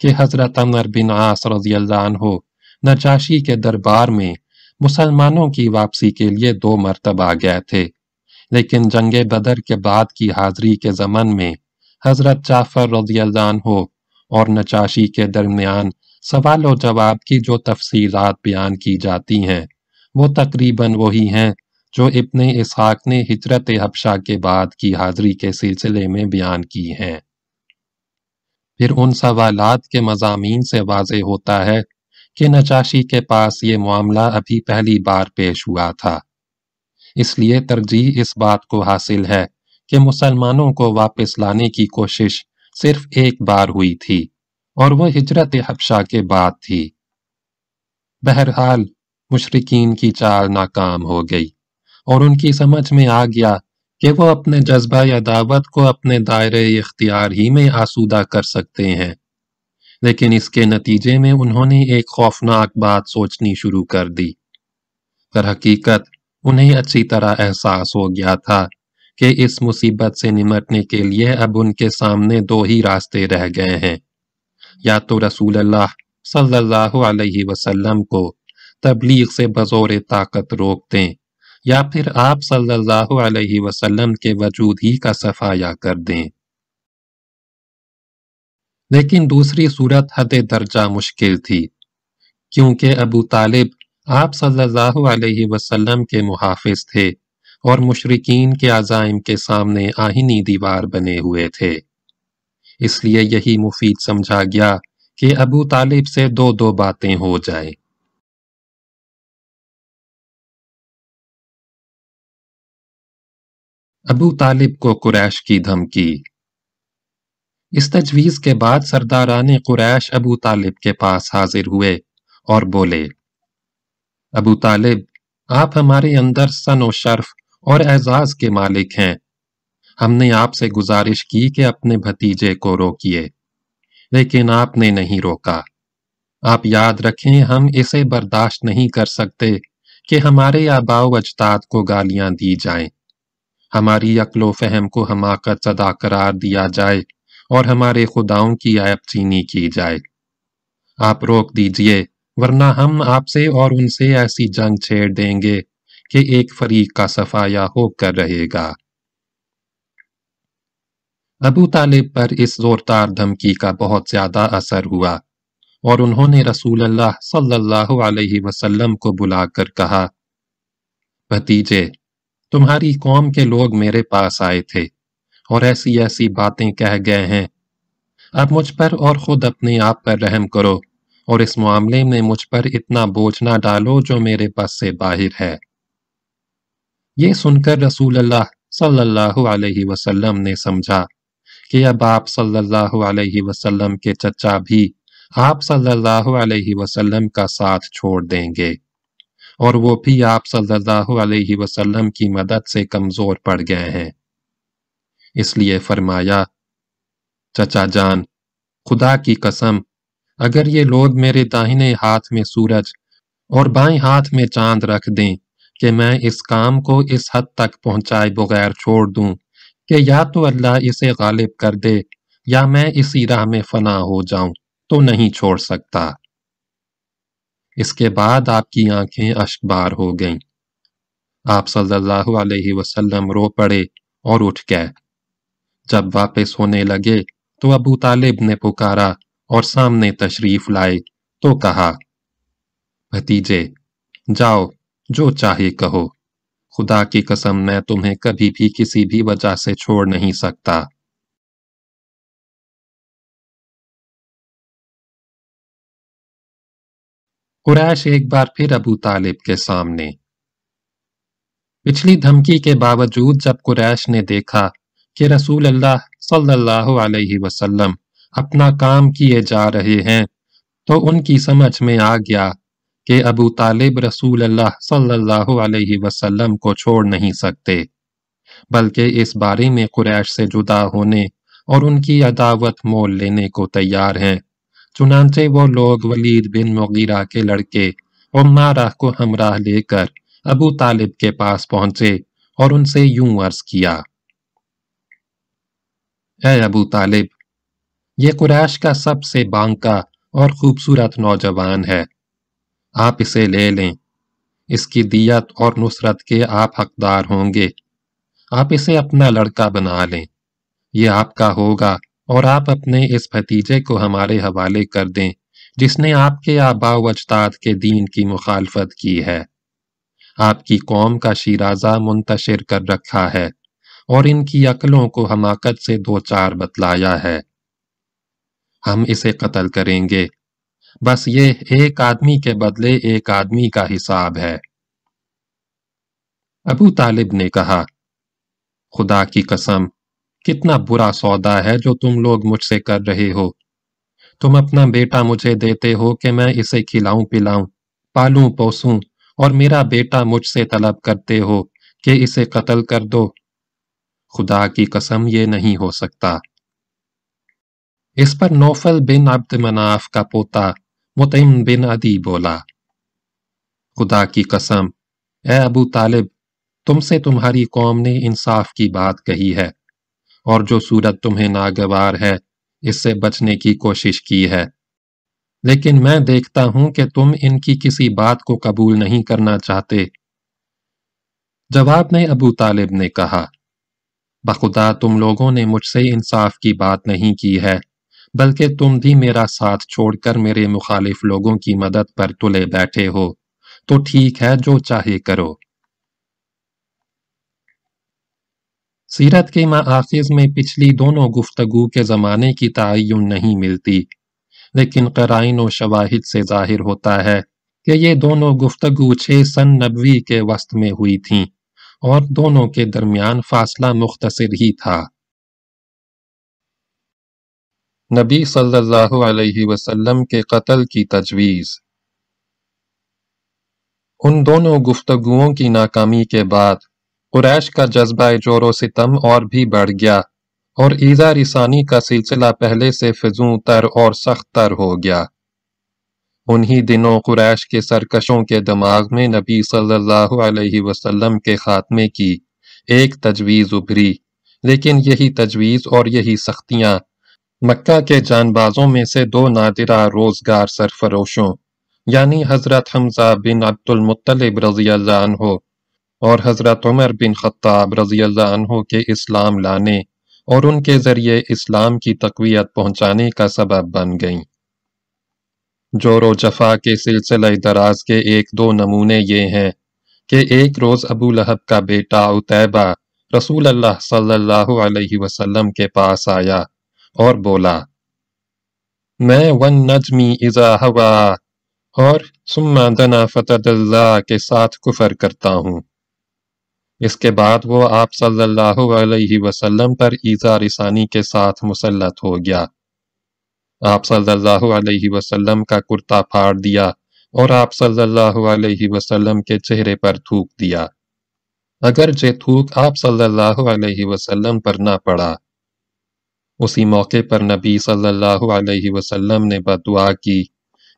کہ حضرت عمر بن عاص رضی اللہ عنہ نجاشی کے دربار میں مسلمانوں کی واپسی کے لیے دو مرتبہ گئے تھے، لیکن جنگ بدر کے بعد کی حاضری کے زمن میں حضرت جعفر رضی اللہ عنہ اور نچاشی کے درمیان سوال و جواب کی جو تفصیلات بیان کی جاتی ہیں وہ تقریباً وہی ہیں جو ابن اسحاق نے ہجرت حبشہ کے بعد کی حاضری کے سلسلے میں بیان کی ہیں۔ پھر ان سوالات کے مضامین سے واضح ہوتا ہے کہ نچاشی کے پاس یہ معاملہ ابھی پہلی بار پیش ہوا تھا۔ اس لیے ترجیح اس بات کو حاصل ہے کہ مسلمانوں کو واپس لانے کی کوشش صرف ایک بار ہوئی تھی اور وہ ہجرت حبشہ کے بعد تھی۔ بہرحال مشرقین کی چال ناکام ہو گئی۔ اور ان کی سمجھ میں آ گیا کہ وہ اپنے جذبہ یا دعوت کو اپنے دائرے اختیار ہی میں آسودہ کر سکتے ہیں۔ لیکن اس کے نتیجے میں انہوں نے ایک خوفناک بات سوچنی شروع کر دی۔ در حقیقت، انہیں اچھی طرح احساس ہو گیا تھا کہ اس مصیبت سے نمٹنے کے لیے اب ان کے سامنے دو ہی راستے رہ گئے ہیں۔ یا تو رسول اللہ صلی اللہ علیہ وسلم کو تبلیغ سے بزور طاقت روک دیں یا پھر آپ صلی اللہ علیہ وسلم کے وجود ہی کا صفایا کر دیں۔ لیکن دوسری صورت حد درجہ مشکل تھی، کیونکہ ابو طالب آپ صلی اللہ علیہ وسلم کے محافظ تھے اور مشرقین کے عزائم کے سامنے آہنی دیوار بنے ہوئے تھے۔ اس لیے یہی مفید سمجھا گیا کہ ابو طالب سے دو دو باتیں ہو جائیں۔ ابو طالب کو قریش کی دھمکی۔ اس تجویز کے بعد سرداران قریش ابو طالب کے پاس حاضر ہوئے اور بولے، ابو طالب، آپ ہمارے اندر سن و شرف اور اعزاز کے مالک ہیں۔ ہم نے آپ سے گزارش کی کہ اپنے بھتیجے کو روکیے، لیکن آپ نے نہیں روکا۔ آپ یاد رکھیں، ہم اسے برداشت نہیں کر سکتے کہ ہمارے آبا و اجداد کو گالیاں دی جائیں۔ ہماری عقل و فہم کو حماقت صدا قرار دیا جائے اور ہمارے خداؤں کی عیب چینی کی جائے۔ آپ روک دیجیے، ورنہ ہم آپ سے اور ان سے ایسی جنگ چھیڑ دیں گے کہ ایک فریق کا صفایا ہو کر رہے گا۔ ابو طالب پر اس زورتار دھمکی کا بہت زیادہ اثر ہوا اور انہوں نے رسول اللہ صلی اللہ علیہ وسلم کو بلا کر کہا، بھتیجے تمہاری قوم کے لوگ میرے پاس آئے تھے اور ایسی ایسی باتیں کہہ گئے ہیں۔ اب مجھ پر اور خود اپنے آپ پر رحم کرو اور اس معاملے میں مجھ پر اتنا بوجھ نہ ڈالو جو میرے پاس سے باہر ہے۔ یہ سن کر رسول اللہ صلی اللہ علیہ وسلم نے سمجھا کہ اب آپ صلی اللہ علیہ وسلم کے چچا بھی آپ صلی اللہ علیہ وسلم کا ساتھ چھوڑ دیں گے۔ اور وہ بھی آپ صلی اللہ علیہ وسلم کی مدد سے کمزور پڑ گئے ہیں۔ اس لیے فرمایا، چچا جان، خدا کی قسم، اگر یہ لوگ میرے داہنے ہاتھ میں سورج اور بائیں ہاتھ میں چاند رکھ دیں کہ میں اس کام کو اس حد تک پہنچائے بغیر چھوڑ دوں کہ یا تو اللہ اسے غالب کر دے یا میں اسی راہ میں فنا ہو جاؤں، تو نہیں چھوڑ سکتا۔ اس کے بعد آپ کی آنکھیں اشکبار ہو گئیں۔ آپ صلی اللہ علیہ وسلم رو پڑے اور اٹھ گئے۔ جب واپس ہونے لگے تو ابو طالب نے پکارا اور سامنے تشریف لائے تو کہا، بھتیجے، جاؤ، جو چاہے کہو۔ خدا کی قسم، میں تمہیں کبھی بھی کسی بھی وجہ سے چھوڑ نہیں سکتا۔ قریش ایک بار پھر ابو طالب کے سامنے۔ پچھلی دھمکی کے باوجود جب قریش نے دیکھا کہ رسول اللہ صلی اللہ علیہ وسلم اپنا کام کیے جا رہے ہیں، تو ان کی سمجھ میں آ گیا کہ ابو طالب رسول اللہ صلی اللہ علیہ وسلم کو چھوڑ نہیں سکتے، بلکہ اس بارے میں قریش سے جدا ہونے اور ان کی عداوت مول لینے کو تیار ہیں۔ چنانچہ وہ لوگ ولید بن مغیرہ کے لڑکے عمارہ کو ہمراہ لے کر ابو طالب کے پاس پہنچے اور ان سے یوں عرض کیا۔ اے ابو طالب، یہ قریش کا سب سے بانکا اور خوبصورت نوجوان ہے۔ آپ اسے لے لیں۔ اس کی دیت اور نصرت کے آپ حقدار ہوں گے۔ آپ اسے اپنا لڑکا بنا لیں۔ یہ آپ کا ہوگا۔ اور آپ اپنے اس بھتیجے کو ہمارے حوالے کر دیں، جس نے آپ کے آبا و اجداد کے دین کی مخالفت کی ہے۔ آپ کی قوم کا شیرازہ منتشر کر رکھا ہے اور ان کی عقلوں کو حماقت سے دو چار بتلایا ہے۔ ہم اسے قتل کریں گے۔ بس یہ ایک آدمی کے بدلے ایک آدمی کا حساب ہے۔ ابو طالب نے کہا، خدا کی قسم کتنا برا سودا ہے جو تم لوگ مجھ سے کر رہے ہو۔ تم اپنا بیٹا مجھے دیتے ہو کہ میں اسے کھلاؤں پلاؤں، پالوں، پوسوں، اور میرا بیٹا مجھ سے طلب کرتے ہو کہ اسے قتل کر دو۔ خدا کی قسم یہ نہیں ہو سکتا۔ اس پر نوفل بن عبد مناف کا پوتا متعم بن عدی بولا، خدا کی قسم، اے ابو طالب، تم سے تمہاری قوم نے انصاف کی بات کہی ہے۔ اور جو صورت تمہیں ناگوار ہے، اس سے بچنے کی کوشش کی ہے۔ لیکن میں دیکھتا ہوں کہ تم ان کی کسی بات کو قبول نہیں کرنا چاہتے۔ جواب میں ابو طالب نے کہا، بخدا، تم لوگوں نے مجھ سے انصاف کی بات نہیں کی ہے، بلکہ تم بھی میرا ساتھ چھوڑ کر میرے مخالف لوگوں کی مدد پر تلے بیٹھے ہو، تو ٹھیک ہے جو چاہے کرو۔ سیرت کے مآخذ میں پچھلی دونوں گفتگو کے زمانے کی تعین نہیں ملتی، لیکن قرائن و شواہد سے ظاہر ہوتا ہے کہ یہ دونوں گفتگو چھ سن نبوی کے وسط میں ہوئی تھیں اور دونوں کے درمیان فاصلہ مختصر ہی تھا۔ نبی صلی اللہ علیہ وسلم کے قتل کی تجویز۔ ان دونوں گفتگوؤں کی ناکامی کے بعد قریش کا جذبہ جور و ستم اور بھی بڑھ گیا اور ایزا رسانی کا سلسلہ پہلے سے فضوں تر اور سخت تر ہو گیا۔ انہی دنوں قریش کے سرکشوں کے دماغ میں نبی صلی اللہ علیہ وسلم کے خاتمے کی ایک تجویز ابھری۔ لیکن یہی تجویز اور یہی سختیاں مکہ کے جان بازوں میں سے دو نادرہ روزگار سرفروشوں یعنی حضرت حمزہ بن عبد المطلب رضی اللہ عنہ اور حضرت عمر بن خطاب رضی اللہ عنہ کے اسلام لانے اور ان کے ذریعے اسلام کی تقویت پہنچانے کا سبب بن گئیں۔ جور و جفا کے سلسلہ دراز کے ایک دو نمونے یہ ہیں کہ ایک روز ابو لہب کا بیٹا اتیبہ رسول اللہ صلی اللہ علیہ وسلم کے پاس آیا اور بولا، میں ون نجمی ازا ہوا اور سما دنا فتد اللہ کے ساتھ کفر کرتا ہوں۔ اس کے بعد وہ آپ صلی اللہ علیہ وسلم پر ایزا رسانی کے ساتھ مسلط ہو گیا۔ آپ صلی اللہ علیہ وسلم کا کرتا پھاڑ دیا اور آپ صلی اللہ علیہ وسلم کے چہرے پر تھوک دیا۔ اگر تھوک آپ صلی اللہ علیہ وسلم پر نہ پڑا۔ اسی موقع پر نبی صلی اللہ علیہ وسلم نے بدعا کی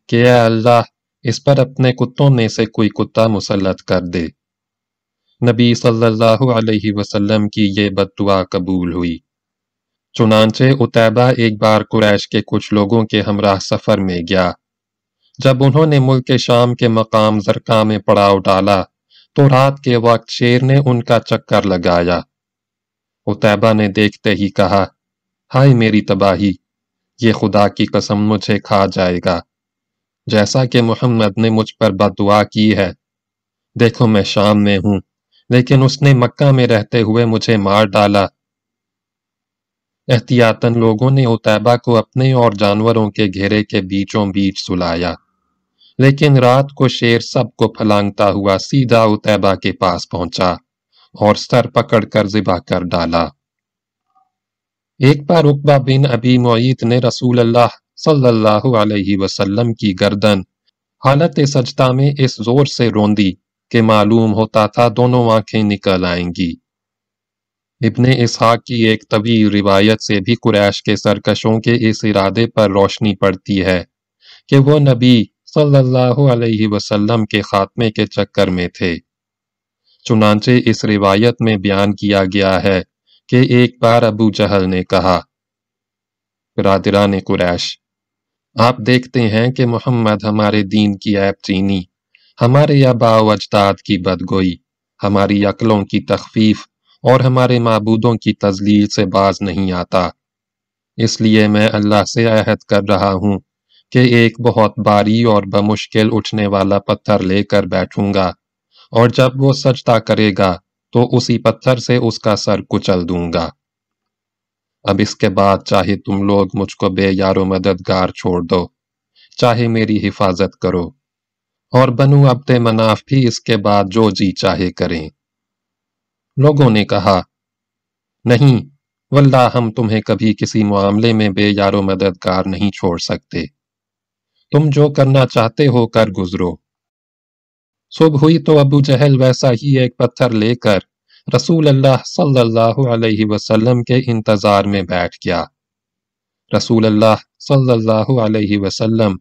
کہ اے اللہ، اس پر اپنے کتوں میں سے کوئی کتا مسلط کر دے۔ نبی صلی اللہ علیہ وسلم کی یہ بد دعا قبول ہوئی۔ چنانچہ اتیبہ ایک بار قریش کے کچھ لوگوں کے ہمراہ سفر میں گیا۔ جب انہوں نے ملک شام کے مقام زرکا میں پڑاؤ ڈالا، تو رات کے وقت شیر نے ان کا چکر لگایا۔ اتیبہ نے دیکھتے ہی کہا، ہائے میری تباہی، یہ خدا کی قسم مجھے کھا جائے گا۔ جیسا کہ محمد نے مجھ پر بد دعا کی ہے، دیکھو میں شام میں ہوں۔ لیکن اس نے مکہ میں رہتے ہوئے مجھے مار ڈالا۔ احتیاطاً لوگوں نے اتیبہ کو اپنے اور جانوروں کے گھیرے کے بیچوں بیچ سلایا۔ لیکن رات کو شیر سب کو پھلانگتا ہوا سیدھا اتیبہ کے پاس پہنچا اور سر پکڑ کر ذبح کر ڈالا۔ ایک بار اقبا بن ابی معیت نے رسول اللہ صلی اللہ علیہ وسلم کی گردن حالت سجدہ میں اس زور سے روندی۔ کہ معلوم ہوتا تھا دونوں آنکھیں نکل آئیں گی۔ ابن اسحاق کی ایک طویل روایت سے بھی قریش کے سرکشوں کے اس ارادے پر روشنی پڑتی ہے کہ وہ نبی صلی اللہ علیہ وسلم کے خاتمے کے چکر میں تھے۔ چنانچہ اس روایت میں بیان کیا گیا ہے کہ ایک بار ابو جہل نے کہا، برادران قریش، آپ دیکھتے ہیں کہ محمد ہمارے دین کی عیب چینی۔ ہمارے ابا و اجداد کی بدگوئی، ہماری عقلوں کی تخفیف اور ہمارے معبودوں کی تزلیل سے باز نہیں آتا۔ اس لیے میں اللہ سے عہد کر رہا ہوں کہ ایک بہت باری اور بمشکل اٹھنے والا پتھر لے کر بیٹھوں گا، اور جب وہ سجدہ کرے گا تو اسی پتھر سے اس کا سر کچل دوں گا۔ اب اس کے بعد چاہے تم لوگ مجھ کو بے یار و مددگار چھوڑ دو، چاہے میری حفاظت کرو۔ اور بنو عبد مناف بھی اس کے بعد جو جی چاہے کریں۔ لوگوں نے کہا، نہیں واللہ ہم تمہیں کبھی کسی معاملے میں بے یار و مددگار نہیں چھوڑ سکتے۔ تم جو کرنا چاہتے ہو کر گزرو۔ صبح ہوئی تو ابو جہل ویسا ہی ایک پتھر لے کر رسول اللہ صلی اللہ علیہ وسلم کے انتظار میں بیٹھ گیا۔ رسول اللہ صلی اللہ علیہ وسلم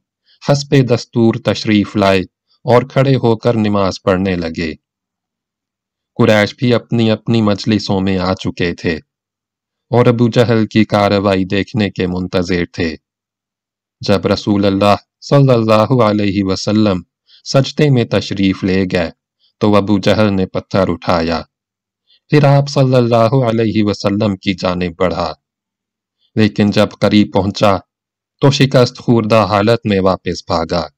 حسب دستور تشریف لائے۔ اور کھڑے ہو کر نماز پڑھنے لگے۔ قریش بھی اپنی اپنی مجلسوں میں آ چکے تھے اور ابو جہل کی کاروائی دیکھنے کے منتظر تھے۔ جب رسول اللہ صلی اللہ علیہ وسلم سجدے میں تشریف لے گئے تو ابو جہل نے پتھر اٹھایا۔ پھر آپ صلی اللہ علیہ وسلم کی جانب بڑھا۔ لیکن جب قریب پہنچا تو شکست خوردہ حالت میں واپس بھاگا۔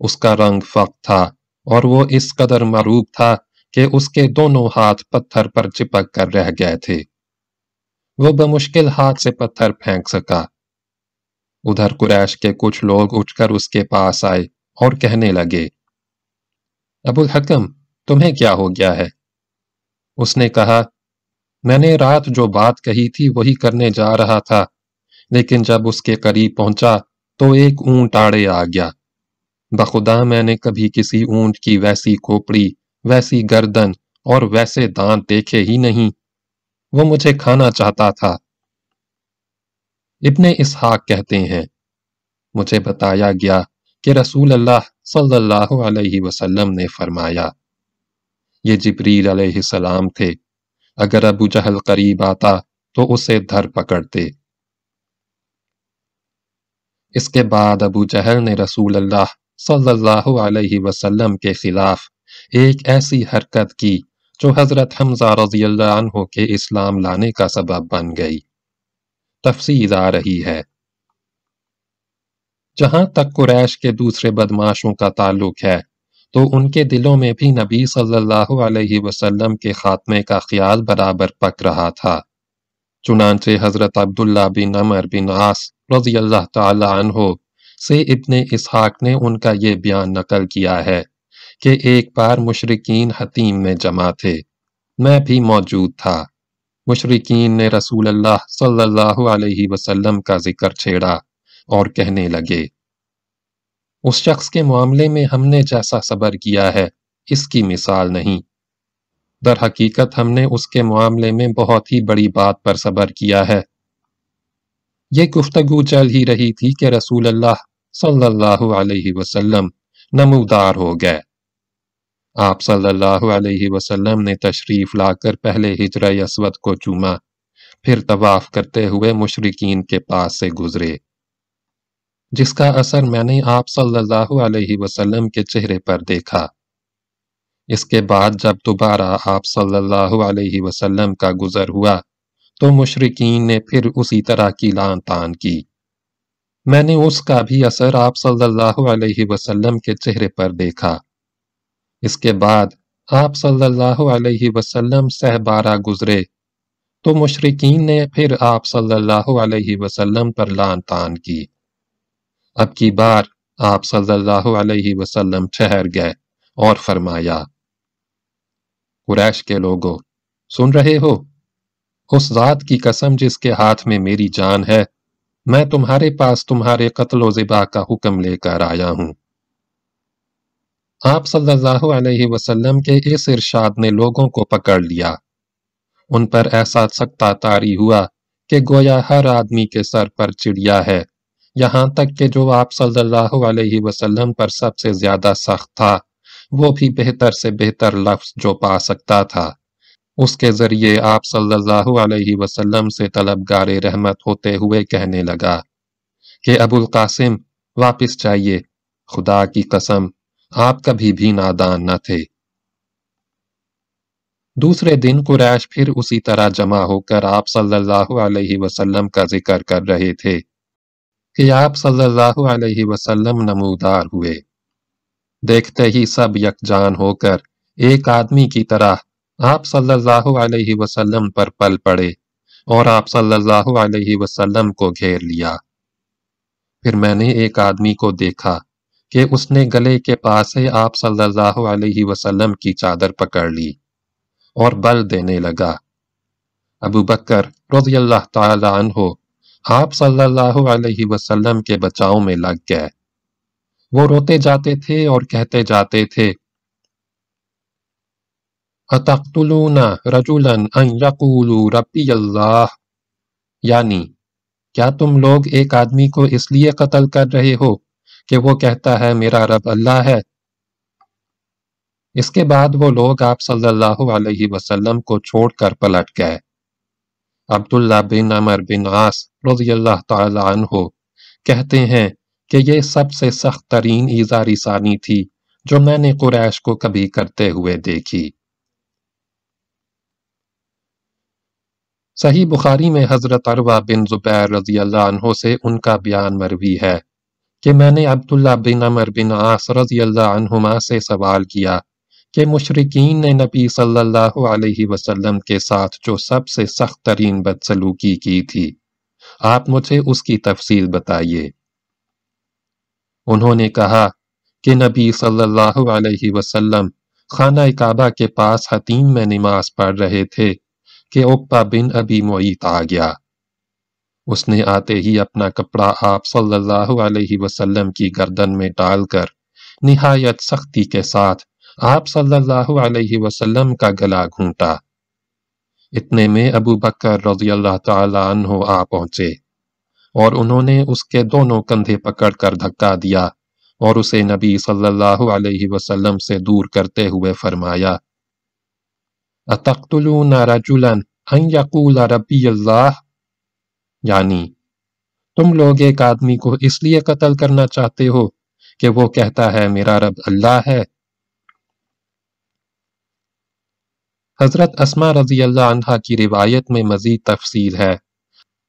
اس کا رنگ فق تھا اور وہ اس قدر معروب تھا کہ اس کے دونوں ہاتھ پتھر پر چپک کر رہ گئے تھے وہ بمشکل ہاتھ سے پتھر پھینک سکا ادھر قریش کے کچھ لوگ اٹھ کر اس کے پاس آئے اور کہنے لگے ابو الحکم تمہیں کیا ہو گیا ہے اس نے کہا میں نے رات جو بات کہی تھی وہی کرنے جا رہا تھا لیکن جب اس کے قریب پہنچا تو ایک اونٹ آڑے آ گیا بخدا میں نے کبھی کسی اونٹ کی ویسی کھوپڑی، ویسی گردن اور ویسے دانت دیکھے ہی نہیں۔ وہ مجھے کھانا چاہتا تھا۔ ابن اسحاق کہتے ہیں، مجھے بتایا گیا کہ رسول اللہ صلی اللہ علیہ وسلم نے فرمایا، یہ جبریل علیہ السلام تھے۔ اگر ابو جہل قریب آتا تو اسے دھر پکڑتے۔ اس کے بعد ابو جہل نے رسول اللہ صلی اللہ علیہ وسلم کے خلاف ایک ایسی حرکت کی جو حضرت حمزہ رضی اللہ عنہ کے اسلام لانے کا سبب بن گئی۔ تفصیل آ رہی ہے۔ جہاں تک قریش کے دوسرے بدماشوں کا تعلق ہے، تو ان کے دلوں میں بھی نبی صلی اللہ علیہ وسلم کے خاتمے کا خیال برابر پک رہا تھا۔ چنانچہ حضرت عبداللہ بن عمر بن عاص رضی اللہ تعالی عنہ سے ابن اسحاق نے ان کا یہ بیان نقل کیا ہے کہ ایک بار مشرقین حتیم میں جمع تھے۔ میں بھی موجود تھا۔ مشرقین نے رسول اللہ صلی اللہ علیہ وسلم کا ذکر چھیڑا اور کہنے لگے، اس شخص کے معاملے میں ہم نے جیسا صبر کیا ہے، اس کی مثال نہیں۔ در حقیقت ہم نے اس کے معاملے میں بہت ہی بڑی بات پر صبر کیا ہے۔ یہ گفتگو چل ہی رہی تھی کہ رسول اللہ صلی اللہ علیہ وسلم نمودار ہو گئے۔ آپ صلی اللہ علیہ وسلم نے تشریف لا کر پہلے ہجر اسود کو چوما، پھر طواف کرتے ہوئے مشرقین کے پاس سے گزرے۔ جس کا اثر میں نے آپ صلی اللہ علیہ وسلم کے چہرے پر دیکھا۔ اس کے بعد جب دوبارہ آپ صلی اللہ علیہ وسلم کا گزر ہوا، تو مشرقین نے پھر اسی طرح کی لان تان کی۔ میں نے اس کا بھی اثر آپ صلی اللہ علیہ وسلم کے چہرے پر دیکھا۔ اس کے بعد آپ صلی اللہ علیہ وسلم سہ بارہ گزرے۔ تو مشرقین نے پھر آپ صلی اللہ علیہ وسلم پر لان تان کی۔ اب کی بار آپ صلی اللہ علیہ وسلم ٹھہر گئے اور فرمایا، قریش کے لوگوں سن رہے ہو؟ اس ذات کی قسم جس کے ہاتھ میں میری جان ہے میں تمہارے پاس تمہارے قتل و ذبح کا حکم لے کر آیا ہوں۔ آپ صلی اللہ علیہ وسلم کے اس ارشاد نے لوگوں کو پکڑ لیا۔ ان پر ایسا سکتا تاری ہوا کہ گویا ہر آدمی کے سر پر چڑیا ہے۔ یہاں تک کہ جو آپ صلی اللہ علیہ وسلم پر سب سے زیادہ سخت تھا، وہ بھی بہتر سے بہتر لفظ جو پا سکتا تھا۔ اس کے ذریعے آپ صلی اللہ علیہ وسلم سے طلبگار رحمت ہوتے ہوئے کہنے لگا کہ ابو القاسم، واپس چاہیے خدا کی قسم، آپ کبھی بھی نادان نہ تھے۔ دوسرے دن قریش پھر اسی طرح جمع ہو کر آپ صلی اللہ علیہ وسلم کا ذکر کر رہے تھے کہ آپ صلی اللہ علیہ وسلم نمودار ہوئے۔ دیکھتے ہی سب یکجان ہو کر ایک آدمی کی طرح آپ صلی اللہ علیہ وسلم پر پل پڑے اور آپ صلی اللہ علیہ وسلم کو گھیر لیا۔ پھر میں نے ایک آدمی کو دیکھا کہ اس نے گلے کے پاس سے آپ صلی اللہ علیہ وسلم کی چادر پکڑ لی اور بل دینے لگا۔ ابو بکر رضی اللہ تعالی عنہ آپ صلی اللہ علیہ وسلم کے بچاؤں میں لگ گئے۔ وہ روتے جاتے تھے اور کہتے جاتے تھے یعنی کیا تم لوگ ایک آدمی کو اس لیے قتل کر رہے ہو کہ وہ کہتا ہے میرا رب اللہ ہے؟ اس کے بعد وہ لوگ آپ صلی اللہ علیہ وسلم کو چھوڑ کر پلٹ گئے۔ عبداللہ بن عمر بن عاص رضی اللہ تعالی عنہ کہتے ہیں کہ یہ سب سے سخت ترین ایزاری ثانی تھی جو میں نے قریش کو کبھی کرتے ہوئے دیکھی۔ صحیح بخاری میں حضرت عروہ بن زبیر رضی اللہ عنہ سے ان کا بیان مروی ہے کہ میں نے عبداللہ بن عمر بن عاص رضی اللہ عنہما سے سوال کیا کہ مشرقین نے نبی صلی اللہ علیہ وسلم کے ساتھ جو سب سے سخت ترین بدسلوکی کی تھی۔ آپ مجھے اس کی تفصیل بتائیے۔ انہوں نے کہا کہ نبی صلی اللہ علیہ وسلم خانہ کعبہ کے پاس حتیم میں نماز پڑھ رہے تھے کہ اقبا بن ابی معیت آ گیا۔ اس نے آتے ہی اپنا کپڑا آپ صلی اللہ علیہ وسلم کی گردن میں ڈال کر نہایت سختی کے ساتھ آپ صلی اللہ علیہ وسلم کا گلا گھونٹا۔ اتنے میں ابو بکر رضی اللہ تعالی عنہ آ پہنچے اور انہوں نے اس کے دونوں کندھے پکڑ کر دھکا دیا اور اسے نبی صلی اللہ علیہ وسلم سے دور کرتے ہوئے فرمایا اتقتلون رجلا ان یقول ربی اللہ یعنی تم لوگ ایک آدمی کو اس لیے قتل کرنا چاہتے ہو کہ وہ کہتا ہے میرا رب اللہ ہے۔ حضرت اسما رضی اللہ عنہ کی روایت میں مزید تفصیل ہے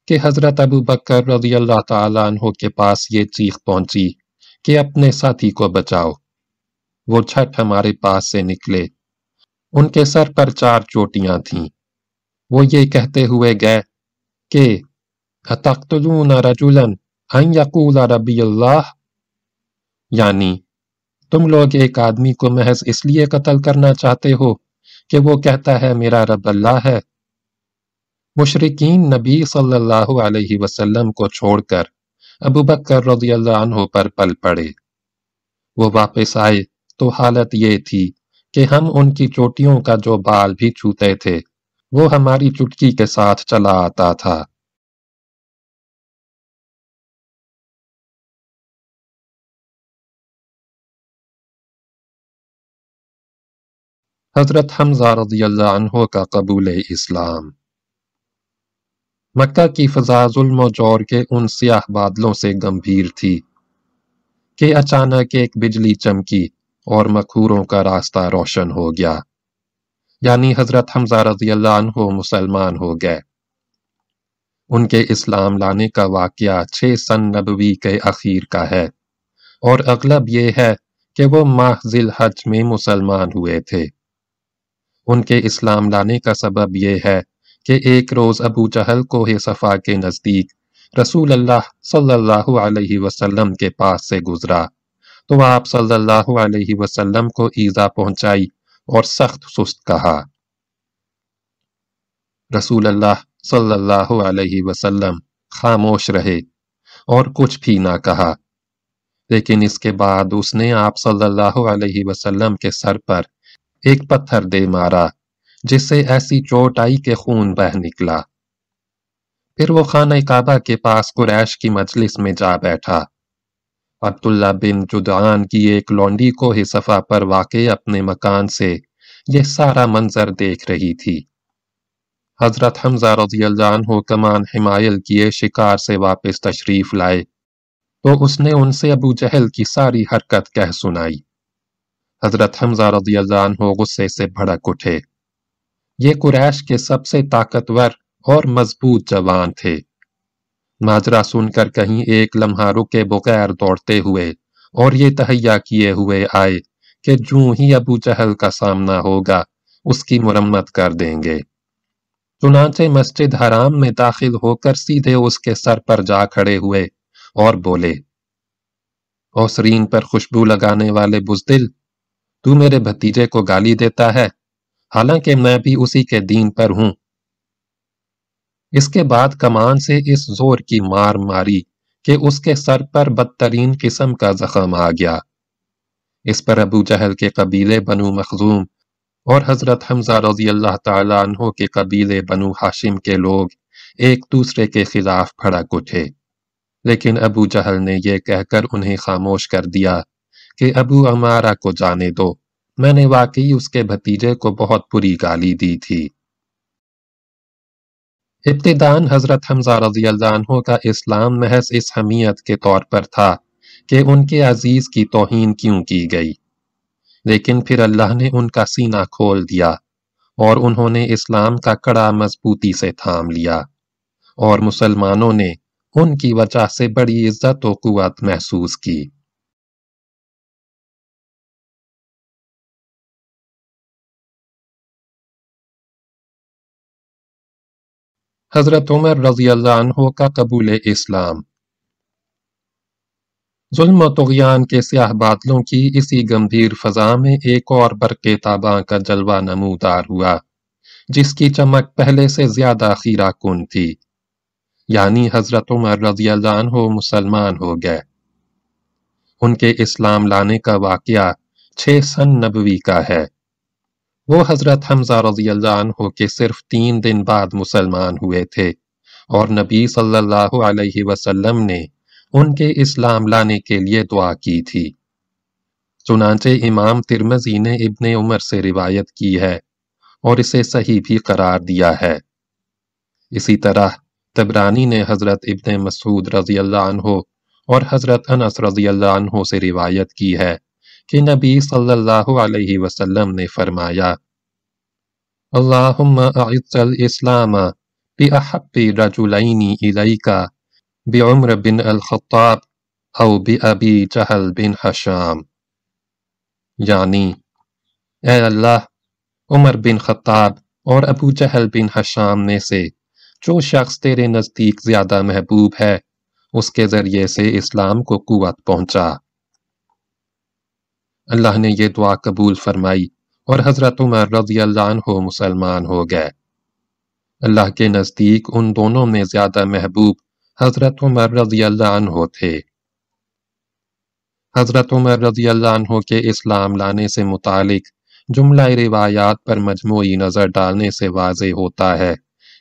کہ حضرت ابو بکر رضی اللہ تعالیٰ عنہ کے پاس یہ چیخ پہنچی کہ اپنے ساتھی کو بچاؤ۔ وہ چھٹ ہمارے پاس سے نکلے۔ ان کے سر پر چار چوٹیاں تھیں۔ وہ یہ کہتے ہوئے گئے کہ، اتقتلون رجلا ان یقول ربی اللہ؟ یعنی تم لوگ ایک آدمی کو محض اس لیے قتل کرنا چاہتے ہو کہ وہ کہتا ہے، میرا رب اللہ ہے مشرقین نبی صلی اللہ علیہ وسلم کو چھوڑ کر ابو بکر رضی اللہ عنہ پر پل پڑے۔ وہ واپس آئے تو حالت یہ تھی کہ ہم ان کی چوٹیوں کا جو بال بھی چھوتے تھے، وہ ہماری چٹکی کے ساتھ چلا آتا تھا۔ حضرت حمزہ رضی اللہ عنہ کا قبول اسلام۔ مکہ کی فضا ظلم و جور کے ان سیاہ بادلوں سے گمبھیر تھی کہ اچانک ایک بجلی چمکی اور مکھوروں کا راستہ روشن ہو گیا۔ یعنی حضرت حمزہ رضی اللہ عنہ مسلمان ہو گئے۔ ان کے اسلام لانے کا واقعہ چھ سن نبوی کے اخیر کا ہے۔ اور اغلب یہ ہے کہ وہ ماہ ذی الحج میں مسلمان ہوئے تھے۔ ان کے اسلام لانے کا سبب یہ ہے کہ ایک روز ابو جہل کو صفا کے نزدیک رسول اللہ صلی اللہ علیہ وسلم کے پاس سے گزرا۔ تو آپ صلی اللہ علیہ وسلم کو ایزا پہنچائی اور سخت سست کہا۔ رسول اللہ صلی اللہ علیہ وسلم خاموش رہے اور کچھ بھی نہ کہا۔ لیکن اس کے بعد اس نے آپ صلی اللہ علیہ وسلم کے سر پر ایک پتھر دے مارا جس سے ایسی چوٹ آئی کہ خون بہ نکلا۔ پھر وہ خانہ کعبہ کے پاس قریش کی مجلس میں جا بیٹھا۔ عبداللہ بن جدعان کی ایک لونڈی کو ہی صفا پر واقع اپنے مکان سے یہ سارا منظر دیکھ رہی تھی۔ حضرت حمزہ رضی اللہ عنہ کمان حمایل کیے شکار سے واپس تشریف لائے تو اس نے ان سے ابو جہل کی ساری حرکت کہہ سنائی۔ حضرت حمزہ رضی اللہ عنہ غصے سے بھڑک اٹھے۔ یہ قریش کے سب سے طاقتور اور مضبوط جوان تھے۔ ماجرا سن کر کہیں ایک لمحہ رکے بغیر دوڑتے ہوئے اور یہ تہیا کیے ہوئے آئے کہ جو ہی ابو جہل کا سامنا ہوگا، اس کی مرمت کر دیں گے۔ چنانچہ مسجد حرام میں داخل ہو کر سیدھے اس کے سر پر جا کھڑے ہوئے اور بولے، اوسرین پر خوشبو لگانے والے بزدل، تو میرے بھتیجے کو گالی دیتا ہے، حالانکہ میں بھی اسی کے دین پر ہوں۔ اس کے بعد کمان سے اس زور کی مار ماری کہ اس کے سر پر بدترین قسم کا زخم آ گیا۔ اس پر ابو جہل کے قبیلے بنو مخزوم اور حضرت حمزہ رضی اللہ تعالیٰ عنہ کے قبیلے بنو حاشم کے لوگ ایک دوسرے کے خلاف پھڑک اٹھے۔ لیکن ابو جہل نے یہ کہہ کر انہیں خاموش کر دیا کہ ابو امارا کو جانے دو۔ میں نے واقعی اس کے بھتیجے کو بہت بری گالی دی تھی۔ ابتدان حضرت حمزہ رضی اللہ عنہ کا اسلام محض اس حمیت کے طور پر تھا کہ ان کے عزیز کی توہین کیوں کی گئی۔ لیکن پھر اللہ نے ان کا سینہ کھول دیا اور انہوں نے اسلام کا کڑا مضبوطی سے تھام لیا اور مسلمانوں نے ان کی وجہ سے بڑی عزت و قوت محسوس کی۔ حضرت عمر رضی اللہ عنہ کا قبول اسلام۔ ظلم و تغیان کے سیاہ بادلوں کی اسی گمبھیر فضا میں ایک اور برق تاباں کا جلوہ نمودار ہوا، جس کی چمک پہلے سے زیادہ خیرہ کن تھی یعنی حضرت عمر رضی اللہ عنہ مسلمان ہو گئے۔ ان کے اسلام لانے کا واقعہ چھ سن نبوی کا ہے۔ وہ حضرت حمزہ رضی اللہ عنہ کے صرف تین دن بعد مسلمان ہوئے تھے اور نبی صلی اللہ علیہ وسلم نے ان کے اسلام لانے کے لیے دعا کی تھی۔ چنانچہ امام ترمزی نے ابن عمر سے روایت کی ہے اور اسے صحیح بھی قرار دیا ہے۔ اسی طرح تبرانی نے حضرت ابن مسعود رضی اللہ عنہ اور حضرت انس رضی اللہ عنہ سے روایت کی ہے۔ کہ نبی صلی اللہ علیہ وسلم نے فرمایا، اللہم اعز الاسلام بی احبی الیکا بعمر بن الخطاب او بأبی جہل بن حشام. یعنی اے اللہ، عمر بن خطاب اور ابو جہل بن حشام میں سے جو شخص تیرے نزدیک زیادہ محبوب ہے، اس کے ذریعے سے اسلام کو قوت پہنچا۔ اللہ نے یہ دعا قبول فرمائی اور حضرت عمر رضی اللہ عنہ مسلمان ہو گئے۔ اللہ کے نزدیک ان دونوں میں زیادہ محبوب حضرت عمر رضی اللہ عنہ تھے۔ حضرت عمر رضی اللہ عنہ کے اسلام لانے سے متعلق جملہ روایات پر مجموعی نظر ڈالنے سے واضح ہوتا ہے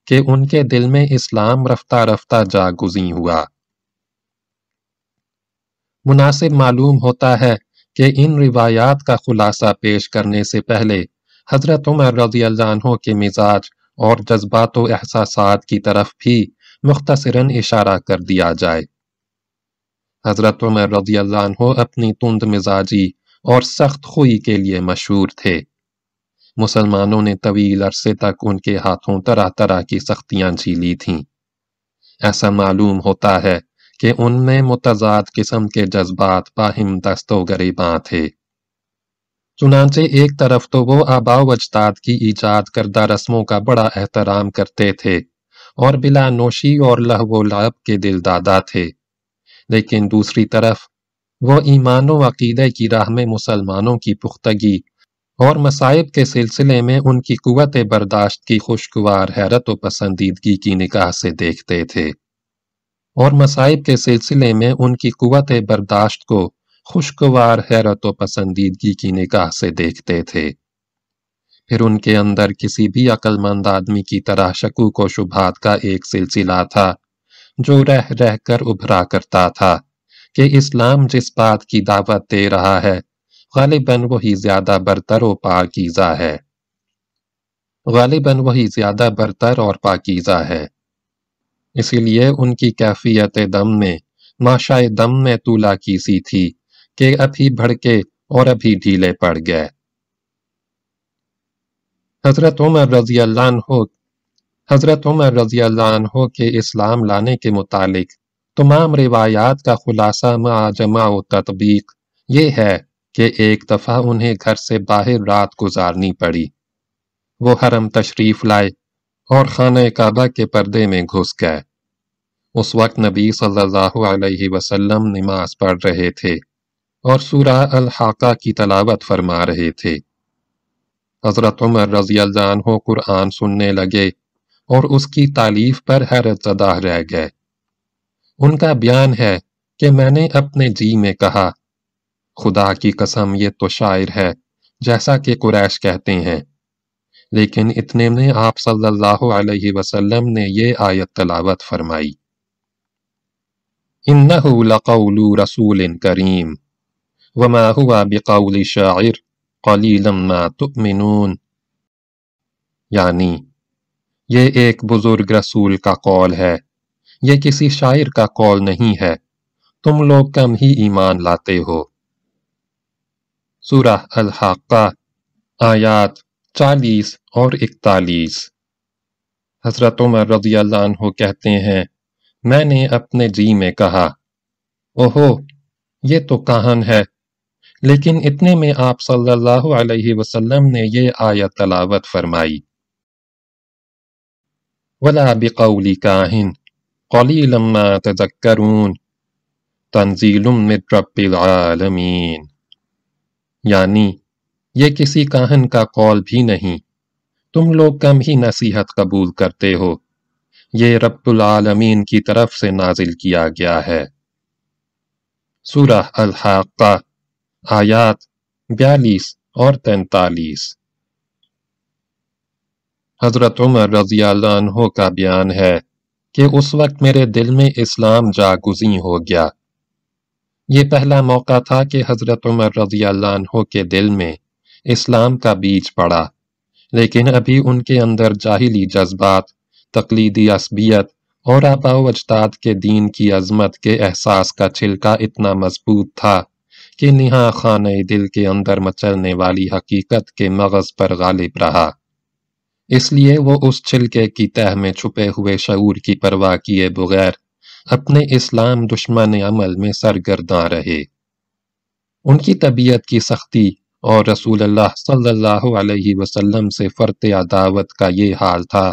کہ ان کے دل میں اسلام رفتہ رفتہ جاگزی ہوا۔ مناسب معلوم ہوتا ہے کہ ان روایات کا خلاصہ پیش کرنے سے پہلے حضرت عمر رضی اللہ عنہ کے مزاج اور جذبات و احساسات کی طرف بھی مختصراً اشارہ کر دیا جائے۔ حضرت عمر رضی اللہ عنہ اپنی تند مزاجی اور سخت خوئی کے لیے مشہور تھے۔ مسلمانوں نے طویل عرصے تک ان کے ہاتھوں طرح طرح کی سختیاں جھیلی تھیں۔ ایسا معلوم ہوتا ہے کہ ان میں متضاد قسم کے جذبات باہم دست و گریباں تھے۔ چنانچہ ایک طرف تو وہ آبا و اجداد کی ایجاد کردہ رسموں کا بڑا احترام کرتے تھے اور بلا نوشی اور لہو و لعب کے دل دادا تھے۔ لیکن دوسری طرف وہ ایمان و عقیدہ کی راہ میں مسلمانوں کی پختگی اور مصائب کے سلسلے میں ان کی قوت برداشت کی خوشگوار حیرت و پسندیدگی کی نگاہ سے دیکھتے تھے۔ اور مصائب کے سلسلے میں ان کی قوت برداشت کو خوشگوار حیرت و پسندیدگی کی نگاہ سے دیکھتے تھے۔ پھر ان کے اندر کسی بھی عقل مند آدمی کی طرح شکوک و شبہات کا ایک سلسلہ تھا، جو رہ رہ کر ابھرا کرتا تھا کہ اسلام جس بات کی دعوت دے رہا ہے، غالباً وہی زیادہ برتر و پاکیزہ ہے۔ غالباً وہی زیادہ برتر اور پاکیزہ ہے۔ اسی لیے ان کی کیفیت دم میں، ماشاء دم میں تولا کی سی تھی کہ ابھی بھڑکے اور ابھی ڈھیلے پڑ گئے۔ حضرت عمر رضی اللہ عنہ، حضرت عمر رضی اللہ عنہ کے اسلام لانے کے متعلق تمام روایات کا خلاصہ مع جمع و تطبیق یہ ہے کہ ایک دفعہ انہیں گھر سے باہر رات گزارنی پڑی۔ وہ حرم تشریف لائے اور خانہ کعبہ کے پردے میں گھس گئے۔ اس وقت نبی صلی اللہ علیہ وسلم نماز پڑھ رہے تھے اور سورہ الحاقہ کی تلاوت فرما رہے تھے۔ حضرت عمر رضی اللہ عنہ قرآن سننے لگے اور اس کی تعلیف پر حیرت زدہ رہ گئے۔ ان کا بیان ہے کہ میں نے اپنے جی میں کہا، خدا کی قسم، یہ تو شاعر ہے، جیسا کہ قریش کہتے ہیں۔ لیکن اتنے میں آپ صلی اللہ علیہ وسلم نے یہ آیت تلاوت فرمائی۔ انہو لقول رسول کریم وما ہوا بقول شاعر ما تؤمنون. یعنی یہ ایک بزرگ رسول کا قول ہے، یہ کسی شاعر کا قول نہیں ہے، تم لوگ کم ہی ایمان لاتے ہو۔ سورہ الحاقہ آیات چالیس اور اکتالیس۔ حضرت عمر رضی اللہ عنہ کہتے ہیں میں نے اپنے جی میں کہا، اوہو، یہ تو کہن ہے؟ لیکن اتنے میں آپ صلی اللہ علیہ وسلم نے یہ آیت تلاوت فرمائی۔ وَلَا بِقَوْلِ كَاهِنْ قَلِيلًا مَا تَذَكَّرُونَ تَنزِيلٌ مِّن رَبِّ الْعَالَمِينَ۔ یعنی یہ کسی کاہن کا قول بھی نہیں۔ تم لوگ کم ہی نصیحت قبول کرتے ہو۔ یہ رب العالمین کی طرف سے نازل کیا گیا ہے۔ سورہ الحاقہ، آیات بیالیس اور تینتالیس۔ حضرت عمر رضی اللہ عنہ کا بیان ہے کہ اس وقت میرے دل میں اسلام جاگزیں ہو گیا۔ یہ پہلا موقع تھا کہ حضرت عمر رضی اللہ عنہ کے دل میں اسلام کا بیج پڑا، لیکن ابھی ان کے اندر جاہلی جذبات تقلیدی عصبیت اور آبا و اجداد کے دین کی عظمت کے احساس کا چھلکا اتنا مضبوط تھا کہ نہا خانہ دل کے اندر مچلنے والی حقیقت کے مغز پر غالب رہا۔ اس لیے وہ اس چھلکے کی تہ میں چھپے ہوئے شعور کی پرواہ کیے بغیر اپنے اسلام دشمن عمل میں سرگرداں رہے۔ ان کی طبیعت کی سختی اور رسول اللہ صلی اللہ علیہ وسلم سے فرت عداوت کا یہ حال تھا۔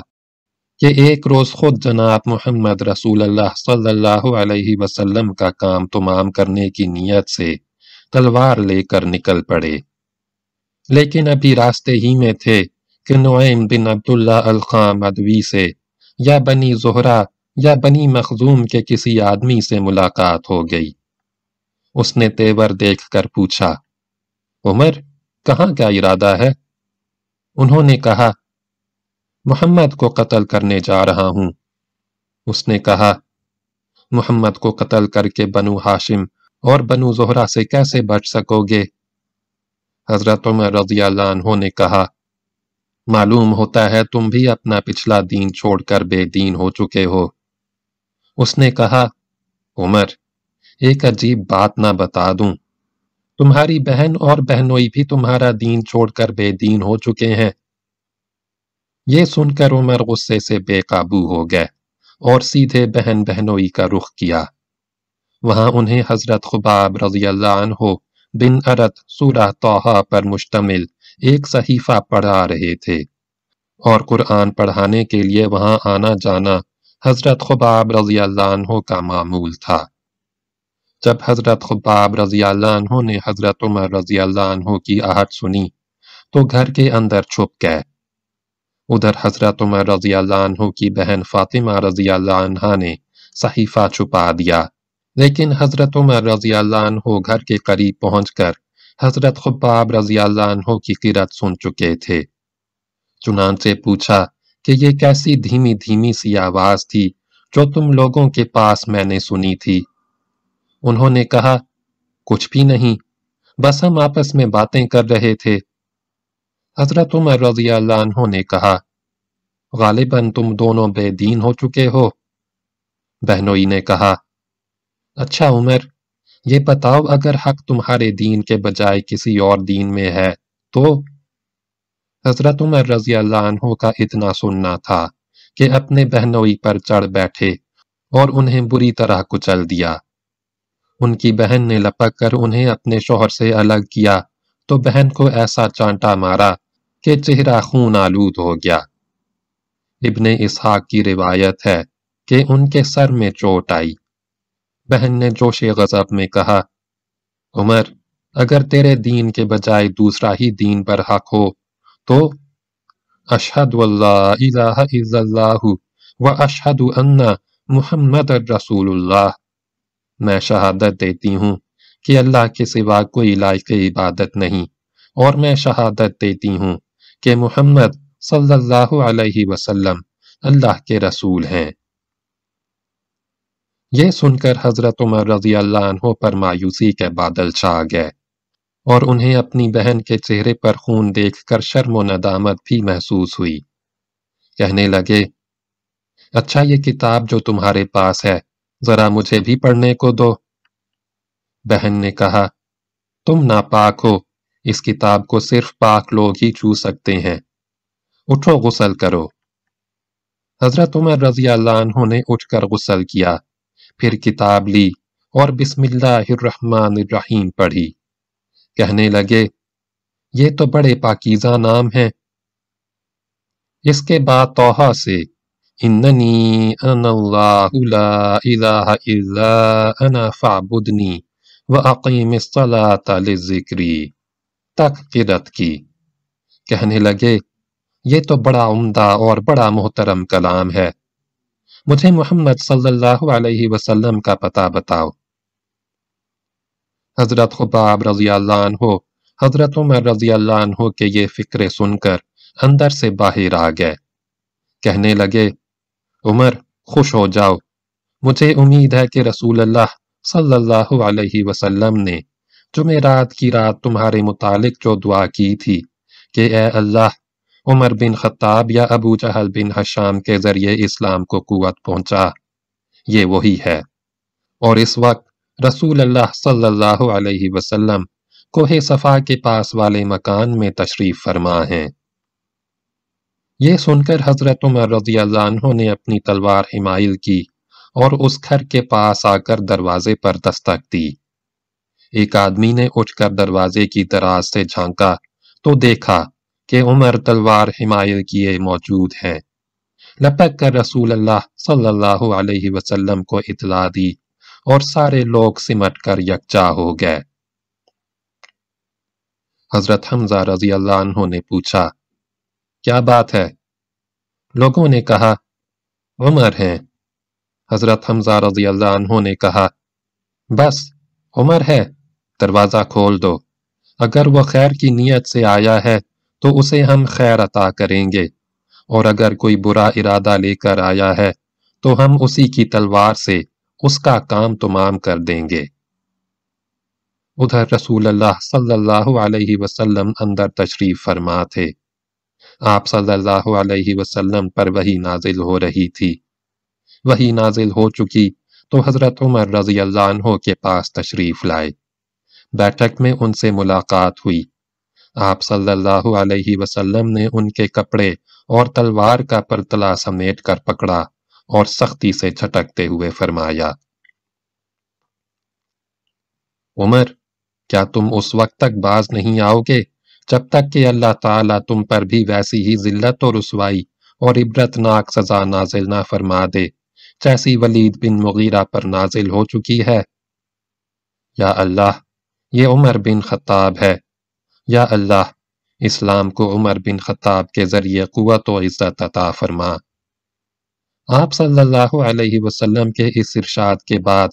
کہ ایک روز خود جناب محمد رسول اللہ صلی اللہ علیہ وسلم کا کام تمام کرنے کی نیت سے تلوار لے کر نکل پڑے۔ لیکن ابھی راستے ہی میں تھے کہ نعیم بن عبداللہ الخام ادوی سے یا بنی زہرہ یا بنی مخزوم کے کسی آدمی سے ملاقات ہو گئی۔ اس نے تیور دیکھ کر پوچھا، عمر، کہاں کا ارادہ ہے؟ انہوں نے کہا محمد کو قتل کرنے جا رہا ہوں۔ اس نے کہا، محمد کو قتل کر کے بنو ہاشم اور بنو زہرہ سے کیسے بچ سکو گے؟ حضرت عمر رضی اللہ عنہ نے کہا، معلوم ہوتا ہے تم بھی اپنا پچھلا دین چھوڑ کر بے دین ہو چکے ہو۔ اس نے کہا، عمر، ایک عجیب بات نہ بتا دوں۔ تمہاری بہن اور بہنوئی بھی تمہارا دین چھوڑ کر بے دین ہو چکے ہیں۔ یہ سن کر عمر غصے سے بے قابو ہو گئے اور سیدھے بہن بہنوئی کا رخ کیا۔ وہاں انہیں حضرت خباب رضی اللہ عنہ بن عرت سورہ توحہ پر مشتمل ایک صحیفہ پڑھا رہے تھے اور قرآن پڑھانے کے لیے وہاں آنا جانا حضرت خباب رضی اللہ عنہ کا معمول تھا۔ جب حضرت خباب رضی اللہ عنہ نے حضرت عمر رضی اللہ عنہ کی آہٹ سنی تو گھر کے اندر چھپ گئے۔ ادھر حضرت عمر رضی اللہ عنہ کی بہن فاطمہ رضی اللہ عنہ نے صحیفہ چھپا دیا۔ لیکن حضرت عمر رضی اللہ عنہ گھر کے قریب پہنچ کر حضرت خباب رضی اللہ عنہ کی قرت سن چکے تھے۔ چنانچہ پوچھا کہ یہ کیسی دھیمی دھیمی سی آواز تھی جو تم لوگوں کے پاس میں نے سنی تھی۔ انہوں نے کہا، کچھ بھی نہیں، بس ہم آپس میں باتیں کر رہے تھے۔ حضرت عمر رضی اللہ عنہ نے کہا، غالباً تم دونوں بے دین ہو چکے ہو۔ بہنوئی نے کہا اچھا عمر، یہ بتاؤ اگر حق تمہارے دین کے بجائے کسی اور دین میں ہے تو؟ حضرت عمر رضی اللہ عنہ کا اتنا سننا تھا کہ اپنے بہنوئی پر چڑھ بیٹھے اور انہیں بری طرح کچل دیا۔ ان کی بہن نے لپک کر انہیں اپنے شوہر سے الگ کیا تو بہن کو ایسا چانٹا مارا کہ چہرہ خون آلود ہو گیا۔ ابن اسحاق کی روایت ہے کہ ان کے سر میں چوٹ آئی۔ بہن نے جوش غضب میں کہا، عمر، اگر تیرے دین کے بجائے دوسرا ہی دین پر حق ہو، تو اشہد واللہ الہ الا اللہ و اشہد ان محمد رسول اللہ۔ میں شہادت دیتی ہوں کہ اللہ کے سوا کوئی لائق عبادت نہیں اور میں شہادت دیتی ہوں۔ کہ محمد صلی اللہ علیہ وسلم اللہ کے رسول ہیں۔ یہ سن کر حضرت عمر رضی اللہ عنہ پر مایوسی کے بادل چھا گئے اور انہیں اپنی بہن کے چہرے پر خون دیکھ کر شرم و ندامت بھی محسوس ہوئی۔ کہنے لگے اچھا یہ کتاب جو تمہارے پاس ہے، ذرا مجھے بھی پڑھنے کو دو۔ بہن نے کہا، تم ناپاک ہو اس کتاب کو صرف پاک لوگ ہی چھو سکتے ہیں۔ اٹھو غسل کرو۔ حضرت عمر رضی اللہ عنہ نے اٹھ کر غسل کیا۔ پھر کتاب لی اور بسم اللہ الرحمن الرحیم پڑھی۔ کہنے لگے، یہ تو بڑے پاکیزہ نام ہیں۔ اس کے بعد توحہ سے، اننی انا اللہ لا الہ الا انا فعبدنی وَأَقِيمِ الصَّلَاةَ لِلذِّكْرِ تک قرت کی۔ کہنے لگے، یہ تو بڑا عمدہ اور بڑا محترم کلام ہے۔ مجھے محمد صلی اللہ علیہ وسلم کا پتہ بتاؤ۔ حضرت خباب رضی اللہ عنہ، حضرت عمر رضی اللہ عنہ کے یہ فکرے سن کر اندر سے باہر آ گئے۔ کہنے لگے، عمر، خوش ہو جاؤ۔ مجھے امید ہے کہ رسول اللہ صلی اللہ علیہ وسلم نے جمعرات کی رات تمہارے متعلق جو دعا کی تھی کہ اے اللہ، عمر بن خطاب یا ابو جہل بن حشام کے ذریعے اسلام کو قوت پہنچا۔ یہ وہی ہے۔ اور اس وقت رسول اللہ صلی اللہ علیہ وسلم کوہ صفا کے پاس والے مکان میں تشریف فرما ہیں۔ یہ سن کر حضرت عمر رضی اللہ عنہ نے اپنی تلوار حمائل کی اور اس گھر کے پاس آ کر دروازے پر دستک دی۔ ایک آدمی نے اٹھ کر دروازے کی دراز سے جھانکا تو دیکھا کہ عمر تلوار حمایل کیے موجود ہیں۔ لپک کر رسول اللہ صلی اللہ علیہ وسلم کو اطلاع دی اور سارے لوگ سمٹ کر یکجا ہو گئے۔ حضرت حمزہ رضی اللہ عنہ نے پوچھا، کیا بات ہے؟ لوگوں نے کہا، عمر ہیں۔ حضرت حمزہ رضی اللہ عنہ نے کہا، بس، عمر ہے۔ دروازہ کھول دو۔ اگر وہ خیر کی نیت سے آیا ہے، تو اسے ہم خیر عطا کریں گے۔ اور اگر کوئی برا ارادہ لے کر آیا ہے، تو ہم اسی کی تلوار سے اس کا کام تمام کر دیں گے۔ ادھر رسول اللہ صلی اللہ علیہ وسلم اندر تشریف فرما تھے۔ آپ صلی اللہ علیہ وسلم پر وہی نازل ہو رہی تھی۔ وہی نازل ہو چکی تو حضرت عمر رضی اللہ عنہ کے پاس تشریف لائے۔ بیٹھک میں ان سے ملاقات ہوئی۔ آپ صلی اللہ علیہ وسلم نے ان کے کپڑے اور تلوار کا پرتلا سمیٹ کر پکڑا اور سختی سے چھٹکتے ہوئے فرمایا، عمر، کیا تم اس وقت تک باز نہیں آؤ گے جب تک کہ اللہ تعالیٰ تم پر بھی ویسی ہی ذلت و رسوائی اور عبرتناک سزا نازل نہ فرما دے جیسی ولید بن مغیرہ پر نازل ہو چکی ہے؟ یا اللہ یہ عمر بن خطاب ہے۔ یا اللہ، اسلام کو عمر بن خطاب کے ذریعے قوت و عزت عطا فرما۔ آپ صلی اللہ علیہ وسلم کے اس ارشاد کے بعد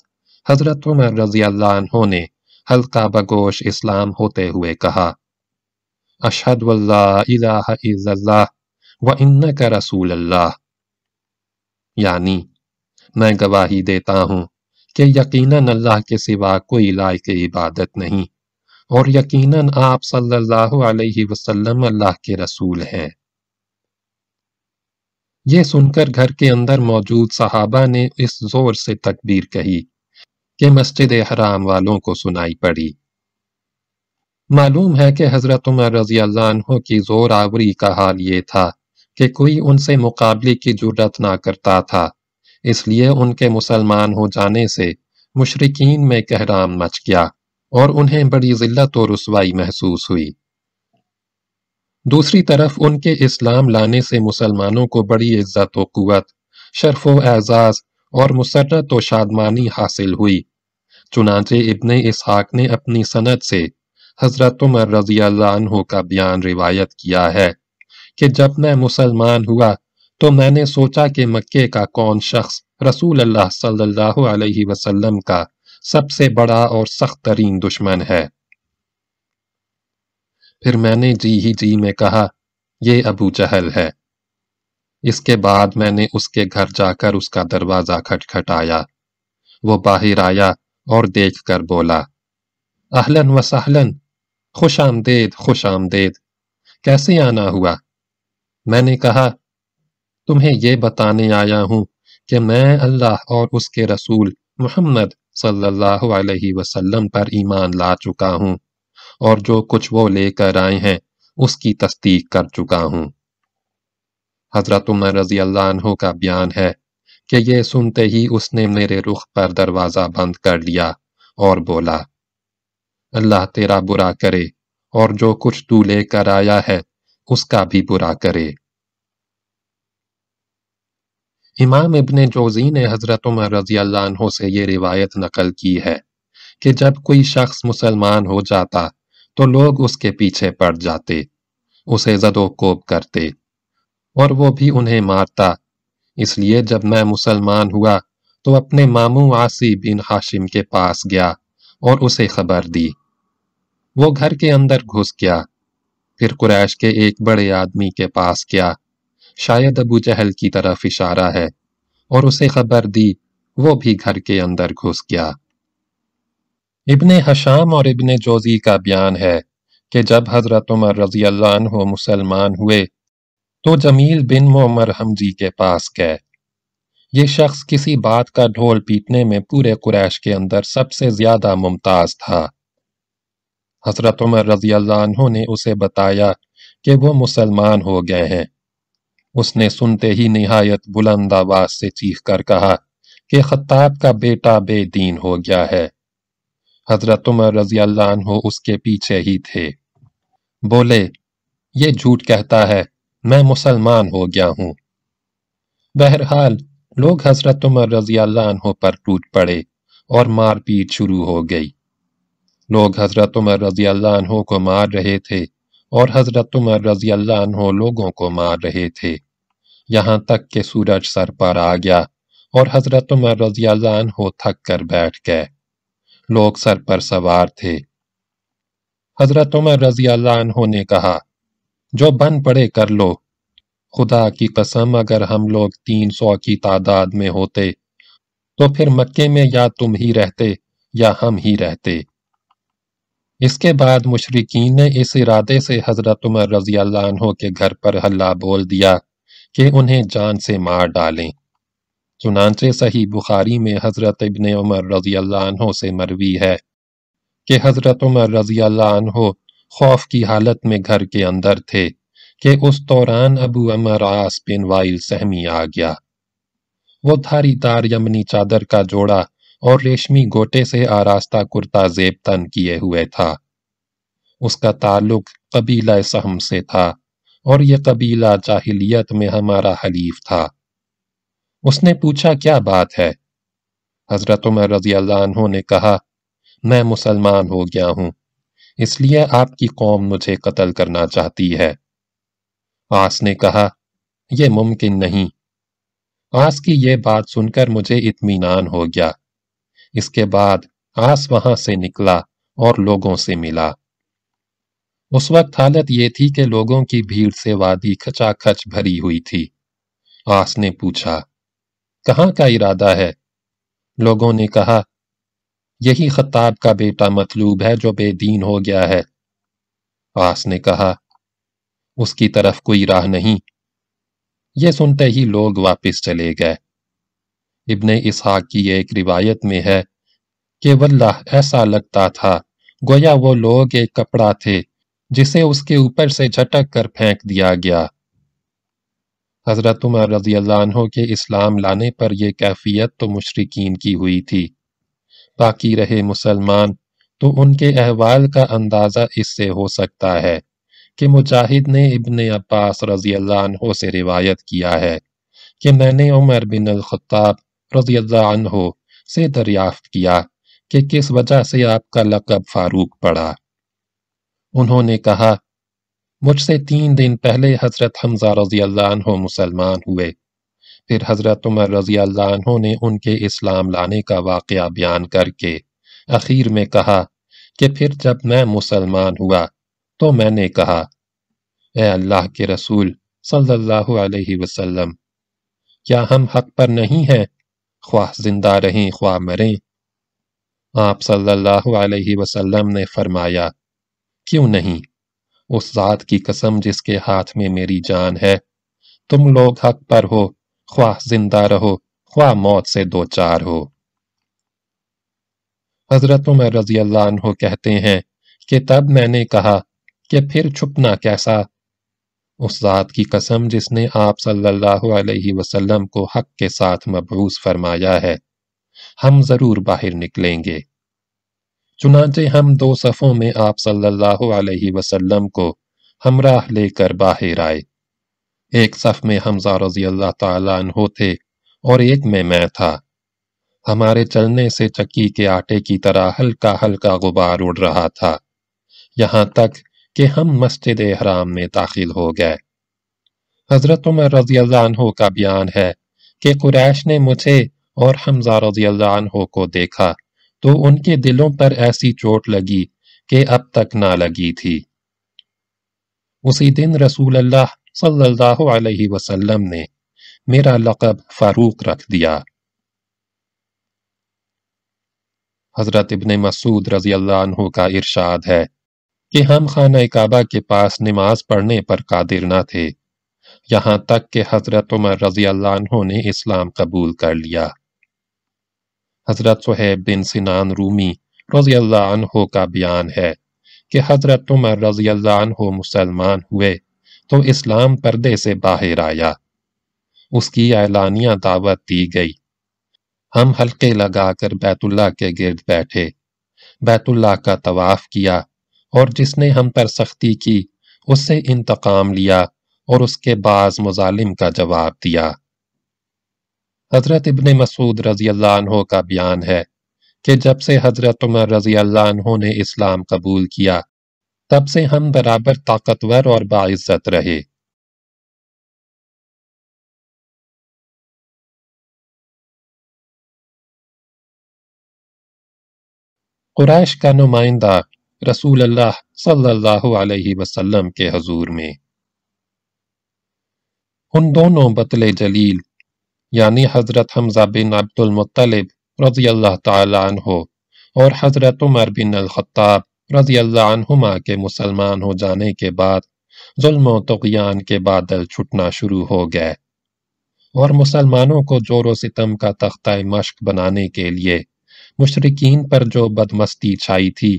حضرت عمر رضی اللہ عنہ نے حلقہ بگوش اسلام ہوتے ہوئے کہا، اشہد واللہ الہ الا اللہ و انکا رسول اللہ یعنی میں گواہی دیتا ہوں کہ یقیناً اللہ کے سوا کوئی لائق عبادت نہیں اور یقیناً آپ صلی اللہ علیہ وسلم اللہ کے رسول ہیں۔ یہ سن کر گھر کے اندر موجود صحابہ نے اس زور سے تکبیر کہی کہ مسجد حرام والوں کو سنائی پڑی۔ معلوم ہے کہ حضرت عمر رضی اللہ عنہ کی زور آوری کا حال یہ تھا کہ کوئی ان سے مقابلے کی جرت نہ کرتا تھا۔ اس لیے ان کے مسلمان ہو جانے سے مشرقین میں کہرام مچ گیا اور انہیں بڑی ذلت و رسوائی محسوس ہوئی۔ دوسری طرف ان کے اسلام لانے سے مسلمانوں کو بڑی عزت و قوت، شرف و اعزاز اور مسرت و شادمانی حاصل ہوئی۔ چنانچہ ابن اسحاق نے اپنی سند سے حضرت عمر رضی اللہ عنہ کا بیان روایت کیا ہے کہ جب میں مسلمان ہوا تو میں نے سوچا کہ مکے کا کون شخص رسول اللہ صلی اللہ علیہ وسلم کا سب سے بڑا اور سخت ترین دشمن ہے۔ پھر میں نے جی ہی جی میں کہا، یہ ابو جہل ہے۔ اس کے بعد میں نے اس کے گھر جا کر اس کا دروازہ کھٹ کھٹ آیا وہ باہر آیا اور دیکھ کر بولا اہلن و سہلن خوش آمدید خوش آمدید، کیسے آنا ہوا؟ میں نے کہا تمہیں یہ بتانے آیا ہوں کہ میں اللہ اور اس کے رسول محمد صلی اللہ علیہ وسلم پر ایمان لا چکا ہوں اور جو کچھ وہ لے کر آئے ہیں، اس کی تصدیق کر چکا ہوں۔ حضرت عمر رضی اللہ عنہ کا بیان ہے کہ یہ سنتے ہی اس نے میرے رخ پر دروازہ بند کر لیا اور بولا، اللہ تیرا برا کرے اور جو کچھ تو لے کر آیا ہے، اس کا بھی برا کرے۔ امام ابن جوزی نے حضرت عمر رضی اللہ عنہ سے یہ روایت نقل کی ہے کہ جب کوئی شخص مسلمان ہو جاتا تو لوگ اس کے پیچھے پڑ جاتے، اسے زد و کوب کرتے اور وہ بھی انہیں مارتا۔ اس لیے جب میں مسلمان ہوا تو اپنے ماموں آسی بن ہاشم کے پاس گیا اور اسے خبر دی۔ وہ گھر کے اندر گھس گیا۔ پھر قریش کے ایک بڑے آدمی کے پاس گیا۔ شاید ابو جہل کی طرف اشارہ ہے۔ اور اسے خبر دی، وہ بھی گھر کے اندر گھس گیا۔ ابن حشام اور ابن جوزی کا بیان ہے کہ جب حضرت عمر رضی اللہ عنہ مسلمان ہوئے، تو جمیل بن معمر حمزی کے پاس گئے۔ یہ شخص کسی بات کا ڈھول پیٹنے میں پورے قریش کے اندر سب سے زیادہ ممتاز تھا۔ حضرت عمر رضی اللہ عنہ نے اسے بتایا کہ وہ مسلمان ہو گئے ہیں۔ اس نے سنتے ہی نہایت بلند آواز سے چیخ کر کہا کہ خطاب کا بیٹا بے دین ہو گیا ہے۔ حضرت عمر رضی اللہ عنہ اس کے پیچھے ہی تھے۔ بولے، یہ جھوٹ کہتا ہے، میں مسلمان ہو گیا ہوں۔ بہرحال، لوگ حضرت عمر رضی اللہ عنہ پر ٹوٹ پڑے اور مار پیٹ شروع ہو گئی۔ لوگ حضرت عمر رضی اللہ عنہ کو مار رہے تھے۔ اور حضرت عمر رضی اللہ عنہ لوگوں کو مار رہے تھے۔ یہاں تک کہ سورج سر پر آ گیا اور حضرت عمر رضی اللہ عنہ تھک کر بیٹھ گئے۔ لوگ سر پر سوار تھے۔ حضرت عمر رضی اللہ عنہ نے کہا، جو بن پڑے کر لو۔ خدا کی قسم، اگر ہم لوگ تین سو کی تعداد میں ہوتے تو پھر مکے میں یا تم ہی رہتے یا ہم ہی رہتے۔ اس کے بعد مشرقین نے اس ارادے سے حضرت عمر رضی اللہ عنہ کے گھر پر حلہ بول دیا کہ انہیں جان سے مار ڈالیں۔ چنانچہ صحیح بخاری میں حضرت ابن عمر رضی اللہ عنہ سے مروی ہے کہ حضرت عمر رضی اللہ عنہ خوف کی حالت میں گھر کے اندر تھے کہ اس دوران ابو عمر عاص بن وائل سہمی آ گیا۔ وہ دھاری دار یمنی چادر کا جوڑا اور ریشمی گوٹے سے آراستہ کرتا زیب تن کیے ہوئے تھا۔ اس کا تعلق قبیلہ سہم سے تھا اور یہ قبیلہ جاہلیت میں ہمارا حلیف تھا۔ اس نے پوچھا، کیا بات ہے؟ حضرت عمر رضی اللہ عنہ نے کہا، میں مسلمان ہو گیا ہوں، اس لیے آپ کی قوم مجھے قتل کرنا چاہتی ہے۔ آس نے کہا، یہ ممکن نہیں۔ آس کی یہ بات سن کر مجھے اطمینان ہو گیا۔ اس کے بعد آس وہاں سے نکلا اور لوگوں سے ملا۔ اس وقت حالت یہ تھی کہ لوگوں کی بھیڑ سے وادی کھچا کھچ بھری ہوئی تھی۔ آس نے پوچھا، کہاں کا ارادہ ہے؟ لوگوں نے کہا، یہی خطاب کا بیٹا مطلوب ہے جو بے دین ہو گیا ہے۔ آس نے کہا، اس کی طرف کوئی راہ نہیں۔ یہ سنتے ہی لوگ واپس چلے گئے۔ ابن اسحاق کی ایک روایت میں ہے کہ واللہ ایسا لگتا تھا، گویا وہ لوگ ایک کپڑا تھے، جسے اس کے اوپر سے جھٹک کر پھینک دیا گیا۔ حضرت عمر رضی اللہ عنہ کے اسلام لانے پر یہ کیفیت تو مشرقین کی ہوئی تھی۔ باقی رہے مسلمان، تو ان کے احوال کا اندازہ اس سے ہو سکتا ہے کہ مجاہد نے ابن عباس رضی اللہ عنہ سے روایت کیا ہے کہ میں نے عمر بن الخطاب رضی اللہ عنہ سے دریافت کیا کہ کس وجہ سے آپ کا لقب فاروق پڑا۔ انہوں نے کہا، مجھ سے تین دن پہلے حضرت حمزہ رضی اللہ عنہ مسلمان ہوئے۔ پھر حضرت عمر رضی اللہ عنہ نے ان کے اسلام لانے کا واقعہ بیان کر کے اخیر میں کہا کہ پھر جب میں مسلمان ہوا تو میں نے کہا، اے اللہ کے رسول صلی اللہ علیہ وسلم، کیا ہم حق پر نہیں ہیں خواہ زندہ رہیں، خواہ مریں۔ آپ صلی اللہ علیہ وسلم نے فرمایا، کیوں نہیں؟ اس ذات کی قسم جس کے ہاتھ میں میری جان ہے، تم لوگ حق پر ہو، خواہ زندہ رہو، خواہ موت سے دو چار ہو۔ حضرت عمر رضی اللہ عنہ کہتے ہیں کہ تب میں نے کہا کہ پھر چھپنا کیسا؟ اس ذات کی قسم جس نے آپ صلی اللہ علیہ وسلم کو حق کے ساتھ مبعوث فرمایا ہے، ہم ضرور باہر نکلیں گے۔ چنانچہ ہم دو صفوں میں آپ صلی اللہ علیہ وسلم کو ہمراہ لے کر باہر آئے۔ ایک صف میں حمزہ رضی اللہ تعالیٰ عنہ تھے اور ایک میں میں تھا۔ ہمارے چلنے سے چکی کے آٹے کی طرح ہلکا ہلکا غبار اڑ رہا تھا۔ یہاں تک کہ ہم مسجد حرام میں داخل ہو گئے۔ حضرت عمر رضی اللہ عنہ کا بیان ہے کہ قریش نے مجھے اور حمزہ رضی اللہ عنہ کو دیکھا تو ان کے دلوں پر ایسی چوٹ لگی کہ اب تک نہ لگی تھی۔ اسی دن رسول اللہ صلی اللہ علیہ وسلم نے میرا لقب فاروق رکھ دیا۔ حضرت ابن مسعود رضی اللہ عنہ کا ارشاد ہے کہ ہم خانہ کعبہ کے پاس نماز پڑھنے پر قادر نہ تھے۔ یہاں تک کہ حضرت عمر رضی اللہ عنہ نے اسلام قبول کر لیا۔ حضرت صحیب بن سنان رومی رضی اللہ عنہ کا بیان ہے کہ حضرت عمر رضی اللہ عنہ مسلمان ہوئے تو اسلام پردے سے باہر آیا۔ اس کی اعلانیہ دعوت دی گئی۔ ہم حلقے لگا کر بیت اللہ کے گرد بیٹھے۔ بیت اللہ کا طواف کیا۔ اور جس نے ہم پر سختی کی، اس سے انتقام لیا اور اس کے بعض مظالم کا جواب دیا۔ حضرت ابن مسعود رضی اللہ عنہ کا بیان ہے کہ جب سے حضرت عمر رضی اللہ عنہ نے اسلام قبول کیا، تب سے ہم برابر طاقتور اور باعزت رہے۔ قریش کا نمائندہ رسول اللہ صلی اللہ علیہ وسلم کے حضور میں۔ ان دونوں بطل جلیل یعنی حضرت حمزہ بن عبد المطلب رضی اللہ تعالی عنہ اور حضرت عمر بن الخطاب رضی اللہ عنہما کے مسلمان ہو جانے کے بعد ظلم و تغیان کے بادل چھٹنا شروع ہو گئے۔ اور مسلمانوں کو جور و ستم کا تختہ مشق بنانے کے لیے مشرقین پر جو بدمستی چھائی تھی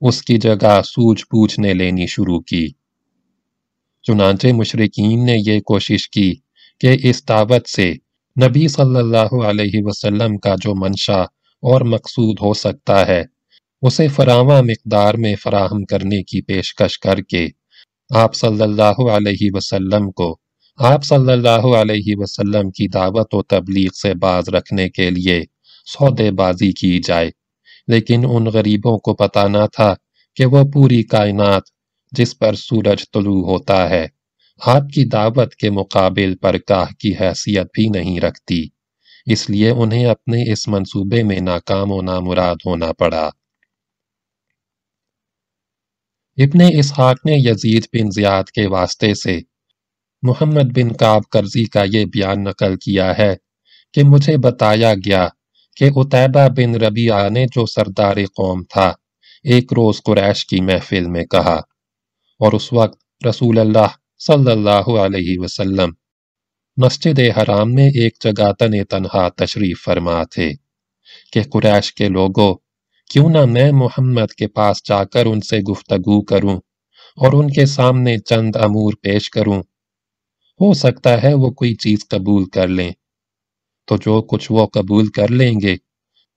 اس کی جگہ سوج پوچھنے لینی شروع کی۔ چنانچہ مشرقین نے یہ کوشش کی کہ اس دعوت سے نبی صلی اللہ علیہ وسلم کا جو منشا اور مقصود ہو سکتا ہے، اسے فراواں مقدار میں فراہم کرنے کی پیشکش کر کے آپ صلی اللہ علیہ وسلم کو، آپ صلی اللہ علیہ وسلم کی دعوت و تبلیغ سے باز رکھنے کے لیے سودے بازی کی جائے۔ لیکن ان غریبوں کو پتا نہ تھا کہ وہ پوری کائنات جس پر سورج طلوع ہوتا ہے آپ کی دعوت کے مقابل پر کاہ کی حیثیت بھی نہیں رکھتی۔ اس لیے انہیں اپنے اس منصوبے میں ناکام و نامراد ہونا پڑا۔ ابن اسحاق نے یزید بن زیاد کے واسطے سے محمد بن کعب کرزی کا یہ بیان نقل کیا ہے کہ مجھے بتایا گیا کہ اتیبہ بن ربیعہ نے جو سردار قوم تھا، ایک روز قریش کی محفل میں کہا، اور اس وقت رسول اللہ صلی اللہ علیہ وسلم مسجد حرام میں ایک جگہ تن تنہا تشریف فرما تھے کہ قریش کے لوگوں، کیوں نہ میں محمد کے پاس جا کر ان سے گفتگو کروں اور ان کے سامنے چند امور پیش کروں؟ ہو سکتا ہے وہ کوئی چیز قبول کر لیں۔ تو جو کچھ وہ قبول کر لیں گے،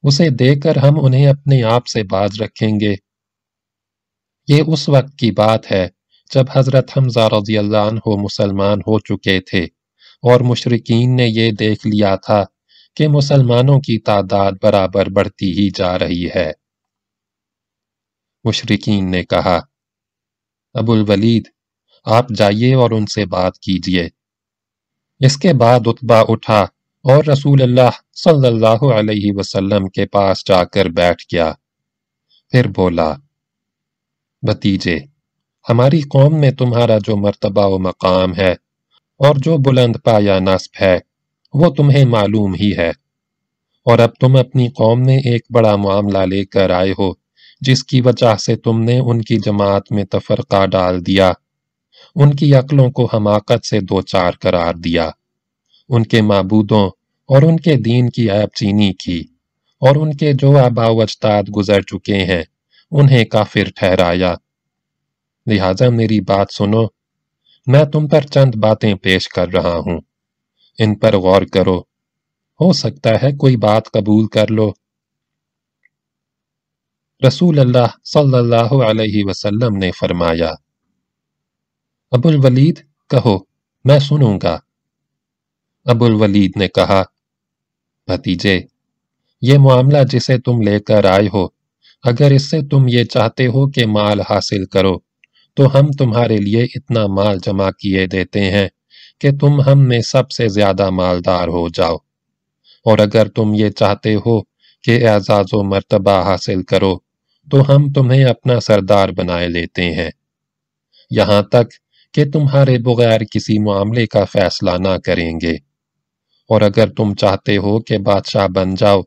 اسے دے کر ہم انہیں اپنے آپ سے باز رکھیں گے۔ یہ اس وقت کی بات ہے جب حضرت حمزہ رضی اللہ عنہ مسلمان ہو چکے تھے اور مشرقین نے یہ دیکھ لیا تھا کہ مسلمانوں کی تعداد برابر بڑھتی ہی جا رہی ہے۔ مشرقین نے کہا، ابو الولید، آپ جائیے اور ان سے بات کیجیے اس کے بعد اتبا اٹھا۔ اور رسول اللہ صلی اللہ علیہ وسلم کے پاس جا کر بیٹھ گیا۔ پھر بولا، بتیجے، ہماری قوم میں تمہارا جو مرتبہ و مقام ہے اور جو بلند پایا نصب ہے، وہ تمہیں معلوم ہی ہے۔ اور اب تم اپنی قوم میں ایک بڑا معاملہ لے کر آئے ہو، جس کی وجہ سے تم نے ان کی جماعت میں تفرقہ ڈال دیا۔ ان کی عقلوں کو حماقت سے دو چار قرار دیا۔ ان کے معبودوں اور ان کے دین کی عیب چینی کی، اور ان کے جو آبا و اجداد گزر چکے ہیں، انہیں کافر ٹھہرایا۔ لہذا میری بات سنو، میں تم پر چند باتیں پیش کر رہا ہوں۔ ان پر غور کرو۔ ہو سکتا ہے کوئی بات قبول کر لو۔ رسول اللہ صلی اللہ علیہ وسلم نے فرمایا ابو الولید کہو، میں سنوں گا۔ ابو الولید نے کہا بھتیجے یہ معاملہ جسے تم لے کر آئے ہو، اگر اس سے تم یہ چاہتے ہو کہ مال حاصل کرو، تو ہم تمہارے لیے اتنا مال جمع کیے دیتے ہیں کہ تم ہم میں سب سے زیادہ مالدار ہو جاؤ۔ اور اگر تم یہ چاہتے ہو کہ اعزاز و مرتبہ حاصل کرو، تو ہم تمہیں اپنا سردار بنائے لیتے ہیں۔ یہاں تک کہ تمہارے بغیر کسی معاملے کا فیصلہ نہ کریں گے۔ اور اگر تم چاہتے ہو کہ بادشاہ بن جاؤ،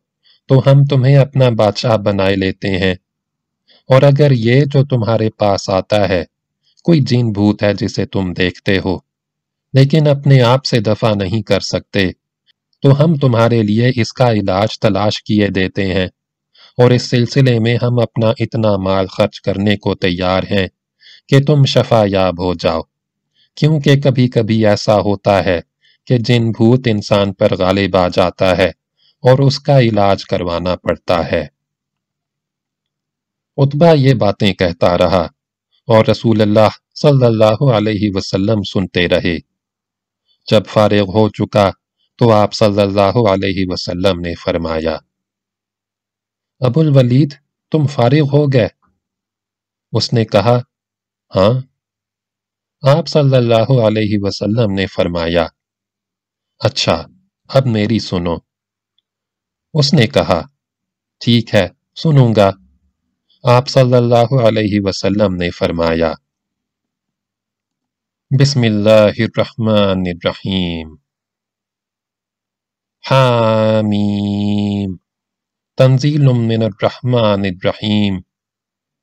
تو ہم تمہیں اپنا بادشاہ بنائے لیتے ہیں۔ اور اگر یہ جو تمہارے پاس آتا ہے، کوئی جین بھوت ہے جسے تم دیکھتے ہو، لیکن اپنے آپ سے دفع نہیں کر سکتے، تو ہم تمہارے لیے اس کا علاج تلاش کیے دیتے ہیں۔ اور اس سلسلے میں ہم اپنا اتنا مال خرچ کرنے کو تیار ہیں کہ تم شفا یاب ہو جاؤ، کیونکہ کبھی کبھی ایسا ہوتا ہے۔ کہ جن بھوت انسان پر غالب آ جاتا ہے اور اس کا علاج کروانا پڑتا ہے۔ اتبا یہ باتیں کہتا رہا اور رسول اللہ صلی اللہ علیہ وسلم سنتے رہے۔ جب فارغ ہو چکا تو آپ صلی اللہ علیہ وسلم نے فرمایا، ابو الولید، تم فارغ ہو گئے۔ اس نے کہا ہاں۔ آپ صلی اللہ علیہ وسلم نے فرمایا اچھا اب میری سنو۔ اس نے کہا، ٹھیک ہے، سنوں گا۔ آپ صلی اللہ علیہ وسلم نے فرمایا، بسم اللہ الرحمن الرحیم۔ حامیم۔ تنزیل من الرحمن الرحیم۔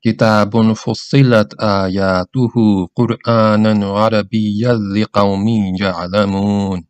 کتاب فصلت آیاته قرآنا عربیا لقوم يعلمون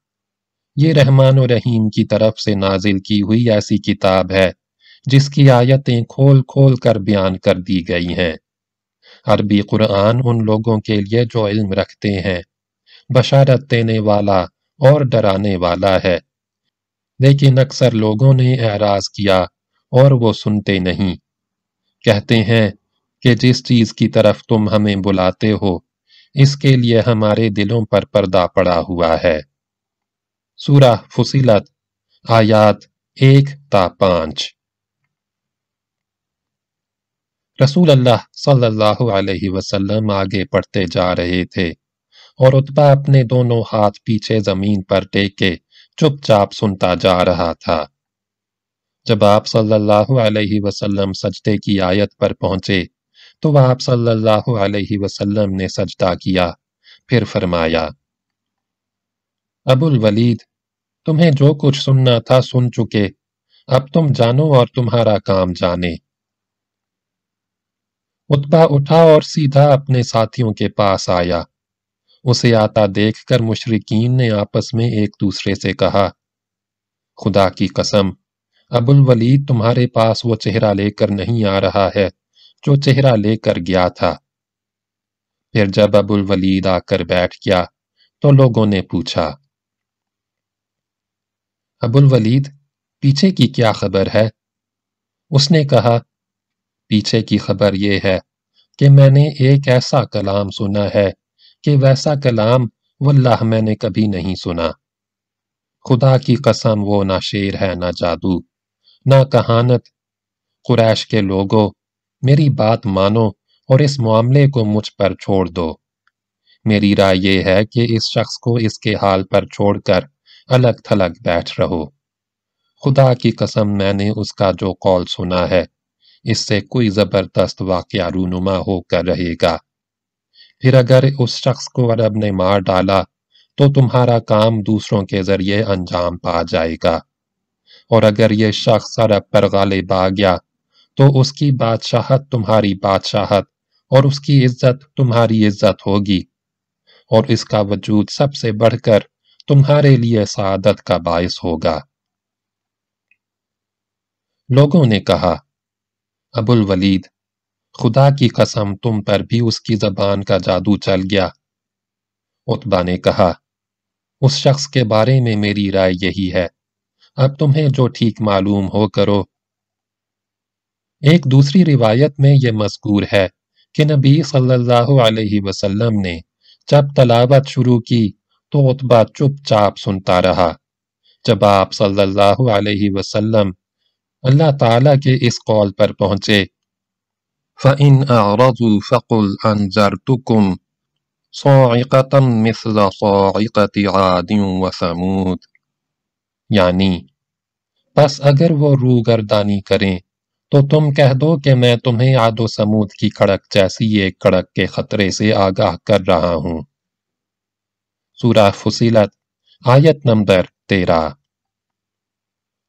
یہ رحمان و رحیم کی طرف سے نازل کی ہوئی ایسی کتاب ہے، جس کی آیتیں کھول کھول کر بیان کر دی گئی ہیں۔ عربی قرآن ان لوگوں کے لیے جو علم رکھتے ہیں، بشارت دینے والا اور ڈرانے والا ہے۔ لیکن اکثر لوگوں نے اعراض کیا اور وہ سنتے نہیں۔ کہتے ہیں کہ جس چیز کی طرف تم ہمیں بلاتے ہو، اس کے لیے ہمارے دلوں پر پردہ پڑا ہوا ہے۔ سورہ فصیلت، آیات ایک تا پانچ۔ رسول اللہ صلی اللہ علیہ وسلم آگے پڑھتے جا رہے تھے اور اتبا اپنے دونوں ہاتھ پیچھے زمین پر ٹیکے چپ چاپ سنتا جا رہا تھا۔ جب آپ صلی اللہ علیہ وسلم سجدے کی آیت پر پہنچے تو آپ صلی اللہ علیہ وسلم نے سجدہ کیا، پھر فرمایا، ابو الولید تمہیں جو کچھ سننا تھا سن چکے۔ اب تم جانو اور تمہارا کام جانے۔ اتبا اٹھا اور سیدھا اپنے ساتھیوں کے پاس آیا۔ اسے آتا دیکھ کر مشرقین نے آپس میں ایک دوسرے سے کہا، خدا کی قسم، ابو الولید تمہارے پاس وہ چہرہ لے کر نہیں آ رہا ہے جو چہرہ لے کر گیا تھا۔ پھر جب ابو الولید آ کر بیٹھ گیا تو لوگوں نے پوچھا ابو الولید، پیچھے کی کیا خبر ہے؟ اس نے کہا، پیچھے کی خبر یہ ہے کہ میں نے ایک ایسا کلام سنا ہے کہ ویسا کلام واللہ میں نے کبھی نہیں سنا۔ خدا کی قسم وہ نہ شیر ہے نہ جادو، نہ کہانت۔ قریش کے لوگوں، میری بات مانو اور اس معاملے کو مجھ پر چھوڑ دو۔ میری رائے یہ ہے کہ اس شخص کو اس کے حال پر چھوڑ کر الگ تھلگ بیٹھ رہو۔ خدا کی قسم میں نے اس کا جو قول سنا ہے، اس سے کوئی زبردست واقعہ رونما ہو کر رہے گا۔ پھر اگر اس شخص کو عرب نے مار ڈالا، تو تمہارا کام دوسروں کے ذریعے انجام پا جائے گا۔ اور اگر یہ شخص عرب پر غالب آ گیا، تو اس کی بادشاہت تمہاری بادشاہت اور اس کی عزت تمہاری عزت ہوگی۔ اور اس کا وجود سب سے بڑھ کر تمہارے لیے سعادت کا باعث ہوگا۔ لوگوں نے کہا، ابو الولید، خدا کی قسم، تم پر بھی اس کی زبان کا جادو چل گیا۔ اتبا نے کہا، اس شخص کے بارے میں میری رائے یہی ہے۔ اب تمہیں جو ٹھیک معلوم ہو کرو۔ ایک دوسری روایت میں یہ مذکور ہے کہ نبی صلی اللہ علیہ وسلم نے جب تلاوت شروع کی تو اتبا چپ چاپ سنتا رہا۔ جب آپ صلی اللہ علیہ وسلم اللہ تعالیٰ کے اس قول پر پہنچے، فَإِنْ أَعْرَضُوا فَقُلْ أَنْزَرْتُكُمْ صَاعِقَةً مِثْلَ صَاعِقَةِ عَادٍ وَثَمُودٍ۔ یعنی پس اگر وہ روگردانی کریں، تو تم کہہ دو کہ میں تمہیں عاد و سمود کی کڑک جیسی ایک کڑک کے خطرے سے آگاہ کر رہا ہوں۔ سورہ فصیلت، آیت نمبر تیرہ۔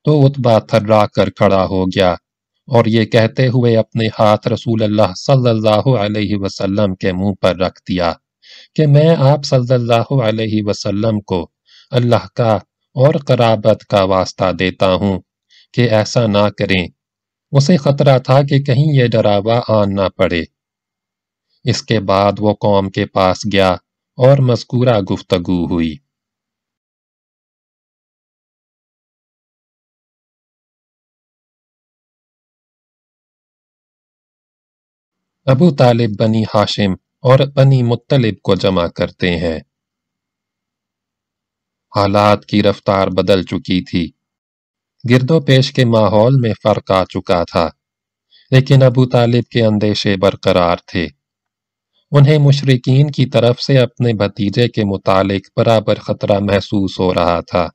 تو اتبا تھرا کر کھڑا ہو گیا اور یہ کہتے ہوئے اپنے ہاتھ رسول اللہ صلی اللہ علیہ وسلم کے منہ پر رکھ دیا کہ میں آپ صلی اللہ علیہ وسلم کو اللہ کا اور قرابت کا واسطہ دیتا ہوں کہ ایسا نہ کریں۔ اسے خطرہ تھا کہ کہیں یہ ڈراوا آن نہ پڑے۔ اس کے بعد وہ قوم کے پاس گیا اور مذکورہ گفتگو ہوئی۔ ابو طالب بنی ہاشم اور بنی مطلب کو جمع کرتے ہیں۔ حالات کی رفتار بدل چکی تھی۔ گرد و پیش کے ماحول میں فرق آ چکا تھا، لیکن ابو طالب کے اندیشے برقرار تھے۔ انہیں مشرقین کی طرف سے اپنے بھتیجے کے متعلق برابر خطرہ محسوس ہو رہا تھا۔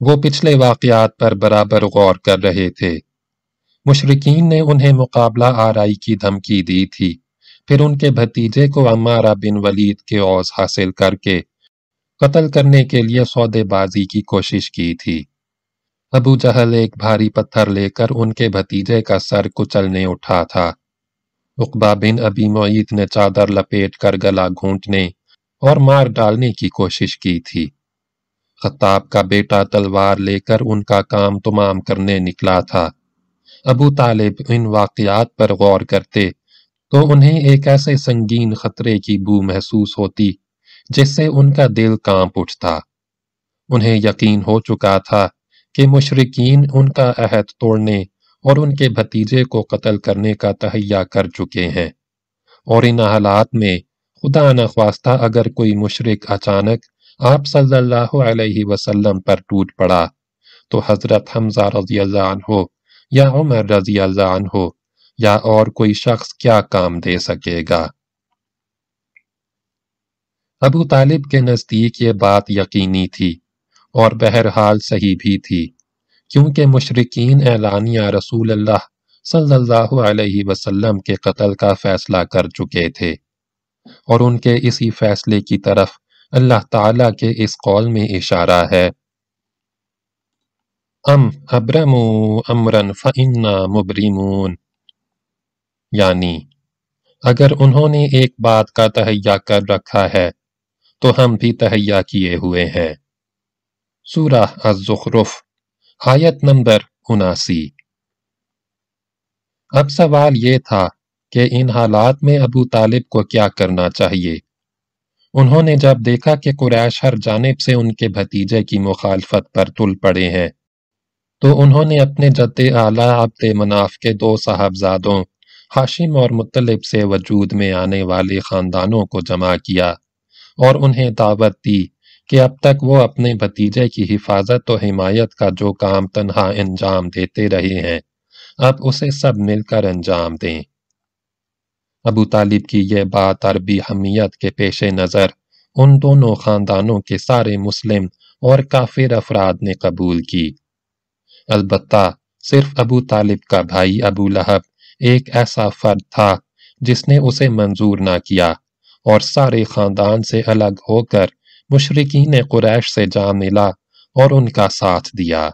وہ پچھلے واقعات پر برابر غور کر رہے تھے۔ مشرقین نے انہیں مقابلہ آرائی کی دھمکی دی تھی۔ پھر ان کے بھتیجے کو امارہ بن ولید کے عوض حاصل کر کے قتل کرنے کے لیے سودے بازی کی کوشش کی تھی۔ ابو جہل ایک بھاری پتھر لے کر ان کے بھتیجے کا سر کچلنے اٹھا تھا۔ اقبا بن ابی معید نے چادر لپیٹ کر گلا گھونٹنے اور مار ڈالنے کی کوشش کی تھی۔ خطاب کا بیٹا تلوار لے کر ان کا کام تمام کرنے نکلا تھا۔ ابو طالب ان واقعات پر غور کرتے تو انہیں ایک ایسے سنگین خطرے کی بو محسوس ہوتی جس سے ان کا دل کانپ اٹھتا۔ انہیں یقین ہو چکا تھا کہ مشرقین ان کا عہد توڑنے اور ان کے بھتیجے کو قتل کرنے کا تہیا کر چکے ہیں۔ اور ان حالات میں خدا نخواستہ اگر کوئی مشرق اچانک آپ صلی اللہ علیہ وسلم پر ٹوٹ پڑا، تو حضرت حمزہ رضی اللہ عنہ یا عمر رضی اللہ عنہ یا اور کوئی شخص کیا کام دے سکے گا؟ ابو طالب کے نزدیک یہ بات یقینی تھی اور بہرحال صحیح بھی تھی۔ کیونکہ مشرقین اعلانیہ رسول اللہ صلی اللہ علیہ وسلم کے قتل کا فیصلہ کر چکے تھے اور ان کے اسی فیصلے کی طرف اللہ تعالیٰ کے اس قول میں اشارہ ہے۔ ام ابرمو امرن فإنا مبرمون۔ یعنی اگر انہوں نے ایک بات کا تہیا کر رکھا ہے تو ہم بھی تہیا کیے ہوئے ہیں۔ سورہ الزخرف۔ آیت نمبر اناسی۔ اب سوال یہ تھا کہ ان حالات میں ابو طالب کو کیا کرنا چاہیے؟ انہوں نے جب دیکھا کہ قریش ہر جانب سے ان کے بھتیجے کی مخالفت پر تل پڑے ہیں، تو انہوں نے اپنے جد اعلیٰ عبد مناف کے دو صاحبزادوں ہاشم اور مطلب سے وجود میں آنے والے خاندانوں کو جمع کیا اور انہیں دعوت دی کہ اب تک وہ اپنے بھتیجے کی حفاظت و حمایت کا جو کام تنہا انجام دیتے رہے ہیں، اب اسے سب مل کر انجام دیں۔ ابو طالب کی یہ بات عربی حمیت کے پیش نظر ان دونوں خاندانوں کے سارے مسلم اور کافر افراد نے قبول کی۔ البتہ صرف ابو طالب کا بھائی ابو لہب ایک ایسا فرد تھا جس نے اسے منظور نہ کیا اور سارے خاندان سے الگ ہو کر مشرقین قریش سے جان ملا اور ان کا ساتھ دیا۔